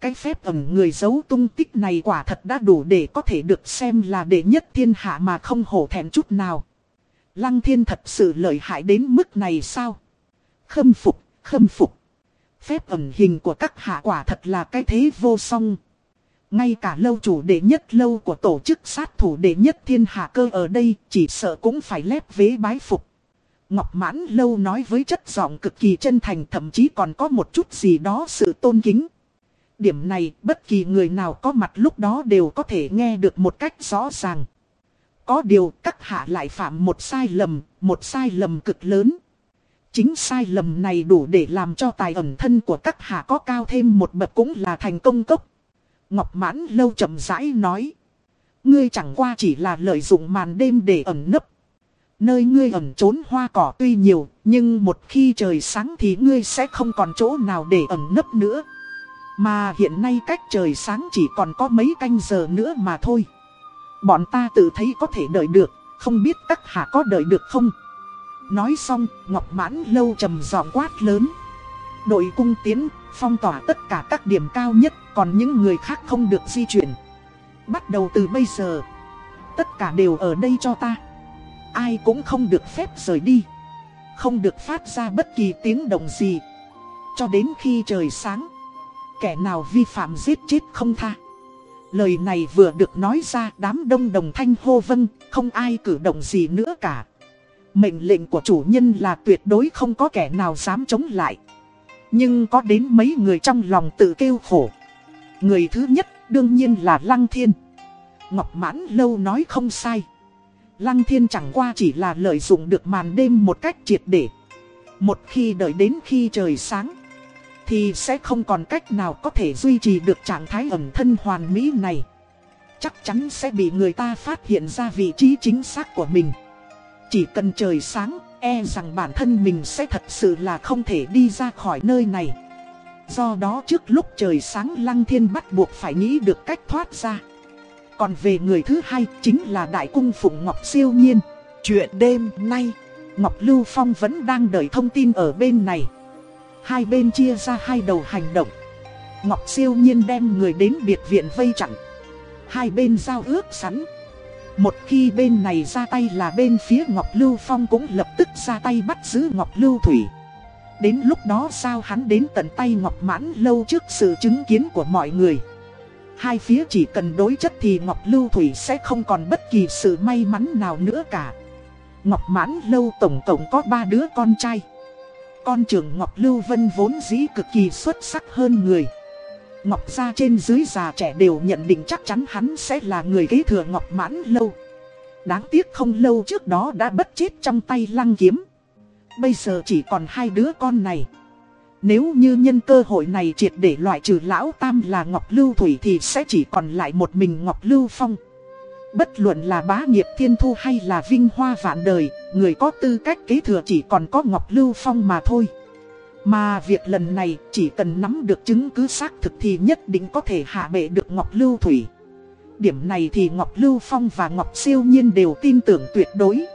Cái phép ẩn người giấu tung tích này quả thật đã đủ để có thể được xem là đệ nhất thiên hạ mà không hổ thẹn chút nào. Lăng thiên thật sự lợi hại đến mức này sao? Khâm phục, khâm phục. Phép ẩn hình của các hạ quả thật là cái thế vô song. Ngay cả lâu chủ đệ nhất lâu của tổ chức sát thủ đệ nhất thiên hạ cơ ở đây chỉ sợ cũng phải lép vế bái phục. Ngọc mãn lâu nói với chất giọng cực kỳ chân thành thậm chí còn có một chút gì đó sự tôn kính. Điểm này bất kỳ người nào có mặt lúc đó đều có thể nghe được một cách rõ ràng. Có điều các hạ lại phạm một sai lầm, một sai lầm cực lớn. Chính sai lầm này đủ để làm cho tài ẩn thân của các hạ có cao thêm một bậc cũng là thành công cốc. Ngọc mãn lâu chậm rãi nói. Ngươi chẳng qua chỉ là lợi dụng màn đêm để ẩn nấp. Nơi ngươi ẩn trốn hoa cỏ tuy nhiều, nhưng một khi trời sáng thì ngươi sẽ không còn chỗ nào để ẩn nấp nữa. Mà hiện nay cách trời sáng chỉ còn có mấy canh giờ nữa mà thôi. Bọn ta tự thấy có thể đợi được, không biết các hạ có đợi được không? Nói xong, Ngọc Mãn lâu trầm giọng quát lớn. Đội cung tiến, phong tỏa tất cả các điểm cao nhất, còn những người khác không được di chuyển. Bắt đầu từ bây giờ, tất cả đều ở đây cho ta. Ai cũng không được phép rời đi. Không được phát ra bất kỳ tiếng động gì. Cho đến khi trời sáng, kẻ nào vi phạm giết chết không tha. Lời này vừa được nói ra đám đông đồng thanh hô vâng, không ai cử động gì nữa cả. Mệnh lệnh của chủ nhân là tuyệt đối không có kẻ nào dám chống lại. Nhưng có đến mấy người trong lòng tự kêu khổ. Người thứ nhất đương nhiên là Lăng Thiên. Ngọc Mãn Lâu nói không sai. Lăng Thiên chẳng qua chỉ là lợi dụng được màn đêm một cách triệt để. Một khi đợi đến khi trời sáng, thì sẽ không còn cách nào có thể duy trì được trạng thái ẩn thân hoàn mỹ này. Chắc chắn sẽ bị người ta phát hiện ra vị trí chính xác của mình. Chỉ cần trời sáng, e rằng bản thân mình sẽ thật sự là không thể đi ra khỏi nơi này. Do đó trước lúc trời sáng Lăng Thiên bắt buộc phải nghĩ được cách thoát ra. Còn về người thứ hai chính là Đại Cung Phụng Ngọc Siêu Nhiên. Chuyện đêm nay, Ngọc Lưu Phong vẫn đang đợi thông tin ở bên này. Hai bên chia ra hai đầu hành động. Ngọc Siêu Nhiên đem người đến biệt viện vây chặn. Hai bên giao ước sẵn. Một khi bên này ra tay là bên phía Ngọc Lưu Phong cũng lập tức ra tay bắt giữ Ngọc Lưu Thủy. Đến lúc đó sao hắn đến tận tay Ngọc Mãn lâu trước sự chứng kiến của mọi người. Hai phía chỉ cần đối chất thì Ngọc Lưu Thủy sẽ không còn bất kỳ sự may mắn nào nữa cả. Ngọc Mãn Lâu tổng tổng có ba đứa con trai. Con trưởng Ngọc Lưu Vân vốn dĩ cực kỳ xuất sắc hơn người. Ngọc gia trên dưới già trẻ đều nhận định chắc chắn hắn sẽ là người kế thừa Ngọc Mãn Lâu. Đáng tiếc không lâu trước đó đã bất chết trong tay lăng kiếm. Bây giờ chỉ còn hai đứa con này. Nếu như nhân cơ hội này triệt để loại trừ lão tam là Ngọc Lưu Thủy thì sẽ chỉ còn lại một mình Ngọc Lưu Phong. Bất luận là bá nghiệp thiên thu hay là vinh hoa vạn đời, người có tư cách kế thừa chỉ còn có Ngọc Lưu Phong mà thôi. Mà việc lần này chỉ cần nắm được chứng cứ xác thực thì nhất định có thể hạ bệ được Ngọc Lưu Thủy. Điểm này thì Ngọc Lưu Phong và Ngọc Siêu Nhiên đều tin tưởng tuyệt đối.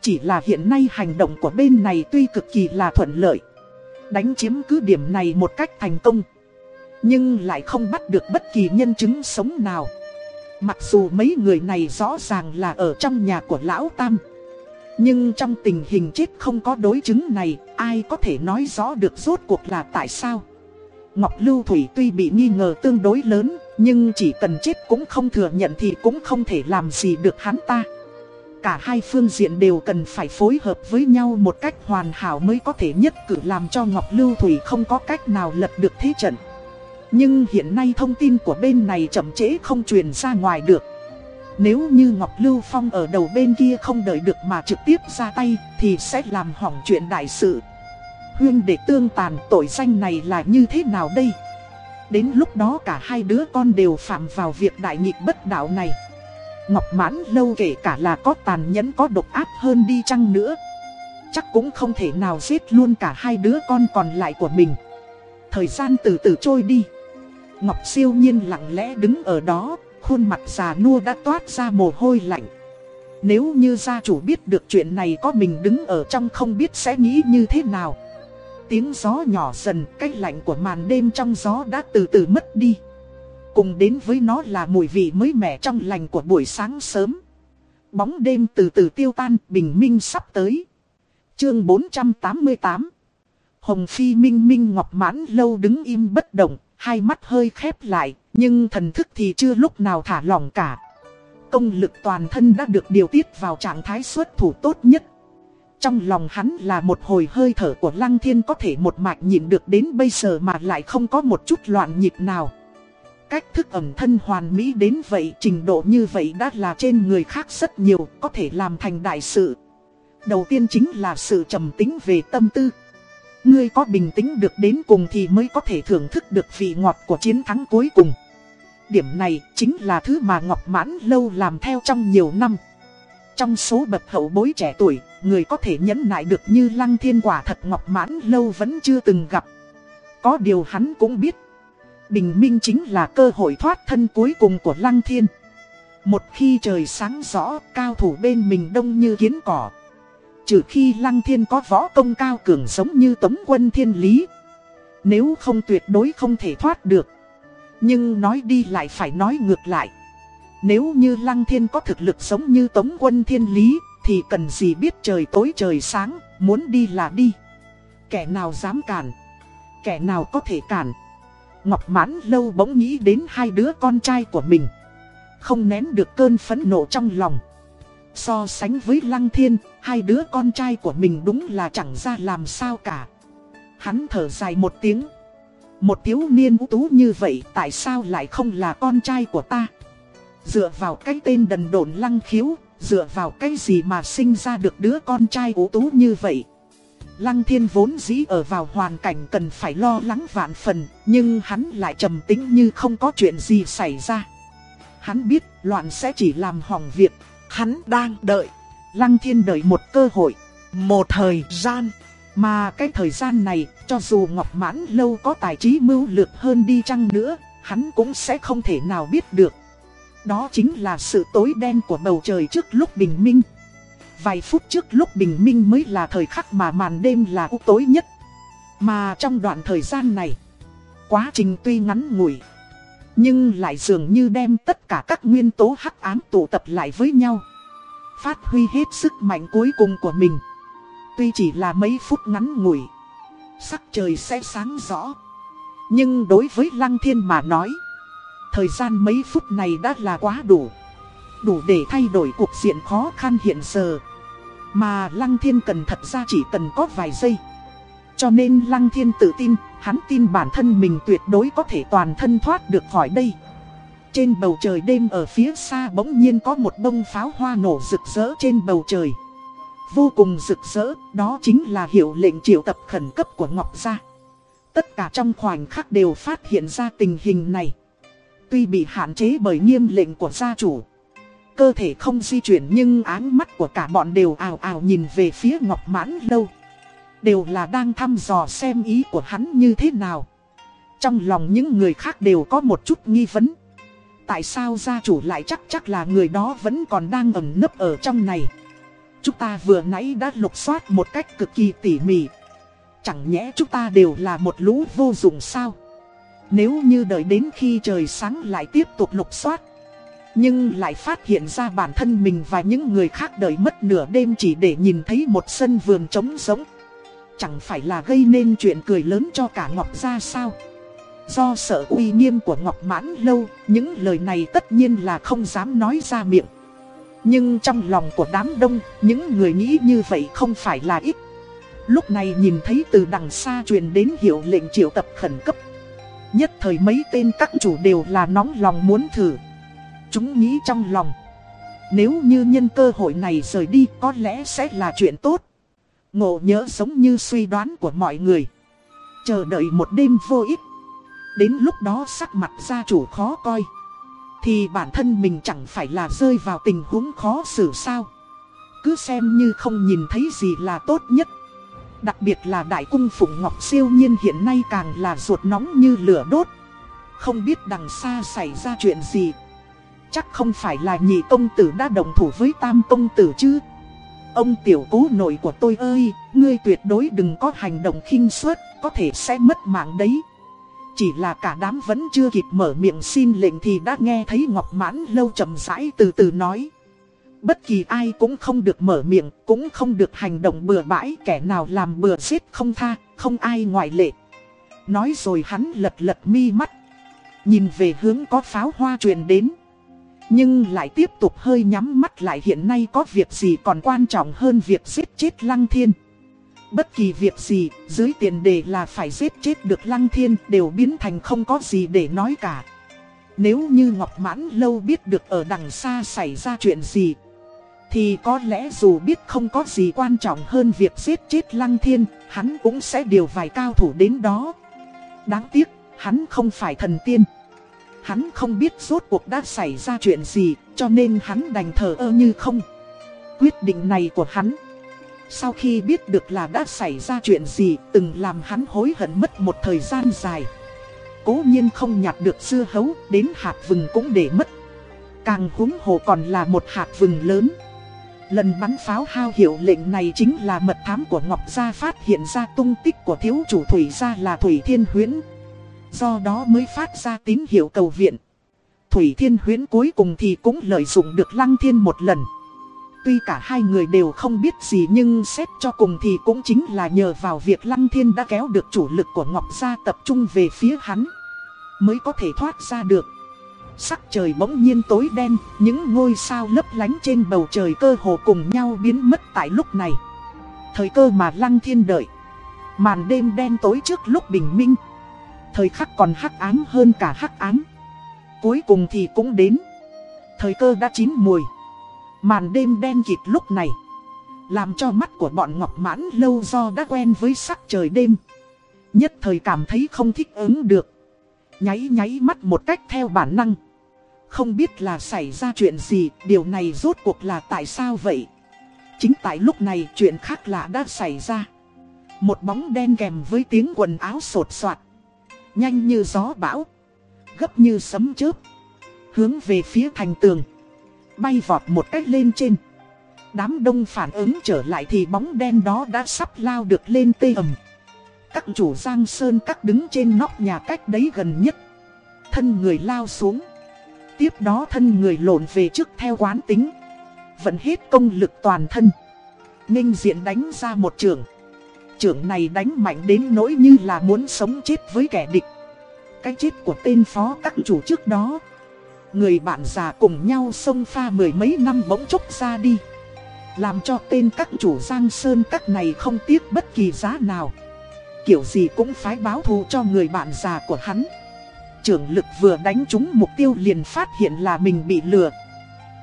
Chỉ là hiện nay hành động của bên này tuy cực kỳ là thuận lợi. Đánh chiếm cứ điểm này một cách thành công. Nhưng lại không bắt được bất kỳ nhân chứng sống nào. Mặc dù mấy người này rõ ràng là ở trong nhà của Lão Tam. Nhưng trong tình hình chết không có đối chứng này, ai có thể nói rõ được rốt cuộc là tại sao? Ngọc Lưu Thủy tuy bị nghi ngờ tương đối lớn, nhưng chỉ cần chết cũng không thừa nhận thì cũng không thể làm gì được hắn ta. Cả hai phương diện đều cần phải phối hợp với nhau một cách hoàn hảo mới có thể nhất cử làm cho Ngọc Lưu Thủy không có cách nào lật được thế trận. Nhưng hiện nay thông tin của bên này chậm trễ không truyền ra ngoài được. Nếu như Ngọc Lưu Phong ở đầu bên kia không đợi được mà trực tiếp ra tay, thì sẽ làm hỏng chuyện đại sự. Huyên để tương tàn, tội danh này là như thế nào đây? Đến lúc đó cả hai đứa con đều phạm vào việc đại nghịch bất đạo này Ngọc mãn lâu kể cả là có tàn nhẫn có độc áp hơn đi chăng nữa Chắc cũng không thể nào giết luôn cả hai đứa con còn lại của mình Thời gian từ từ trôi đi Ngọc siêu nhiên lặng lẽ đứng ở đó Khuôn mặt già nua đã toát ra mồ hôi lạnh. Nếu như gia chủ biết được chuyện này có mình đứng ở trong không biết sẽ nghĩ như thế nào. Tiếng gió nhỏ dần, cái lạnh của màn đêm trong gió đã từ từ mất đi. Cùng đến với nó là mùi vị mới mẻ trong lành của buổi sáng sớm. Bóng đêm từ từ tiêu tan, bình minh sắp tới. Chương 488 Hồng Phi Minh Minh Ngọc Mãn lâu đứng im bất động, hai mắt hơi khép lại, nhưng thần thức thì chưa lúc nào thả lỏng cả. Công lực toàn thân đã được điều tiết vào trạng thái xuất thủ tốt nhất. Trong lòng hắn là một hồi hơi thở của Lăng Thiên có thể một mạch nhịn được đến bây giờ mà lại không có một chút loạn nhịp nào. Cách thức ẩm thân hoàn mỹ đến vậy, trình độ như vậy đã là trên người khác rất nhiều, có thể làm thành đại sự. Đầu tiên chính là sự trầm tính về tâm tư. Ngươi có bình tĩnh được đến cùng thì mới có thể thưởng thức được vị ngọt của chiến thắng cuối cùng. Điểm này chính là thứ mà Ngọc Mãn Lâu làm theo trong nhiều năm. Trong số bậc hậu bối trẻ tuổi, người có thể nhẫn nại được như Lăng Thiên quả thật Ngọc Mãn Lâu vẫn chưa từng gặp. Có điều hắn cũng biết. Bình minh chính là cơ hội thoát thân cuối cùng của Lăng Thiên. Một khi trời sáng rõ, cao thủ bên mình đông như kiến cỏ. Trừ khi Lăng Thiên có võ công cao cường giống như tống quân thiên lý. Nếu không tuyệt đối không thể thoát được. Nhưng nói đi lại phải nói ngược lại. Nếu như Lăng Thiên có thực lực giống như tống quân thiên lý, thì cần gì biết trời tối trời sáng, muốn đi là đi. Kẻ nào dám cản, kẻ nào có thể cản. Ngọc Mãn lâu bỗng nghĩ đến hai đứa con trai của mình. Không nén được cơn phẫn nộ trong lòng. So sánh với Lăng Thiên, hai đứa con trai của mình đúng là chẳng ra làm sao cả. Hắn thở dài một tiếng. Một thiếu niên ưu tú như vậy tại sao lại không là con trai của ta? Dựa vào cái tên đần độn lăng khiếu, dựa vào cái gì mà sinh ra được đứa con trai ưu tú như vậy? Lăng thiên vốn dĩ ở vào hoàn cảnh cần phải lo lắng vạn phần, nhưng hắn lại trầm tính như không có chuyện gì xảy ra. Hắn biết loạn sẽ chỉ làm hỏng việc, hắn đang đợi. Lăng thiên đợi một cơ hội, một thời gian. Mà cái thời gian này, cho dù Ngọc Mãn Lâu có tài trí mưu lược hơn đi chăng nữa, hắn cũng sẽ không thể nào biết được. Đó chính là sự tối đen của bầu trời trước lúc bình minh. Vài phút trước lúc bình minh mới là thời khắc mà màn đêm là u tối nhất. Mà trong đoạn thời gian này, quá trình tuy ngắn ngủi, nhưng lại dường như đem tất cả các nguyên tố hắc ám tụ tập lại với nhau. Phát huy hết sức mạnh cuối cùng của mình. Tuy chỉ là mấy phút ngắn ngủi, sắc trời sẽ sáng rõ. Nhưng đối với Lăng Thiên mà nói, thời gian mấy phút này đã là quá đủ. Đủ để thay đổi cuộc diện khó khăn hiện giờ. Mà Lăng Thiên cần thật ra chỉ cần có vài giây. Cho nên Lăng Thiên tự tin, hắn tin bản thân mình tuyệt đối có thể toàn thân thoát được khỏi đây. Trên bầu trời đêm ở phía xa bỗng nhiên có một bông pháo hoa nổ rực rỡ trên bầu trời. Vô cùng rực rỡ, đó chính là hiệu lệnh triệu tập khẩn cấp của Ngọc Gia. Tất cả trong khoảnh khắc đều phát hiện ra tình hình này. Tuy bị hạn chế bởi nghiêm lệnh của gia chủ, cơ thể không di chuyển nhưng áng mắt của cả bọn đều ào ào nhìn về phía Ngọc Mãn Lâu. Đều là đang thăm dò xem ý của hắn như thế nào. Trong lòng những người khác đều có một chút nghi vấn. Tại sao gia chủ lại chắc chắc là người đó vẫn còn đang ẩn nấp ở trong này. Chúng ta vừa nãy đã lục soát một cách cực kỳ tỉ mỉ. Chẳng nhẽ chúng ta đều là một lũ vô dụng sao? Nếu như đợi đến khi trời sáng lại tiếp tục lục soát. Nhưng lại phát hiện ra bản thân mình và những người khác đợi mất nửa đêm chỉ để nhìn thấy một sân vườn trống giống. Chẳng phải là gây nên chuyện cười lớn cho cả Ngọc Gia sao? Do sợ uy nghiêm của Ngọc Mãn Lâu, những lời này tất nhiên là không dám nói ra miệng. Nhưng trong lòng của đám đông, những người nghĩ như vậy không phải là ít. Lúc này nhìn thấy từ đằng xa truyền đến hiệu lệnh triệu tập khẩn cấp. Nhất thời mấy tên các chủ đều là nóng lòng muốn thử. Chúng nghĩ trong lòng. Nếu như nhân cơ hội này rời đi có lẽ sẽ là chuyện tốt. Ngộ nhớ giống như suy đoán của mọi người. Chờ đợi một đêm vô ích. Đến lúc đó sắc mặt gia chủ khó coi. Thì bản thân mình chẳng phải là rơi vào tình huống khó xử sao? Cứ xem như không nhìn thấy gì là tốt nhất. Đặc biệt là đại cung phụng ngọc siêu nhiên hiện nay càng là ruột nóng như lửa đốt. Không biết đằng xa xảy ra chuyện gì. Chắc không phải là nhị công tử đã đồng thủ với tam công tử chứ. Ông tiểu cố nội của tôi ơi, ngươi tuyệt đối đừng có hành động khinh suất, có thể sẽ mất mạng đấy. Chỉ là cả đám vẫn chưa kịp mở miệng xin lệnh thì đã nghe thấy Ngọc Mãn lâu chậm rãi từ từ nói. Bất kỳ ai cũng không được mở miệng, cũng không được hành động bừa bãi, kẻ nào làm bừa giết không tha, không ai ngoại lệ. Nói rồi hắn lật lật mi mắt, nhìn về hướng có pháo hoa truyền đến. Nhưng lại tiếp tục hơi nhắm mắt lại hiện nay có việc gì còn quan trọng hơn việc giết chết Lăng Thiên. Bất kỳ việc gì, dưới tiền đề là phải giết chết được Lăng Thiên đều biến thành không có gì để nói cả. Nếu như Ngọc Mãn Lâu biết được ở đằng xa xảy ra chuyện gì, thì có lẽ dù biết không có gì quan trọng hơn việc giết chết Lăng Thiên, hắn cũng sẽ điều vài cao thủ đến đó. Đáng tiếc, hắn không phải thần tiên. Hắn không biết rốt cuộc đã xảy ra chuyện gì, cho nên hắn đành thờ ơ như không. Quyết định này của hắn, sau khi biết được là đã xảy ra chuyện gì, từng làm hắn hối hận mất một thời gian dài. Cố nhiên không nhặt được dưa hấu, đến hạt vừng cũng để mất. Càng húng hồ còn là một hạt vừng lớn. Lần bắn pháo hao hiệu lệnh này chính là mật thám của Ngọc Gia phát hiện ra tung tích của thiếu chủ Thủy Gia là Thủy Thiên Huyễn. Do đó mới phát ra tín hiệu cầu viện. Thủy Thiên Huyễn cuối cùng thì cũng lợi dụng được Lăng Thiên một lần. Tuy cả hai người đều không biết gì nhưng xét cho cùng thì cũng chính là nhờ vào việc Lăng Thiên đã kéo được chủ lực của Ngọc Gia tập trung về phía hắn. Mới có thể thoát ra được. Sắc trời bỗng nhiên tối đen, những ngôi sao lấp lánh trên bầu trời cơ hồ cùng nhau biến mất tại lúc này. Thời cơ mà Lăng Thiên đợi. Màn đêm đen tối trước lúc bình minh. Thời khắc còn hắc ám hơn cả hắc ám. Cuối cùng thì cũng đến. Thời cơ đã chín mùi. Màn đêm đen kịt lúc này. Làm cho mắt của bọn Ngọc Mãn lâu do đã quen với sắc trời đêm. Nhất thời cảm thấy không thích ứng được. Nháy nháy mắt một cách theo bản năng. Không biết là xảy ra chuyện gì, điều này rốt cuộc là tại sao vậy? Chính tại lúc này chuyện khác lạ đã xảy ra. Một bóng đen kèm với tiếng quần áo sột soạt. Nhanh như gió bão. Gấp như sấm chớp. Hướng về phía thành tường. Bay vọt một cách lên trên. Đám đông phản ứng trở lại thì bóng đen đó đã sắp lao được lên tê ầm. Các chủ giang sơn các đứng trên nóc nhà cách đấy gần nhất. Thân người lao xuống. Tiếp đó thân người lộn về trước theo quán tính. Vẫn hết công lực toàn thân. Ninh diện đánh ra một trường trưởng này đánh mạnh đến nỗi như là muốn sống chết với kẻ địch. Cái chết của tên phó các chủ trước đó. Người bạn già cùng nhau xông pha mười mấy năm bỗng chốc ra đi. Làm cho tên các chủ giang sơn các này không tiếc bất kỳ giá nào. Kiểu gì cũng phải báo thù cho người bạn già của hắn trưởng lực vừa đánh trúng mục tiêu liền phát hiện là mình bị lừa.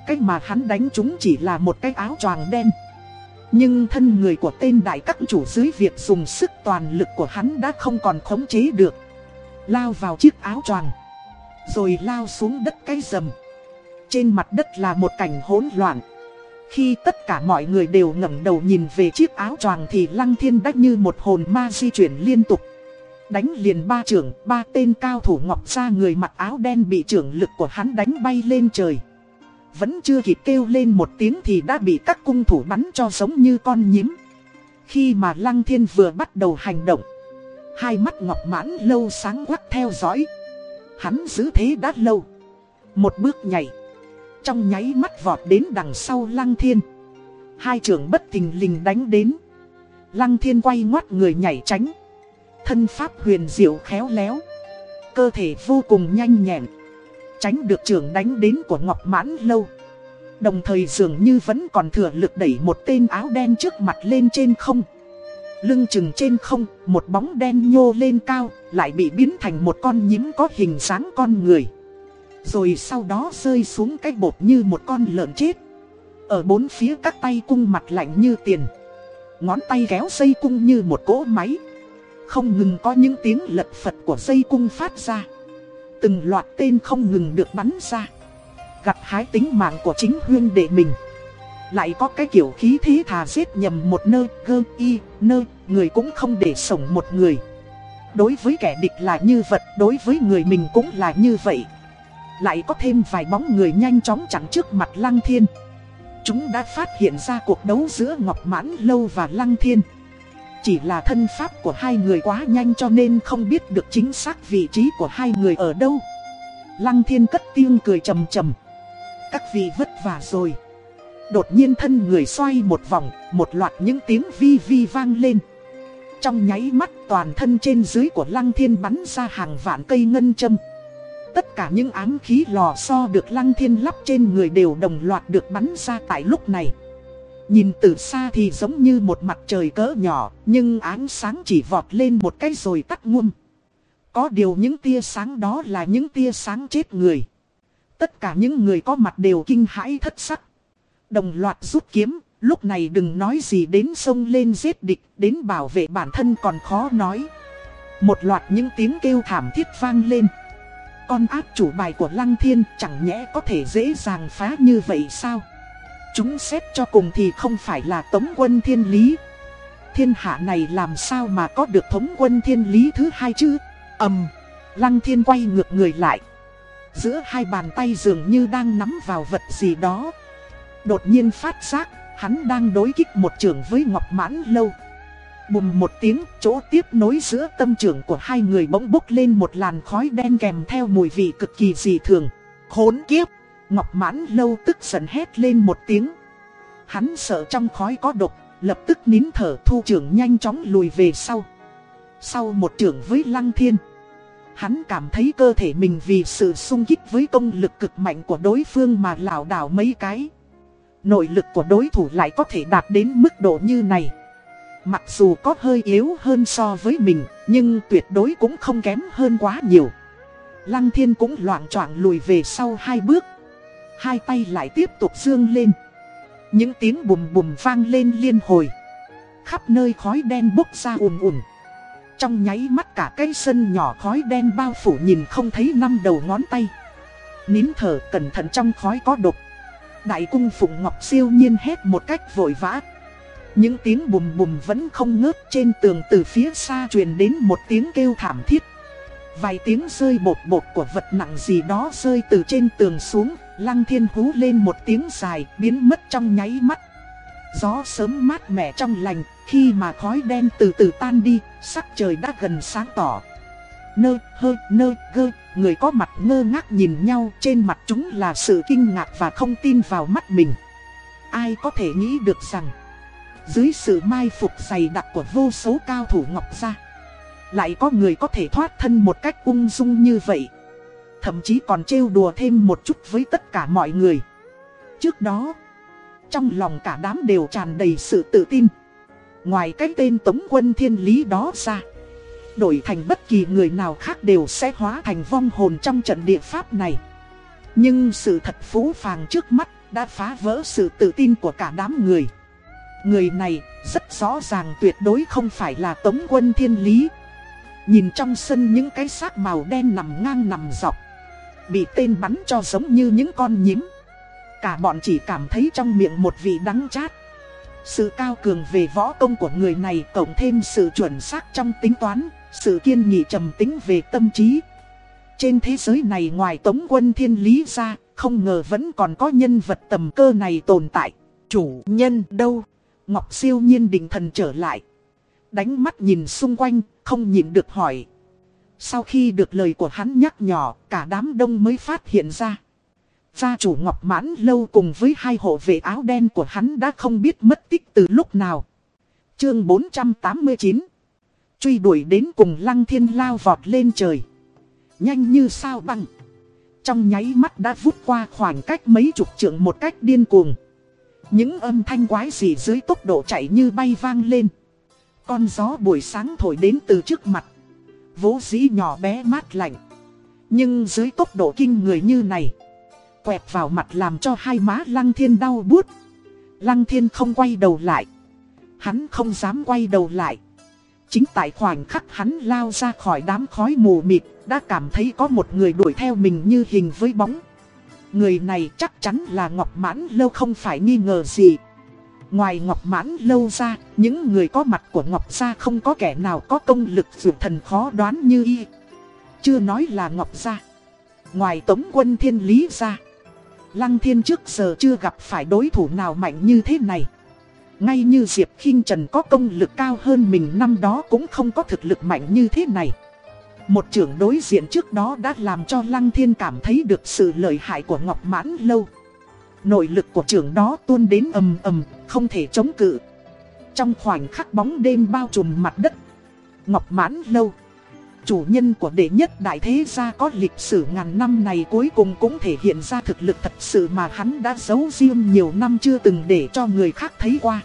cách mà hắn đánh trúng chỉ là một cái áo choàng đen. Nhưng thân người của tên đại các chủ dưới việc dùng sức toàn lực của hắn đã không còn khống chế được. Lao vào chiếc áo choàng. Rồi lao xuống đất cái rầm. Trên mặt đất là một cảnh hỗn loạn. Khi tất cả mọi người đều ngẩng đầu nhìn về chiếc áo choàng thì Lăng Thiên đách như một hồn ma di chuyển liên tục đánh liền ba trưởng, ba tên cao thủ ngọc ra người mặc áo đen bị trưởng lực của hắn đánh bay lên trời. Vẫn chưa kịp kêu lên một tiếng thì đã bị các cung thủ bắn cho giống như con nhím. Khi mà Lăng Thiên vừa bắt đầu hành động, hai mắt ngọc mãn lâu sáng quắc theo dõi. Hắn giữ thế đã lâu. Một bước nhảy, trong nháy mắt vọt đến đằng sau Lăng Thiên. Hai trưởng bất tình lình đánh đến. Lăng Thiên quay ngoắt người nhảy tránh. Thân pháp huyền diệu khéo léo. Cơ thể vô cùng nhanh nhẹn. Tránh được trường đánh đến của Ngọc Mãn Lâu. Đồng thời dường như vẫn còn thừa lực đẩy một tên áo đen trước mặt lên trên không. Lưng chừng trên không, một bóng đen nhô lên cao, lại bị biến thành một con nhím có hình dáng con người. Rồi sau đó rơi xuống cái bột như một con lợn chết. Ở bốn phía các tay cung mặt lạnh như tiền. Ngón tay kéo dây cung như một cỗ máy không ngừng có những tiếng lật phật của dây cung phát ra Từng loạt tên không ngừng được bắn ra. Gặt hái tính mạng của chính huyên đệ mình. Lại có cái kiểu khí thế thà giết nhầm một nơi, gơ, y nơi Người cũng không để sống một người. Đối với kẻ địch là như vật, Đối với người mình cũng là như vậy. Lại có thêm vài bóng người nhanh chóng chắn trước mặt Lăng Thiên. Chúng đã phát hiện ra cuộc đấu giữa Ngọc Mãn Lâu và Lăng Thiên. Chỉ là thân pháp của hai người quá nhanh cho nên không biết được chính xác vị trí của hai người ở đâu. Lăng Thiên cất tiếng cười trầm trầm. Các vị vất vả rồi. Đột nhiên thân người xoay một vòng, Một loạt những tiếng vi vi vang lên. Trong nháy mắt, toàn thân trên dưới của Lăng Thiên bắn ra hàng vạn cây ngân châm. Tất cả những ám khí lò xo được lăng thiên lắp trên người đều đồng loạt được bắn ra tại lúc này. Nhìn từ xa thì giống như một mặt trời cỡ nhỏ, nhưng ánh sáng chỉ vọt lên một cái rồi tắt ngum. Có điều những tia sáng đó là những tia sáng chết người. Tất cả những người có mặt đều kinh hãi thất sắc. Đồng loạt rút kiếm, lúc này đừng nói gì đến sông lên giết địch, đến bảo vệ bản thân còn khó nói. Một loạt những tiếng kêu thảm thiết vang lên con ác chủ bài của Lăng Thiên chẳng nhẽ có thể dễ dàng phá như vậy sao? Chúng xét cho cùng thì không phải là tống quân thiên lý. Thiên hạ này làm sao mà có được thống quân thiên lý thứ hai chứ? ầm, Lăng Thiên quay ngược người lại. Giữa hai bàn tay dường như đang nắm vào vật gì đó. Đột nhiên phát giác, hắn đang đối kích một trường với Ngọc Mãn Lâu. Bùm một tiếng, chỗ tiếp nối giữa tâm trường của hai người bỗng bốc lên một làn khói đen kèm theo mùi vị cực kỳ dị thường. Khốn kiếp! Ngọc mãn lâu tức giận hét lên một tiếng. Hắn sợ trong khói có độc, lập tức nín thở thu trưởng nhanh chóng lùi về sau. Sau một trưởng với lăng thiên, hắn cảm thấy cơ thể mình vì sự sung kích với công lực cực mạnh của đối phương mà lảo đảo mấy cái. Nội lực của đối thủ lại có thể đạt đến mức độ như này. Mặc dù có hơi yếu hơn so với mình, nhưng tuyệt đối cũng không kém hơn quá nhiều. Lăng thiên cũng loạn choạng lùi về sau hai bước. Hai tay lại tiếp tục dương lên. Những tiếng bùm bùm vang lên liên hồi. Khắp nơi khói đen bốc ra ùn ùn. Trong nháy mắt cả cây sân nhỏ khói đen bao phủ nhìn không thấy năm đầu ngón tay. Nín thở cẩn thận trong khói có độc. Đại cung phụng ngọc siêu nhiên hét một cách vội vã những tiếng bùm bùm vẫn không ngớt trên tường từ phía xa truyền đến một tiếng kêu thảm thiết. Vài tiếng rơi bột bột của vật nặng gì đó rơi từ trên tường xuống, lăng thiên hú lên một tiếng dài, biến mất trong nháy mắt. Gió sớm mát mẻ trong lành, khi mà khói đen từ từ tan đi, sắc trời đã gần sáng tỏ. Nơ, hơ, nơ, gơ, người có mặt ngơ ngác nhìn nhau, trên mặt chúng là sự kinh ngạc và không tin vào mắt mình. Ai có thể nghĩ được rằng dưới sự mai phục dày đặc của vô số cao thủ Ngọc Gia Lại có người có thể thoát thân một cách ung dung như vậy Thậm chí còn trêu đùa thêm một chút với tất cả mọi người. Trước đó, Trong lòng cả đám đều tràn đầy sự tự tin. Ngoài cái tên Tống quân thiên lý đó ra, Đổi thành bất kỳ người nào khác đều sẽ hóa thành vong hồn trong trận địa pháp này. Nhưng sự thật phú phàng trước mắt đã phá vỡ sự tự tin của cả đám người. Người này rất rõ ràng tuyệt đối không phải là tống quân thiên lý. Nhìn trong sân những cái xác màu đen nằm ngang nằm dọc. Bị tên bắn cho giống như những con nhím. Cả bọn chỉ cảm thấy trong miệng một vị đắng chát. Sự cao cường về võ công của người này cộng thêm sự chuẩn xác trong tính toán Sự kiên nghị trầm tính về tâm trí. Trên thế giới này ngoài tống quân thiên lý ra Không ngờ vẫn còn có nhân vật tầm cơ này tồn tại. Chủ nhân đâu? Ngọc siêu nhiên định thần trở lại. Đánh mắt nhìn xung quanh, không nhìn được hỏi. Sau khi được lời của hắn nhắc nhỏ, cả đám đông mới phát hiện ra. Gia chủ Ngọc Mãn lâu cùng với hai hộ vệ áo đen của hắn đã không biết mất tích từ lúc nào. Chương 489 Truy đuổi đến cùng lăng thiên lao vọt lên trời. Nhanh như sao băng. Trong nháy mắt đã vút qua khoảng cách mấy chục trượng một cách điên cuồng. Những âm thanh quái dị dưới tốc độ chạy như bay vang lên. Con gió buổi sáng thổi đến từ trước mặt. Vỗ dĩ nhỏ bé mát lạnh. Nhưng dưới tốc độ kinh người như này. Quẹt vào mặt làm cho hai má lăng thiên đau buốt. Lăng thiên không quay đầu lại. Hắn không dám quay đầu lại. Chính tại khoảnh khắc hắn lao ra khỏi đám khói mù mịt, đã cảm thấy có một người đuổi theo mình như hình với bóng. Người này chắc chắn là Ngọc Mãn Lâu không phải nghi ngờ gì. Ngoài Ngọc Mãn Lâu ra, những người có mặt của Ngọc Gia không có kẻ nào có công lực dù thần khó đoán như y. Chưa nói là Ngọc Gia. Ngoài Tống quân Thiên Lý ra, Lăng Thiên trước giờ chưa gặp phải đối thủ nào mạnh như thế này. Ngay như Diệp khinh Trần có công lực cao hơn mình năm đó cũng không có thực lực mạnh như thế này. Một trưởng đối diện trước đó đã làm cho Lăng Thiên cảm thấy được sự lợi hại của Ngọc Mãn Lâu. Nội lực của trưởng đó tuôn đến ầm ầm, không thể chống cự. Trong khoảnh khắc bóng đêm bao trùm mặt đất, Ngọc Mãn Lâu, chủ nhân của đệ nhất đại thế gia có lịch sử ngàn năm này cuối cùng cũng thể hiện ra thực lực thật sự mà hắn đã giấu riêng nhiều năm chưa từng để cho người khác thấy qua.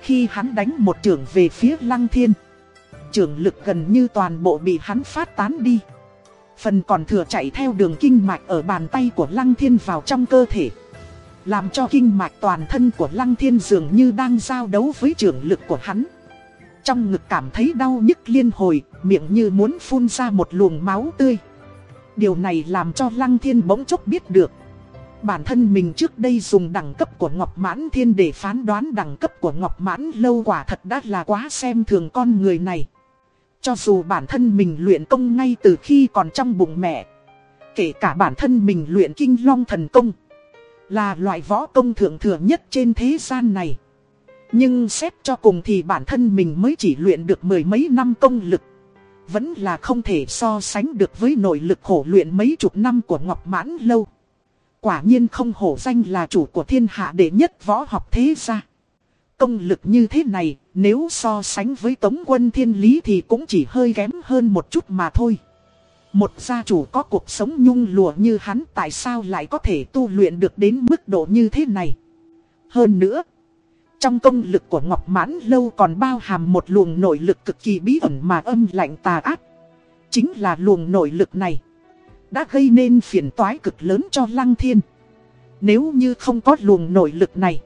Khi hắn đánh một trưởng về phía Lăng Thiên, trưởng lực gần như toàn bộ bị hắn phát tán đi. Phần còn thừa chạy theo đường kinh mạch ở bàn tay của Lăng Thiên vào trong cơ thể. Làm cho kinh mạch toàn thân của Lăng Thiên dường như đang giao đấu với trường lực của hắn. Trong ngực cảm thấy đau nhức liên hồi, miệng như muốn phun ra một luồng máu tươi. Điều này làm cho Lăng Thiên bỗng chốc biết được. Bản thân mình trước đây dùng đẳng cấp của Ngọc Mãn Thiên để phán đoán đẳng cấp của Ngọc Mãn Lâu quả thật đã là quá xem thường con người này. Cho dù bản thân mình luyện công ngay từ khi còn trong bụng mẹ. Kể cả bản thân mình luyện kinh long thần công. Là loại võ công thượng thừa nhất trên thế gian này. Nhưng xét cho cùng thì bản thân mình mới chỉ luyện được mười mấy năm công lực. Vẫn là không thể so sánh được với nội lực khổ luyện mấy chục năm của Ngọc Mãn Lâu. Quả nhiên không hổ danh là chủ của thiên hạ đệ nhất võ học thế gia. Công lực như thế này, nếu so sánh với tống quân thiên lý thì cũng chỉ hơi kém hơn một chút mà thôi. Một gia chủ có cuộc sống nhung lụa như hắn tại sao lại có thể tu luyện được đến mức độ như thế này. Hơn nữa, trong công lực của Ngọc Mãn Lâu còn bao hàm một luồng nội lực cực kỳ bí ẩn mà âm lạnh tà ác. Chính là luồng nội lực này. Đã gây nên phiền toái cực lớn cho Lăng Thiên. Nếu như không có luồng nội lực này.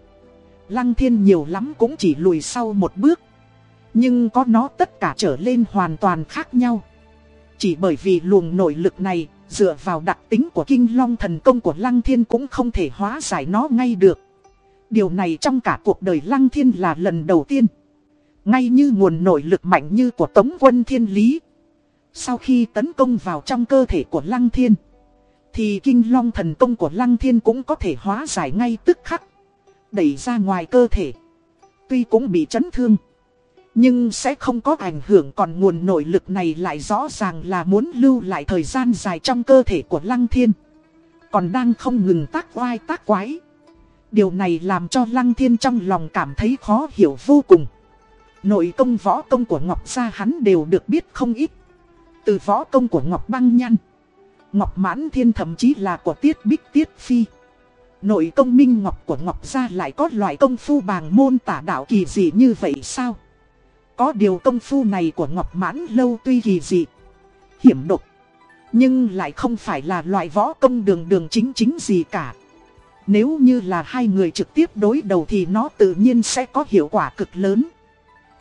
Lăng Thiên nhiều lắm cũng chỉ lùi sau một bước. Nhưng có nó tất cả trở lên hoàn toàn khác nhau. Chỉ bởi vì luồng nội lực này, dựa vào đặc tính của kinh long thần công của Lăng Thiên cũng không thể hóa giải nó ngay được. Điều này trong cả cuộc đời Lăng Thiên là lần đầu tiên. Ngay như nguồn nội lực mạnh như của Tống quân Thiên Lý. Sau khi tấn công vào trong cơ thể của Lăng Thiên, thì kinh long thần công của Lăng Thiên cũng có thể hóa giải ngay tức khắc. Đẩy ra ngoài cơ thể. Tuy cũng bị chấn thương. Nhưng sẽ không có ảnh hưởng còn nguồn nội lực này lại rõ ràng là muốn lưu lại thời gian dài trong cơ thể của Lăng Thiên. Còn đang không ngừng tác oai tác quái. Điều này làm cho Lăng Thiên trong lòng cảm thấy khó hiểu vô cùng. Nội công võ công của Ngọc Gia hắn đều được biết không ít. Từ võ công của Ngọc Băng Nhăn, Ngọc Mãn Thiên thậm chí là của Tiết Bích Tiết Phi. Nội công minh Ngọc của Ngọc Gia lại có loại công phu bàng môn tả đạo kỳ dị như vậy sao? Có điều công phu này của Ngọc Mãn Lâu tuy kỳ dị, hiểm độc, nhưng lại không phải là loại võ công đường đường chính chính gì cả. Nếu như là hai người trực tiếp đối đầu thì nó tự nhiên sẽ có hiệu quả cực lớn.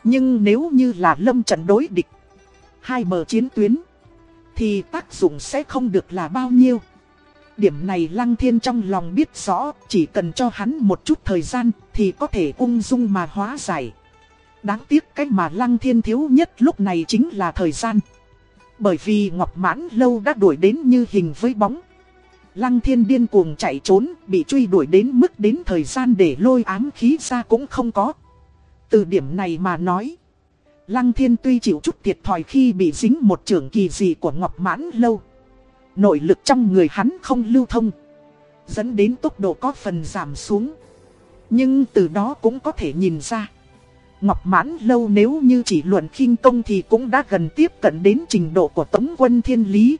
Nhưng nếu như là lâm trận đối địch, hai bờ chiến tuyến, thì tác dụng sẽ không được là bao nhiêu. Điểm này Lăng Thiên trong lòng biết rõ, chỉ cần cho hắn một chút thời gian thì có thể ung dung mà hóa giải. Đáng tiếc cái mà Lăng Thiên thiếu nhất lúc này chính là thời gian. Bởi vì Ngọc Mãn Lâu đã đuổi đến như hình với bóng. Lăng Thiên điên cuồng chạy trốn, bị truy đuổi đến mức đến thời gian để lôi ám khí ra cũng không có. Từ điểm này mà nói, Lăng Thiên tuy chịu chút thiệt thòi khi bị dính một trưởng kỳ dị của Ngọc Mãn Lâu. Nội lực trong người hắn không lưu thông, dẫn đến tốc độ có phần giảm xuống. Nhưng từ đó cũng có thể nhìn ra. Ngọc Mãn Lâu nếu như chỉ luận khinh công thì cũng đã gần tiếp cận đến trình độ của Tống quân Thiên Lý.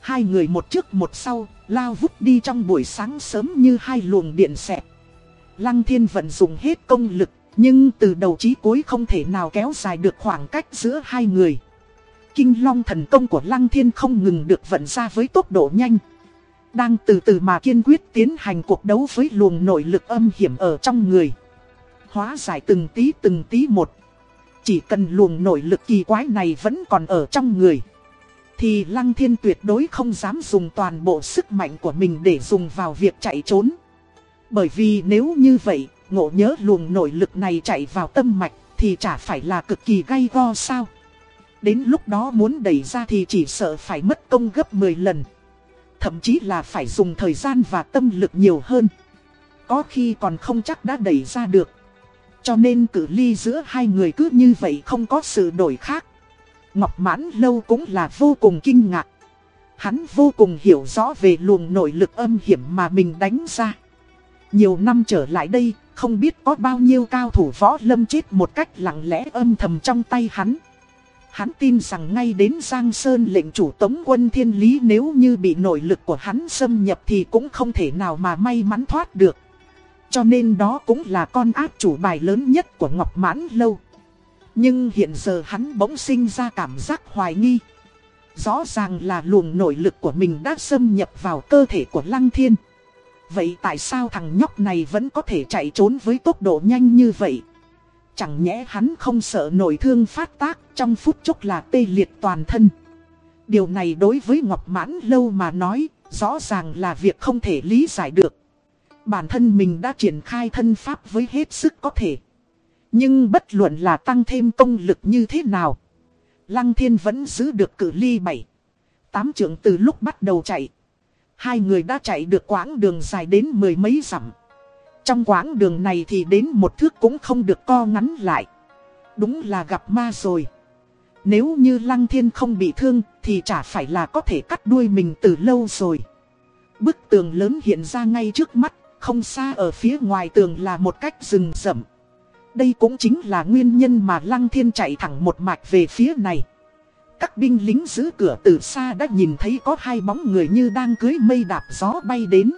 Hai người một trước một sau, lao vút đi trong buổi sáng sớm như hai luồng điện xẹt. Lăng Thiên vận dụng hết công lực, nhưng từ đầu chí cuối không thể nào kéo dài được khoảng cách giữa hai người. Kinh long thần công của Lăng Thiên không ngừng được vận ra với tốc độ nhanh. Đang từ từ mà kiên quyết tiến hành cuộc đấu với luồng nội lực âm hiểm ở trong người. Hóa giải từng tí từng tí một. Chỉ cần luồng nội lực kỳ quái này vẫn còn ở trong người Thì Lăng Thiên tuyệt đối không dám dùng toàn bộ sức mạnh của mình để dùng vào việc chạy trốn. Bởi vì nếu như vậy, ngộ nhớ luồng nội lực này chạy vào tâm mạch Thì chả phải là cực kỳ gay go sao? Đến lúc đó muốn đẩy ra thì chỉ sợ phải mất công gấp 10 lần. Thậm chí là phải dùng thời gian và tâm lực nhiều hơn. Có khi còn không chắc đã đẩy ra được. Cho nên cử ly giữa hai người cứ như vậy không có sự đổi khác. Ngọc mãn lâu cũng là vô cùng kinh ngạc. Hắn vô cùng hiểu rõ về luồng nội lực âm hiểm mà mình đánh ra. Nhiều năm trở lại đây, Không biết có bao nhiêu cao thủ võ lâm chết một cách lặng lẽ âm thầm trong tay hắn. Hắn tin rằng ngay đến Giang Sơn lệnh chủ tống quân thiên lý nếu như bị nội lực của hắn xâm nhập thì cũng không thể nào mà may mắn thoát được. Cho nên đó cũng là con ác chủ bài lớn nhất của Ngọc Mãn Lâu. Nhưng hiện giờ hắn bỗng sinh ra cảm giác hoài nghi. Rõ ràng là luồng nội lực của mình đã xâm nhập vào cơ thể của Lăng Thiên. Vậy tại sao thằng nhóc này vẫn có thể chạy trốn với tốc độ nhanh như vậy? Chẳng nhẽ hắn không sợ nội thương phát tác trong phút chốc là tê liệt toàn thân. Điều này đối với Ngọc Mãn Lâu mà nói, rõ ràng là việc không thể lý giải được. Bản thân mình đã triển khai thân pháp với hết sức có thể. Nhưng bất luận là tăng thêm công lực như thế nào. Lăng thiên vẫn giữ được cử ly 7. Tám trưởng từ lúc bắt đầu chạy. Hai người đã chạy được quãng đường dài đến mười mấy dặm. Trong quãng đường này thì đến một thước cũng không được co ngắn lại. Đúng là gặp ma rồi. Nếu như Lăng Thiên không bị thương thì chả phải là có thể cắt đuôi mình từ lâu rồi. Bức tường lớn hiện ra ngay trước mắt, không xa ở phía ngoài tường là một cách rừng rậm. Đây cũng chính là nguyên nhân mà Lăng Thiên chạy thẳng một mạch về phía này. Các binh lính giữ cửa từ xa đã nhìn thấy có hai bóng người như đang cưới mây đạp gió bay đến.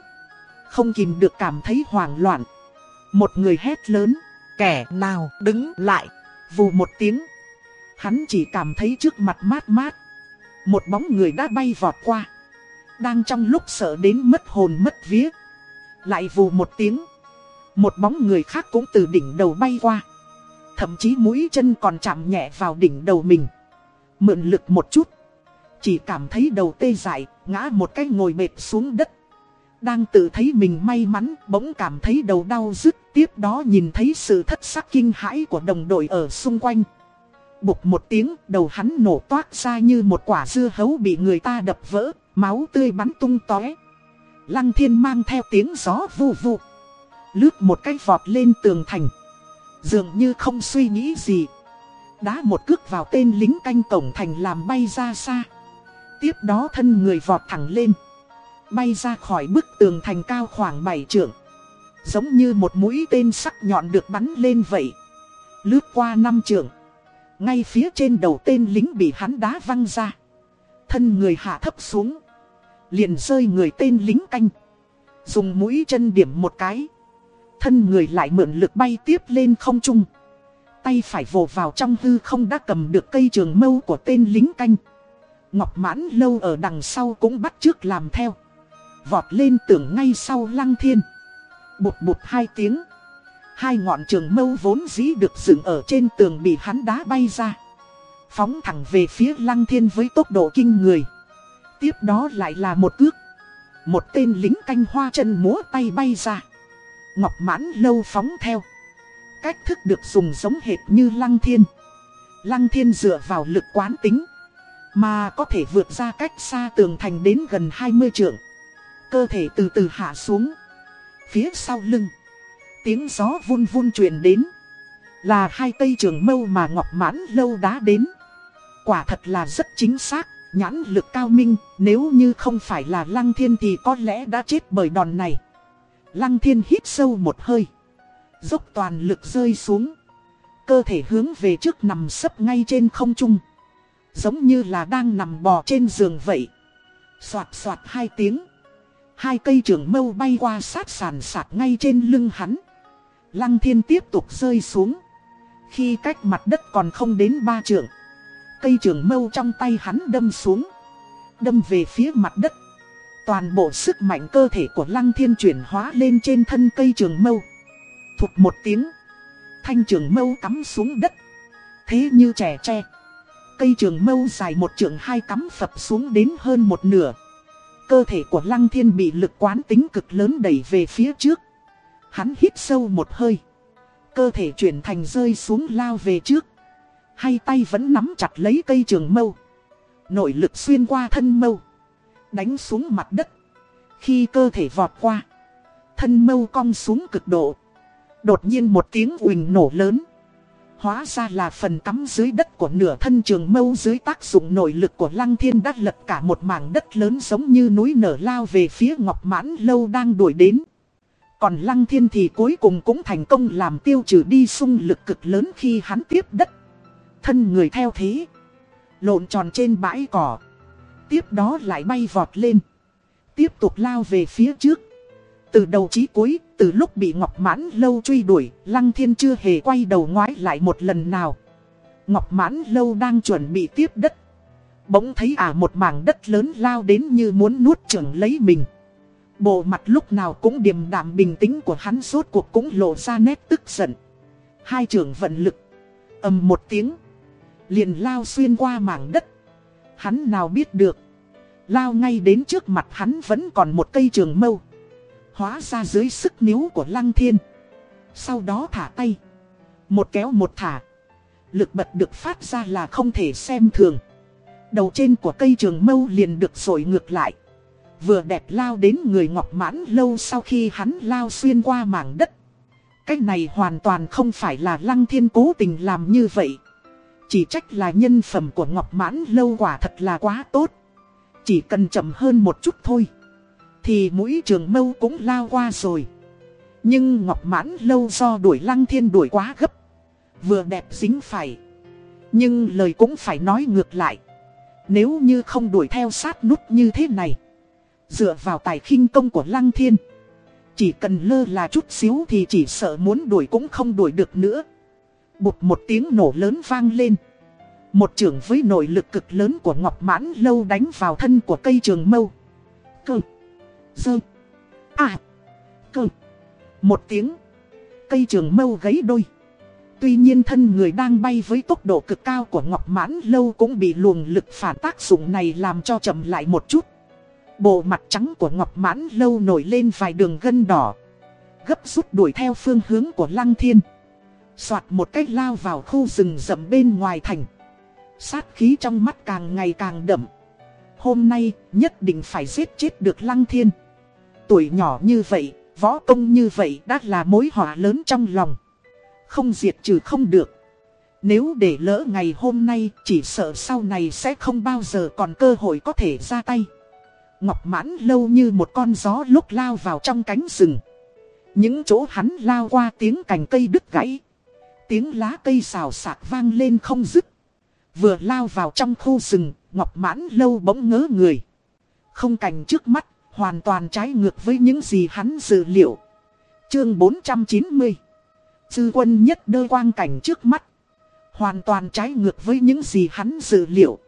Không kìm được cảm thấy hoảng loạn. Một người hét lớn, kẻ nào đứng lại, vù một tiếng. Hắn chỉ cảm thấy trước mặt mát mát. Một bóng người đã bay vọt qua. Đang trong lúc sợ đến mất hồn mất vía. Lại vù một tiếng. Một bóng người khác cũng từ đỉnh đầu bay qua. Thậm chí mũi chân còn chạm nhẹ vào đỉnh đầu mình. Mượn lực một chút. Chỉ cảm thấy đầu tê dại, ngã một cái ngồi mệt xuống đất. Đang tự thấy mình may mắn, bỗng cảm thấy đầu đau dứt, tiếp đó nhìn thấy sự thất sắc kinh hãi của đồng đội ở xung quanh. Bục một tiếng, đầu hắn nổ toát ra như một quả dưa hấu bị người ta đập vỡ, máu tươi bắn tung tóe. Lăng thiên mang theo tiếng gió vu vu. Lướt một cái vọt lên tường thành. Dường như không suy nghĩ gì. Đá một cước vào tên lính canh cổng thành làm bay ra xa. Tiếp đó thân người vọt thẳng lên. Bay ra khỏi bức tường thành cao khoảng 7 trượng. Giống như một mũi tên sắc nhọn được bắn lên vậy. Lướt qua năm trượng. Ngay phía trên đầu tên lính bị hắn đá văng ra. Thân người hạ thấp xuống. Liền rơi người tên lính canh. Dùng mũi chân điểm một cái. Thân người lại mượn lực bay tiếp lên không trung. Tay phải vồ vào trong hư không đã cầm được cây trường mâu của tên lính canh. Ngọc mãn lâu ở đằng sau cũng bắt trước làm theo. Vọt lên tường ngay sau lăng thiên. Bụt bụt hai tiếng. Hai ngọn trường mâu vốn dĩ được dựng ở trên tường bị hắn đá bay ra. Phóng thẳng về phía lăng thiên với tốc độ kinh người. Tiếp đó lại là một cước. Một tên lính canh hoa chân múa tay bay ra. Ngọc mãn lâu phóng theo. Cách thức được dùng giống hệt như lăng thiên. Lăng thiên dựa vào lực quán tính. Mà có thể vượt ra cách xa tường thành đến gần 20 trượng. Cơ thể từ từ hạ xuống. Phía sau lưng. Tiếng gió vun vun truyền đến. Là hai cây trường mâu mà Ngọc Mãn lâu đá đến. Quả thật là rất chính xác, nhãn lực cao minh, nếu như không phải là Lăng Thiên thì có lẽ đã chết bởi đòn này. Lăng Thiên hít sâu một hơi. Dốc toàn lực rơi xuống. Cơ thể hướng về trước nằm sấp ngay trên không trung. Giống như là đang nằm bò trên giường vậy. Xoạt xoạt hai tiếng. Hai cây trường mâu bay qua sát sàn sạt ngay trên lưng hắn. Lăng thiên tiếp tục rơi xuống. Khi cách mặt đất còn không đến ba trường. Cây trường mâu trong tay hắn đâm xuống. Đâm về phía mặt đất. Toàn bộ sức mạnh cơ thể của lăng thiên chuyển hóa lên trên thân cây trường mâu. Thụt một tiếng. Thanh trường mâu cắm xuống đất. thế như trẻ tre. Cây trường mâu dài một trượng hai cắm phập xuống đến hơn một nửa. Cơ thể của Lăng Thiên bị lực quán tính cực lớn đẩy về phía trước. Hắn hít sâu một hơi. Cơ thể chuyển thành rơi xuống lao về trước. Hai tay vẫn nắm chặt lấy cây trường mâu. Nội lực xuyên qua thân mâu. Đánh xuống mặt đất. Khi cơ thể vọt qua. Thân mâu cong xuống cực độ. Đột nhiên một tiếng uỳnh nổ lớn. Hóa ra là phần cắm dưới đất của nửa thân trường mâu dưới tác dụng nội lực của lăng thiên đã lật cả một mảng đất lớn giống như núi nở lao về phía ngọc mãn lâu đang đuổi đến. Còn lăng thiên thì cuối cùng cũng thành công làm tiêu trừ đi xung lực cực lớn khi hắn tiếp đất. Thân người theo thế. Lộn tròn trên bãi cỏ. Tiếp đó lại bay vọt lên. Tiếp tục lao về phía trước. Từ đầu chí cuối, từ lúc bị Ngọc Mãn Lâu truy đuổi, Lăng Thiên chưa hề quay đầu ngoái lại một lần nào. Ngọc Mãn Lâu đang chuẩn bị tiếp đất. Bỗng thấy à một mảng đất lớn lao đến như muốn nuốt chửng lấy mình. Bộ mặt lúc nào cũng điềm đạm bình tĩnh của hắn suốt cuộc cũng lộ ra nét tức giận. Hai trưởng vận lực. ầm một tiếng. Liền lao xuyên qua mảng đất. Hắn nào biết được. Lao ngay đến trước mặt hắn vẫn còn một cây trường mâu. Hóa ra dưới sức níu của lăng thiên. Sau đó thả tay. Một kéo một thả. Lực bật được phát ra là không thể xem thường. Đầu trên của cây trường mâu liền được sổi ngược lại. Vừa đẹp lao đến người ngọc mãn lâu sau khi hắn lao xuyên qua mảng đất. Cái này hoàn toàn không phải là lăng thiên cố tình làm như vậy. Chỉ trách là nhân phẩm của ngọc mãn lâu quả thật là quá tốt. Chỉ cần chậm hơn một chút thôi. Thì mũi trường mâu cũng lao qua rồi. Nhưng ngọc mãn lâu do đuổi lăng thiên đuổi quá gấp. Vừa đẹp dính phải. Nhưng lời cũng phải nói ngược lại. Nếu như không đuổi theo sát nút như thế này. Dựa vào tài khinh công của lăng thiên. Chỉ cần lơ là chút xíu thì chỉ sợ muốn đuổi cũng không đuổi được nữa. Bụt một tiếng nổ lớn vang lên. Một trường với nội lực cực lớn của Ngọc Mãn Lâu đánh vào thân của cây trường mâu. Cơ. Dơ. À. Cơ. Một tiếng. Cây trường mâu gấy đôi. Tuy nhiên thân người đang bay với tốc độ cực cao của Ngọc Mãn Lâu cũng bị luồng lực phản tác dụng này làm cho chậm lại một chút. Bộ mặt trắng của Ngọc Mãn Lâu nổi lên vài đường gân đỏ. Gấp rút đuổi theo phương hướng của Lăng Thiên. Xoạt một cách lao vào khu rừng rậm bên ngoài thành. Sát khí trong mắt càng ngày càng đậm. Hôm nay nhất định phải giết chết được Lăng Thiên. Tuổi nhỏ như vậy, võ công như vậy đã là mối họa lớn trong lòng. Không diệt trừ không được. Nếu để lỡ ngày hôm nay, chỉ sợ sau này sẽ không bao giờ còn cơ hội có thể ra tay. Ngọc mãn lâu như một con gió lúc lao vào trong cánh rừng. Những chỗ hắn lao qua tiếng cành cây đứt gãy. Tiếng lá cây xào xạc vang lên không dứt. Vừa lao vào trong khu rừng, Ngọc mãn lâu bỗng ngớ người. Không cảnh trước mắt, hoàn toàn trái ngược với những gì hắn dự liệu. Chương 490 dư quân nhất đơ quang cảnh trước mắt. Hoàn toàn trái ngược với những gì hắn dự liệu.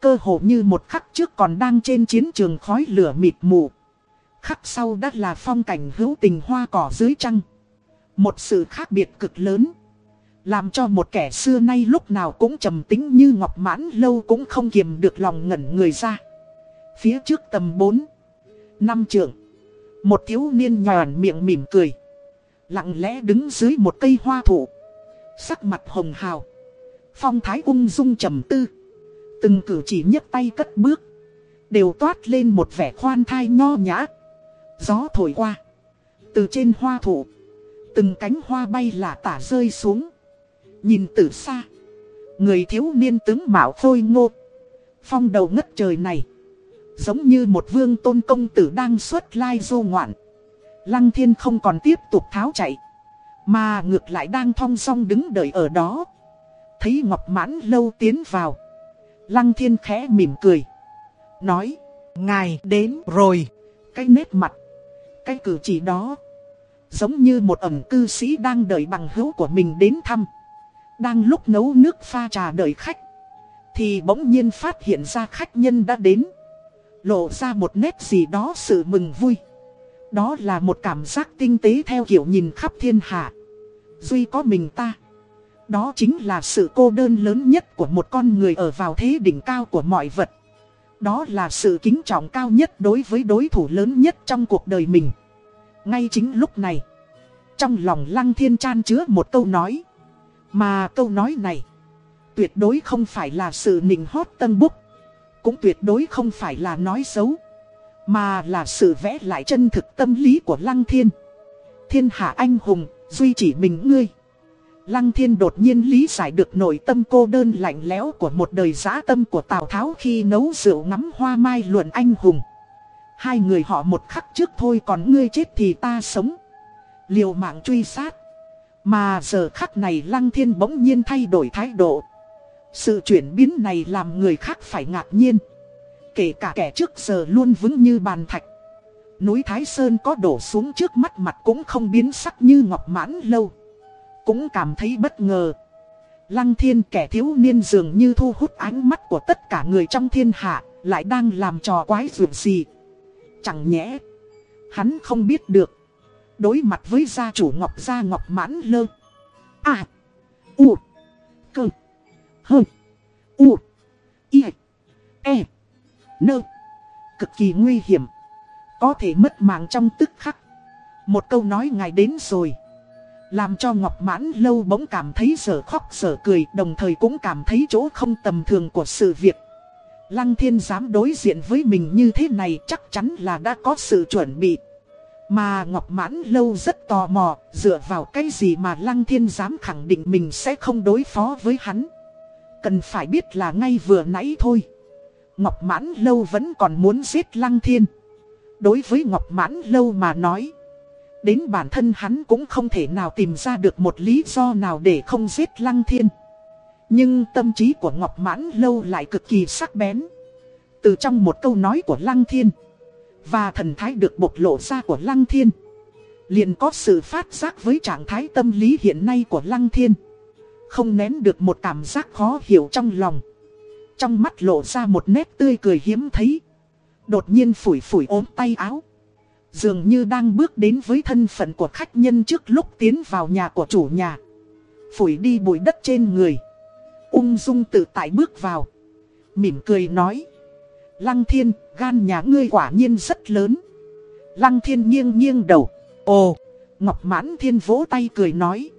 Cơ hồ như một khắc trước còn đang trên chiến trường khói lửa mịt mù. Khắc sau đã là phong cảnh hữu tình hoa cỏ dưới trăng. Một sự khác biệt cực lớn. Làm cho một kẻ xưa nay lúc nào cũng trầm tính như ngọc mãn lâu cũng không kiềm được lòng ngẩn người ra. Phía trước tầm 4. Năm trưởng. Một thiếu niên nhòn miệng mỉm cười. Lặng lẽ đứng dưới một cây hoa thụ. Sắc mặt hồng hào. Phong thái ung dung trầm tư. Từng cử chỉ nhấc tay cất bước. Đều toát lên một vẻ khoan thai nho nhã. Gió thổi qua. Từ trên hoa thụ. Từng cánh hoa bay lả tả rơi xuống. Nhìn từ xa. Người thiếu niên tướng mạo khôi ngô. Phong đầu ngất trời này. Giống như một vương tôn công tử đang xuất lai du ngoạn. Lăng thiên không còn tiếp tục tháo chạy. Mà ngược lại đang thong song đứng đợi ở đó. Thấy Ngọc Mãn lâu tiến vào. Lăng thiên khẽ mỉm cười. Nói, ngài đến rồi. Cái nét mặt, cái cử chỉ đó. Giống như một ẩm cư sĩ đang đợi bằng hữu của mình đến thăm. Đang lúc nấu nước pha trà đợi khách. Thì bỗng nhiên phát hiện ra khách nhân đã đến. Lộ ra một nét gì đó sự mừng vui. Đó là một cảm giác tinh tế theo kiểu nhìn khắp thiên hạ. Duy có mình ta. Đó chính là sự cô đơn lớn nhất của một con người ở vào thế đỉnh cao của mọi vật. Đó là sự kính trọng cao nhất đối với đối thủ lớn nhất trong cuộc đời mình. Ngay chính lúc này, trong lòng Lăng Thiên Chan chứa một câu nói. Mà câu nói này, tuyệt đối không phải là sự nịnh hót tân búc. Cũng tuyệt đối không phải là nói xấu. Mà là sự vẽ lại chân thực tâm lý của Lăng Thiên. Thiên hạ anh hùng, duy chỉ mình ngươi. Lăng thiên đột nhiên lý giải được nội tâm cô đơn lạnh lẽo của một đời giã tâm của Tào Tháo khi nấu rượu ngắm hoa mai luận anh hùng. Hai người họ một khắc trước thôi còn ngươi chết thì ta sống. Liều mạng truy sát. Mà giờ khắc này Lăng thiên bỗng nhiên thay đổi thái độ. Sự chuyển biến này làm người khác phải ngạc nhiên. Kể cả kẻ trước giờ luôn vững như bàn thạch. Núi Thái Sơn có đổ xuống trước mắt mặt cũng không biến sắc như ngọc mãn lâu. Cũng cảm thấy bất ngờ. Lăng thiên kẻ thiếu niên dường như thu hút ánh mắt của tất cả người trong thiên hạ, lại đang làm trò quái vượt gì. Chẳng nhẽ, hắn không biết được. Đối mặt với gia chủ Ngọc Gia Ngọc Mãn Lơ. À, U, Cơ, Hơ, U, I, E, Nơ. Cực kỳ nguy hiểm. Có thể mất mạng trong tức khắc. Một câu nói ngài đến rồi. Làm cho Ngọc Mãn Lâu bỗng cảm thấy sở khóc sở cười đồng thời cũng cảm thấy chỗ không tầm thường của sự việc. Lăng thiên dám đối diện với mình như thế này chắc chắn là đã có sự chuẩn bị. Mà Ngọc Mãn Lâu rất tò mò, dựa vào cái gì mà Lăng thiên dám khẳng định mình sẽ không đối phó với hắn. Cần phải biết là ngay vừa nãy thôi. Ngọc Mãn Lâu vẫn còn muốn giết Lăng thiên. Đối với Ngọc Mãn Lâu mà nói. Đến bản thân hắn cũng không thể nào tìm ra được một lý do nào để không giết Lăng Thiên. Nhưng tâm trí của Ngọc Mãn Lâu lại cực kỳ sắc bén. Từ trong một câu nói của Lăng Thiên và thần thái được bộc lộ ra của Lăng Thiên liền có sự phát giác với trạng thái tâm lý hiện nay của Lăng Thiên. Không nén được một cảm giác khó hiểu trong lòng. Trong mắt lộ ra một nét tươi cười hiếm thấy. Đột nhiên phủi phủi ốm tay áo. Dường như đang bước đến với thân phận của khách nhân trước lúc tiến vào nhà của chủ nhà. Phủi đi bụi đất trên người. Ung dung tự tại bước vào. Mỉm cười nói. Lăng thiên, gan nhà ngươi quả nhiên rất lớn. Lăng thiên nghiêng nghiêng đầu. Ồ, Ngọc Mãn Thiên vỗ tay cười nói.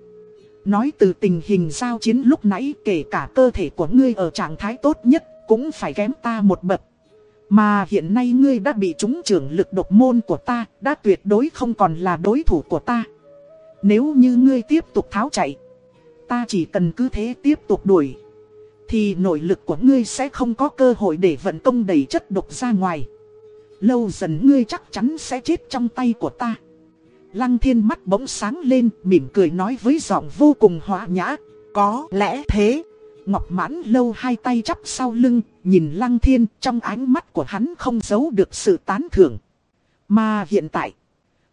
Nói từ tình hình giao chiến lúc nãy kể cả cơ thể của ngươi ở trạng thái tốt nhất cũng phải kém ta một bậc. Mà hiện nay ngươi đã bị trúng trưởng lực độc môn của ta, đã tuyệt đối không còn là đối thủ của ta. Nếu như ngươi tiếp tục tháo chạy, ta chỉ cần cứ thế tiếp tục đuổi. Thì nội lực của ngươi sẽ không có cơ hội để vận công đẩy chất độc ra ngoài. Lâu dần ngươi chắc chắn sẽ chết trong tay của ta. Lăng thiên mắt bỗng sáng lên, mỉm cười nói với giọng vô cùng hòa nhã. Có lẽ thế. Ngọc mãn lâu hai tay chắp sau lưng, nhìn lăng thiên trong ánh mắt của hắn không giấu được sự tán thưởng. Mà hiện tại,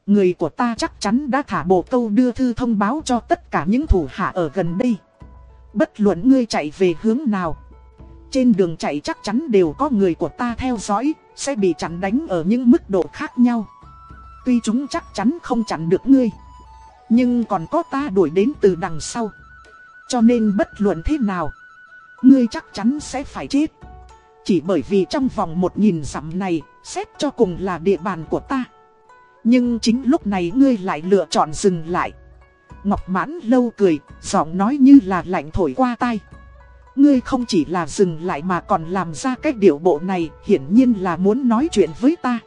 người của ta chắc chắn đã thả bộ câu đưa thư thông báo cho tất cả những thủ hạ ở gần đây. Bất luận ngươi chạy về hướng nào. Trên đường chạy chắc chắn đều có người của ta theo dõi, sẽ bị chặn đánh ở những mức độ khác nhau. Tuy chúng chắc chắn không chặn được ngươi, nhưng còn có ta đuổi đến từ đằng sau. Cho nên bất luận thế nào, Ngươi chắc chắn sẽ phải chết Chỉ bởi vì trong vòng một nghìn dặm này Xét cho cùng là địa bàn của ta Nhưng chính lúc này ngươi lại lựa chọn dừng lại Ngọc mãn lâu cười Giọng nói như là lạnh thổi qua tay Ngươi không chỉ là dừng lại mà còn làm ra cái điệu bộ này Hiển nhiên là muốn nói chuyện với ta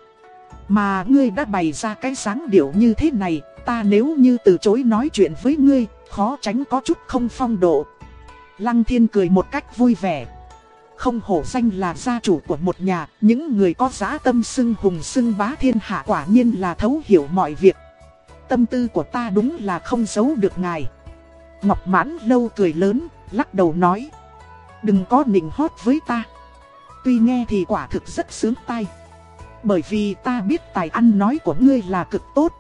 Mà ngươi đã bày ra cái sáng điệu như thế này Ta nếu như từ chối nói chuyện với ngươi Khó tránh có chút không phong độ Lăng thiên cười một cách vui vẻ. Không hổ danh là gia chủ của một nhà, những người có giá tâm xưng hùng xưng bá thiên hạ quả nhiên là thấu hiểu mọi việc. Tâm tư của ta đúng là không giấu được ngài. Ngọc mãn lâu cười lớn, lắc đầu nói. Đừng có nịnh hót với ta. Tuy nghe thì quả thực rất sướng tai. Bởi vì ta biết tài ăn nói của ngươi là cực tốt.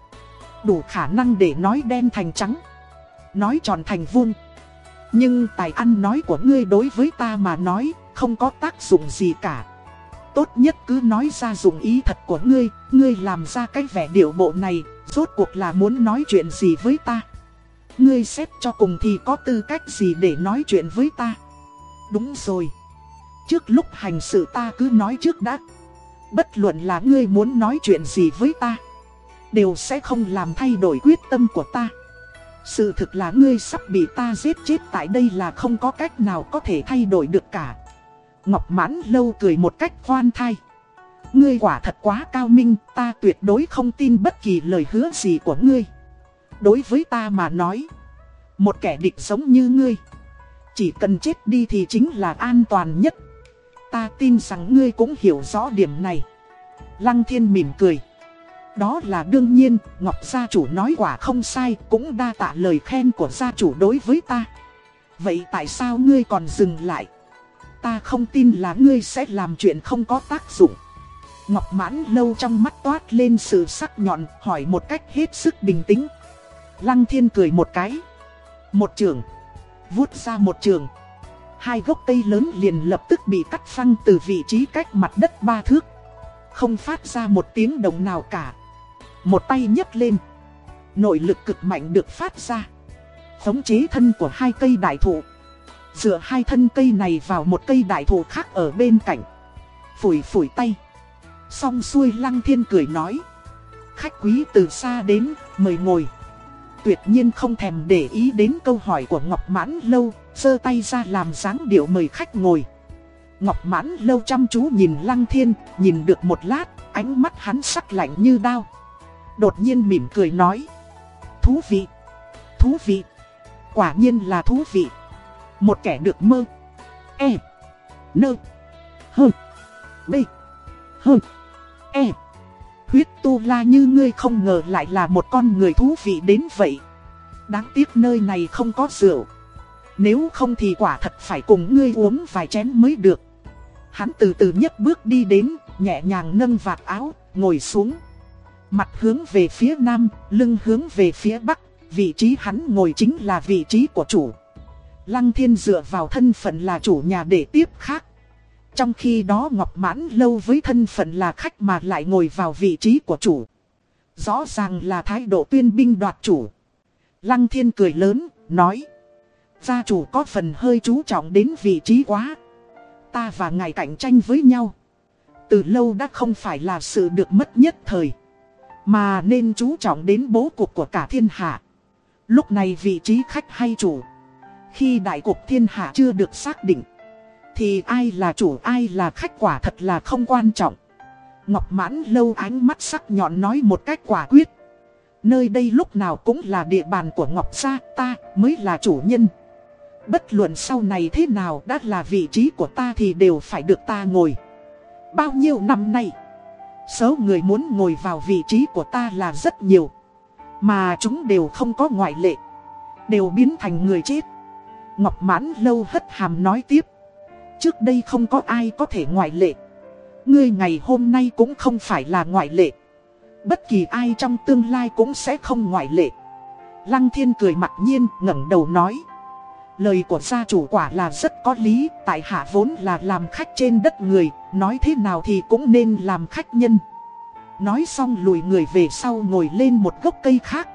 Đủ khả năng để nói đen thành trắng. Nói tròn thành vuông. Nhưng tài ăn nói của ngươi đối với ta mà nói, không có tác dụng gì cả. Tốt nhất cứ nói ra dụng ý thật của ngươi, ngươi làm ra cái vẻ điệu bộ này, rốt cuộc là muốn nói chuyện gì với ta. Ngươi xếp cho cùng thì có tư cách gì để nói chuyện với ta? Đúng rồi. Trước lúc hành sự ta cứ nói trước đã. Bất luận là ngươi muốn nói chuyện gì với ta, Đều sẽ không làm thay đổi quyết tâm của ta. Sự thực là ngươi sắp bị ta giết chết tại đây là không có cách nào có thể thay đổi được cả. Ngọc mãn lâu cười một cách khoan thai. Ngươi quả thật quá cao minh, ta tuyệt đối không tin bất kỳ lời hứa gì của ngươi. Đối với ta mà nói Một kẻ địch giống như ngươi Chỉ cần chết đi thì chính là an toàn nhất. Ta tin rằng ngươi cũng hiểu rõ điểm này. Lăng thiên mỉm cười. Đó là đương nhiên, Ngọc gia chủ nói quả không sai Cũng đa tạ lời khen của gia chủ đối với ta. Vậy tại sao ngươi còn dừng lại? Ta không tin là ngươi sẽ làm chuyện không có tác dụng. Ngọc mãn lâu trong mắt toát lên sự sắc nhọn, hỏi một cách hết sức bình tĩnh. Lăng thiên cười một cái. Một trường. Vút ra một trường. Hai gốc cây lớn liền lập tức bị cắt phăng từ vị trí cách mặt đất ba thước. Không phát ra một tiếng động nào cả. Một tay nhấc lên. Nội lực cực mạnh được phát ra. Khống chế thân của hai cây đại thụ. Dựa hai thân cây này vào một cây đại thụ khác ở bên cạnh. Phủi phủi tay. Xong xuôi lăng thiên cười nói. Khách quý từ xa đến, mời ngồi. Tuyệt nhiên không thèm để ý đến câu hỏi của Ngọc Mãn Lâu giơ tay ra làm dáng điệu mời khách ngồi. Ngọc Mãn Lâu chăm chú nhìn lăng thiên Nhìn được một lát, ánh mắt hắn sắc lạnh như đao. Đột nhiên mỉm cười nói. Thú vị, thú vị Quả nhiên là thú vị. Một kẻ được mơ. E Nơ Hơ B Hơ. E. Huyết tu la như ngươi không ngờ lại là một con người thú vị đến vậy. Đáng tiếc nơi này không có rượu. Nếu không thì quả thật phải cùng ngươi uống vài chén mới được. Hắn từ từ nhấc bước đi đến, nhẹ nhàng nâng vạt áo, ngồi xuống. Mặt hướng về phía nam, lưng hướng về phía bắc, vị trí hắn ngồi chính là vị trí của chủ. Lăng thiên dựa vào thân phận là chủ nhà để tiếp khác. Trong khi đó Ngọc Mãn lâu với thân phận là khách mà lại ngồi vào vị trí của chủ. Rõ ràng là thái độ tuyên binh đoạt chủ. Lăng thiên cười lớn, nói. Gia chủ có phần hơi chú trọng đến vị trí quá. Ta và ngài cạnh tranh với nhau. Từ lâu đã không phải là sự được mất nhất thời. Mà nên chú trọng đến bố cục của cả thiên hạ. Lúc này vị trí khách hay chủ. Khi đại cục thiên hạ chưa được xác định thì ai là chủ, ai là khách quả thật là không quan trọng. Ngọc mãn lâu ánh mắt sắc nhọn nói một cách quả quyết. Nơi đây lúc nào cũng là địa bàn của Ngọc Gia, ta mới là chủ nhân. Bất luận sau này thế nào đã là vị trí của ta thì đều phải được ta ngồi. Bao nhiêu năm nay, Số người muốn ngồi vào vị trí của ta là rất nhiều. Mà chúng đều không có ngoại lệ. Đều biến thành người chết. Ngọc mãn lâu hất hàm nói tiếp. Trước đây không có ai có thể ngoại lệ. Ngươi ngày hôm nay cũng không phải là ngoại lệ. Bất kỳ ai trong tương lai cũng sẽ không ngoại lệ. Lăng thiên cười mặc nhiên, ngẩng đầu nói. Lời của gia chủ quả là rất có lý, Tại hạ vốn là làm khách trên đất người, Nói thế nào thì cũng nên làm khách nhân. Nói xong lùi người về sau ngồi lên một gốc cây khác.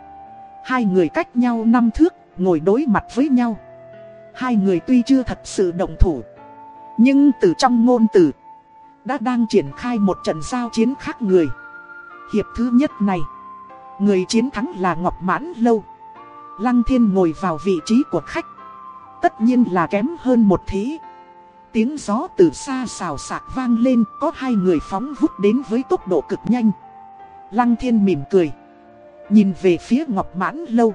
Hai người cách nhau năm thước, Ngồi đối mặt với nhau. Hai người tuy chưa thật sự động thủ nhưng từ trong ngôn từ, Đã đang triển khai một trận giao chiến khác người. Hiệp thứ nhất này, Người chiến thắng là Ngọc Mãn Lâu. Lăng Thiên ngồi vào vị trí của khách. Tất nhiên là kém hơn một thế Tiếng gió từ xa xào sạc vang lên, Có hai người phóng vút đến với tốc độ cực nhanh. Lăng Thiên mỉm cười, Nhìn về phía Ngọc Mãn Lâu.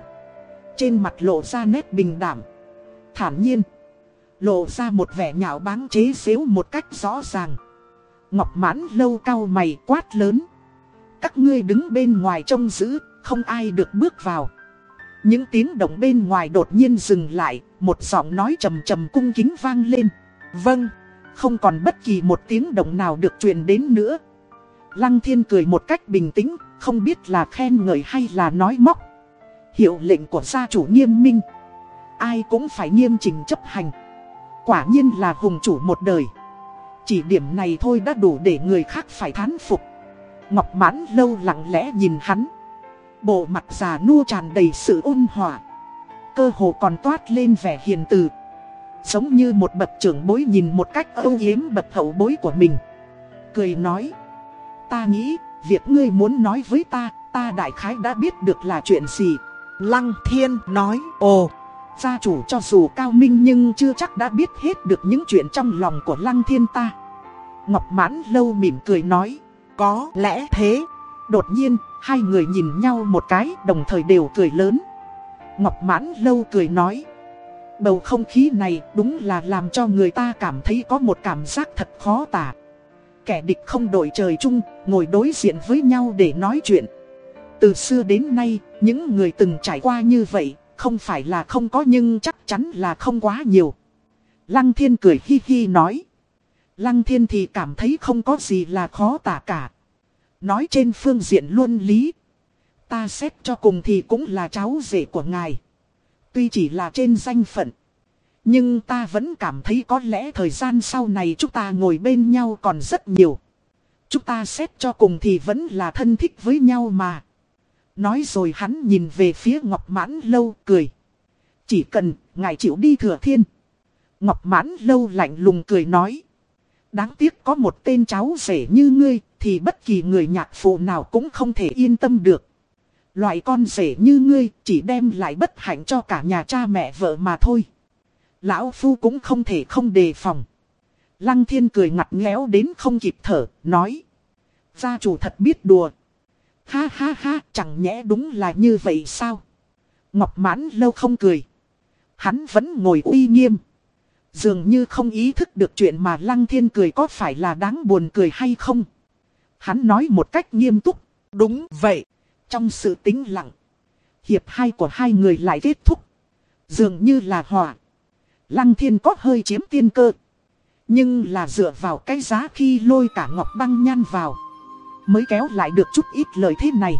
Trên mặt lộ ra nét bình đảm. Thản nhiên Lộ ra một vẻ nhạo báng chế xếu một cách rõ ràng. Ngọc mãn lâu cao mày quát lớn. Các ngươi đứng bên ngoài trông giữ, Không ai được bước vào. Những tiếng động bên ngoài đột nhiên dừng lại, Một giọng nói trầm trầm cung kính vang lên. Vâng Không còn bất kỳ một tiếng động nào được truyền đến nữa. Lăng thiên cười một cách bình tĩnh, Không biết là khen ngợi hay là nói móc. Hiệu lệnh của gia chủ nghiêm minh. Ai cũng phải nghiêm chỉnh chấp hành. Quả nhiên là hùng chủ một đời Chỉ điểm này thôi đã đủ để người khác phải thán phục Ngọc mãn lâu lặng lẽ nhìn hắn Bộ mặt già nua tràn đầy sự ôn hòa cơ hồ còn toát lên vẻ hiền từ. Giống như một bậc trưởng bối nhìn một cách âu yếm bậc hậu bối của mình. Cười nói, ta nghĩ, việc ngươi muốn nói với ta, ta đại khái đã biết được là chuyện gì. Lăng thiên nói, ồ, gia chủ cho dù cao minh nhưng chưa chắc đã biết hết được những chuyện trong lòng của lăng thiên ta. Ngọc mãn lâu mỉm cười nói, có lẽ thế. Đột nhiên, hai người nhìn nhau một cái đồng thời đều cười lớn. Ngọc mãn lâu cười nói, bầu không khí này đúng là làm cho người ta cảm thấy có một cảm giác thật khó tả. Kẻ địch không đổi trời chung, ngồi đối diện với nhau để nói chuyện. Từ xưa đến nay, những người từng trải qua như vậy, không phải là không có nhưng chắc chắn là không quá nhiều. Lăng thiên cười hi hi nói. Lăng thiên thì cảm thấy không có gì là khó tả cả. Nói trên phương diện luân lý. Ta xét cho cùng thì cũng là cháu rể của ngài. Tuy chỉ là trên danh phận. Nhưng ta vẫn cảm thấy có lẽ thời gian sau này chúng ta ngồi bên nhau còn rất nhiều. Chúng ta xét cho cùng thì vẫn là thân thích với nhau mà. Nói rồi hắn nhìn về phía Ngọc Mãn Lâu cười. Chỉ cần ngài chịu đi thừa thiên. Ngọc Mãn Lâu lạnh lùng cười nói. Đáng tiếc có một tên cháu rể như ngươi thì bất kỳ người nhạc phụ nào cũng không thể yên tâm được. Loại con rể như ngươi chỉ đem lại bất hạnh cho cả nhà cha mẹ vợ mà thôi. Lão Phu cũng không thể không đề phòng. Lăng thiên cười ngặt nghéo đến không kịp thở, nói. Gia chủ thật biết đùa. Ha ha ha, chẳng nhẽ đúng là như vậy sao? Ngọc mãn lâu không cười. Hắn vẫn ngồi uy nghiêm. Dường như không ý thức được chuyện mà Lăng Thiên cười có phải là đáng buồn cười hay không. Hắn nói một cách nghiêm túc. Đúng vậy. Trong sự tĩnh lặng. Hiệp hai của hai người lại kết thúc. Dường như là hòa. Lăng Thiên có hơi chiếm tiên cơ. Nhưng là dựa vào cái giá khi lôi cả Ngọc Băng Nhan vào. Mới kéo lại được chút ít lời thế này.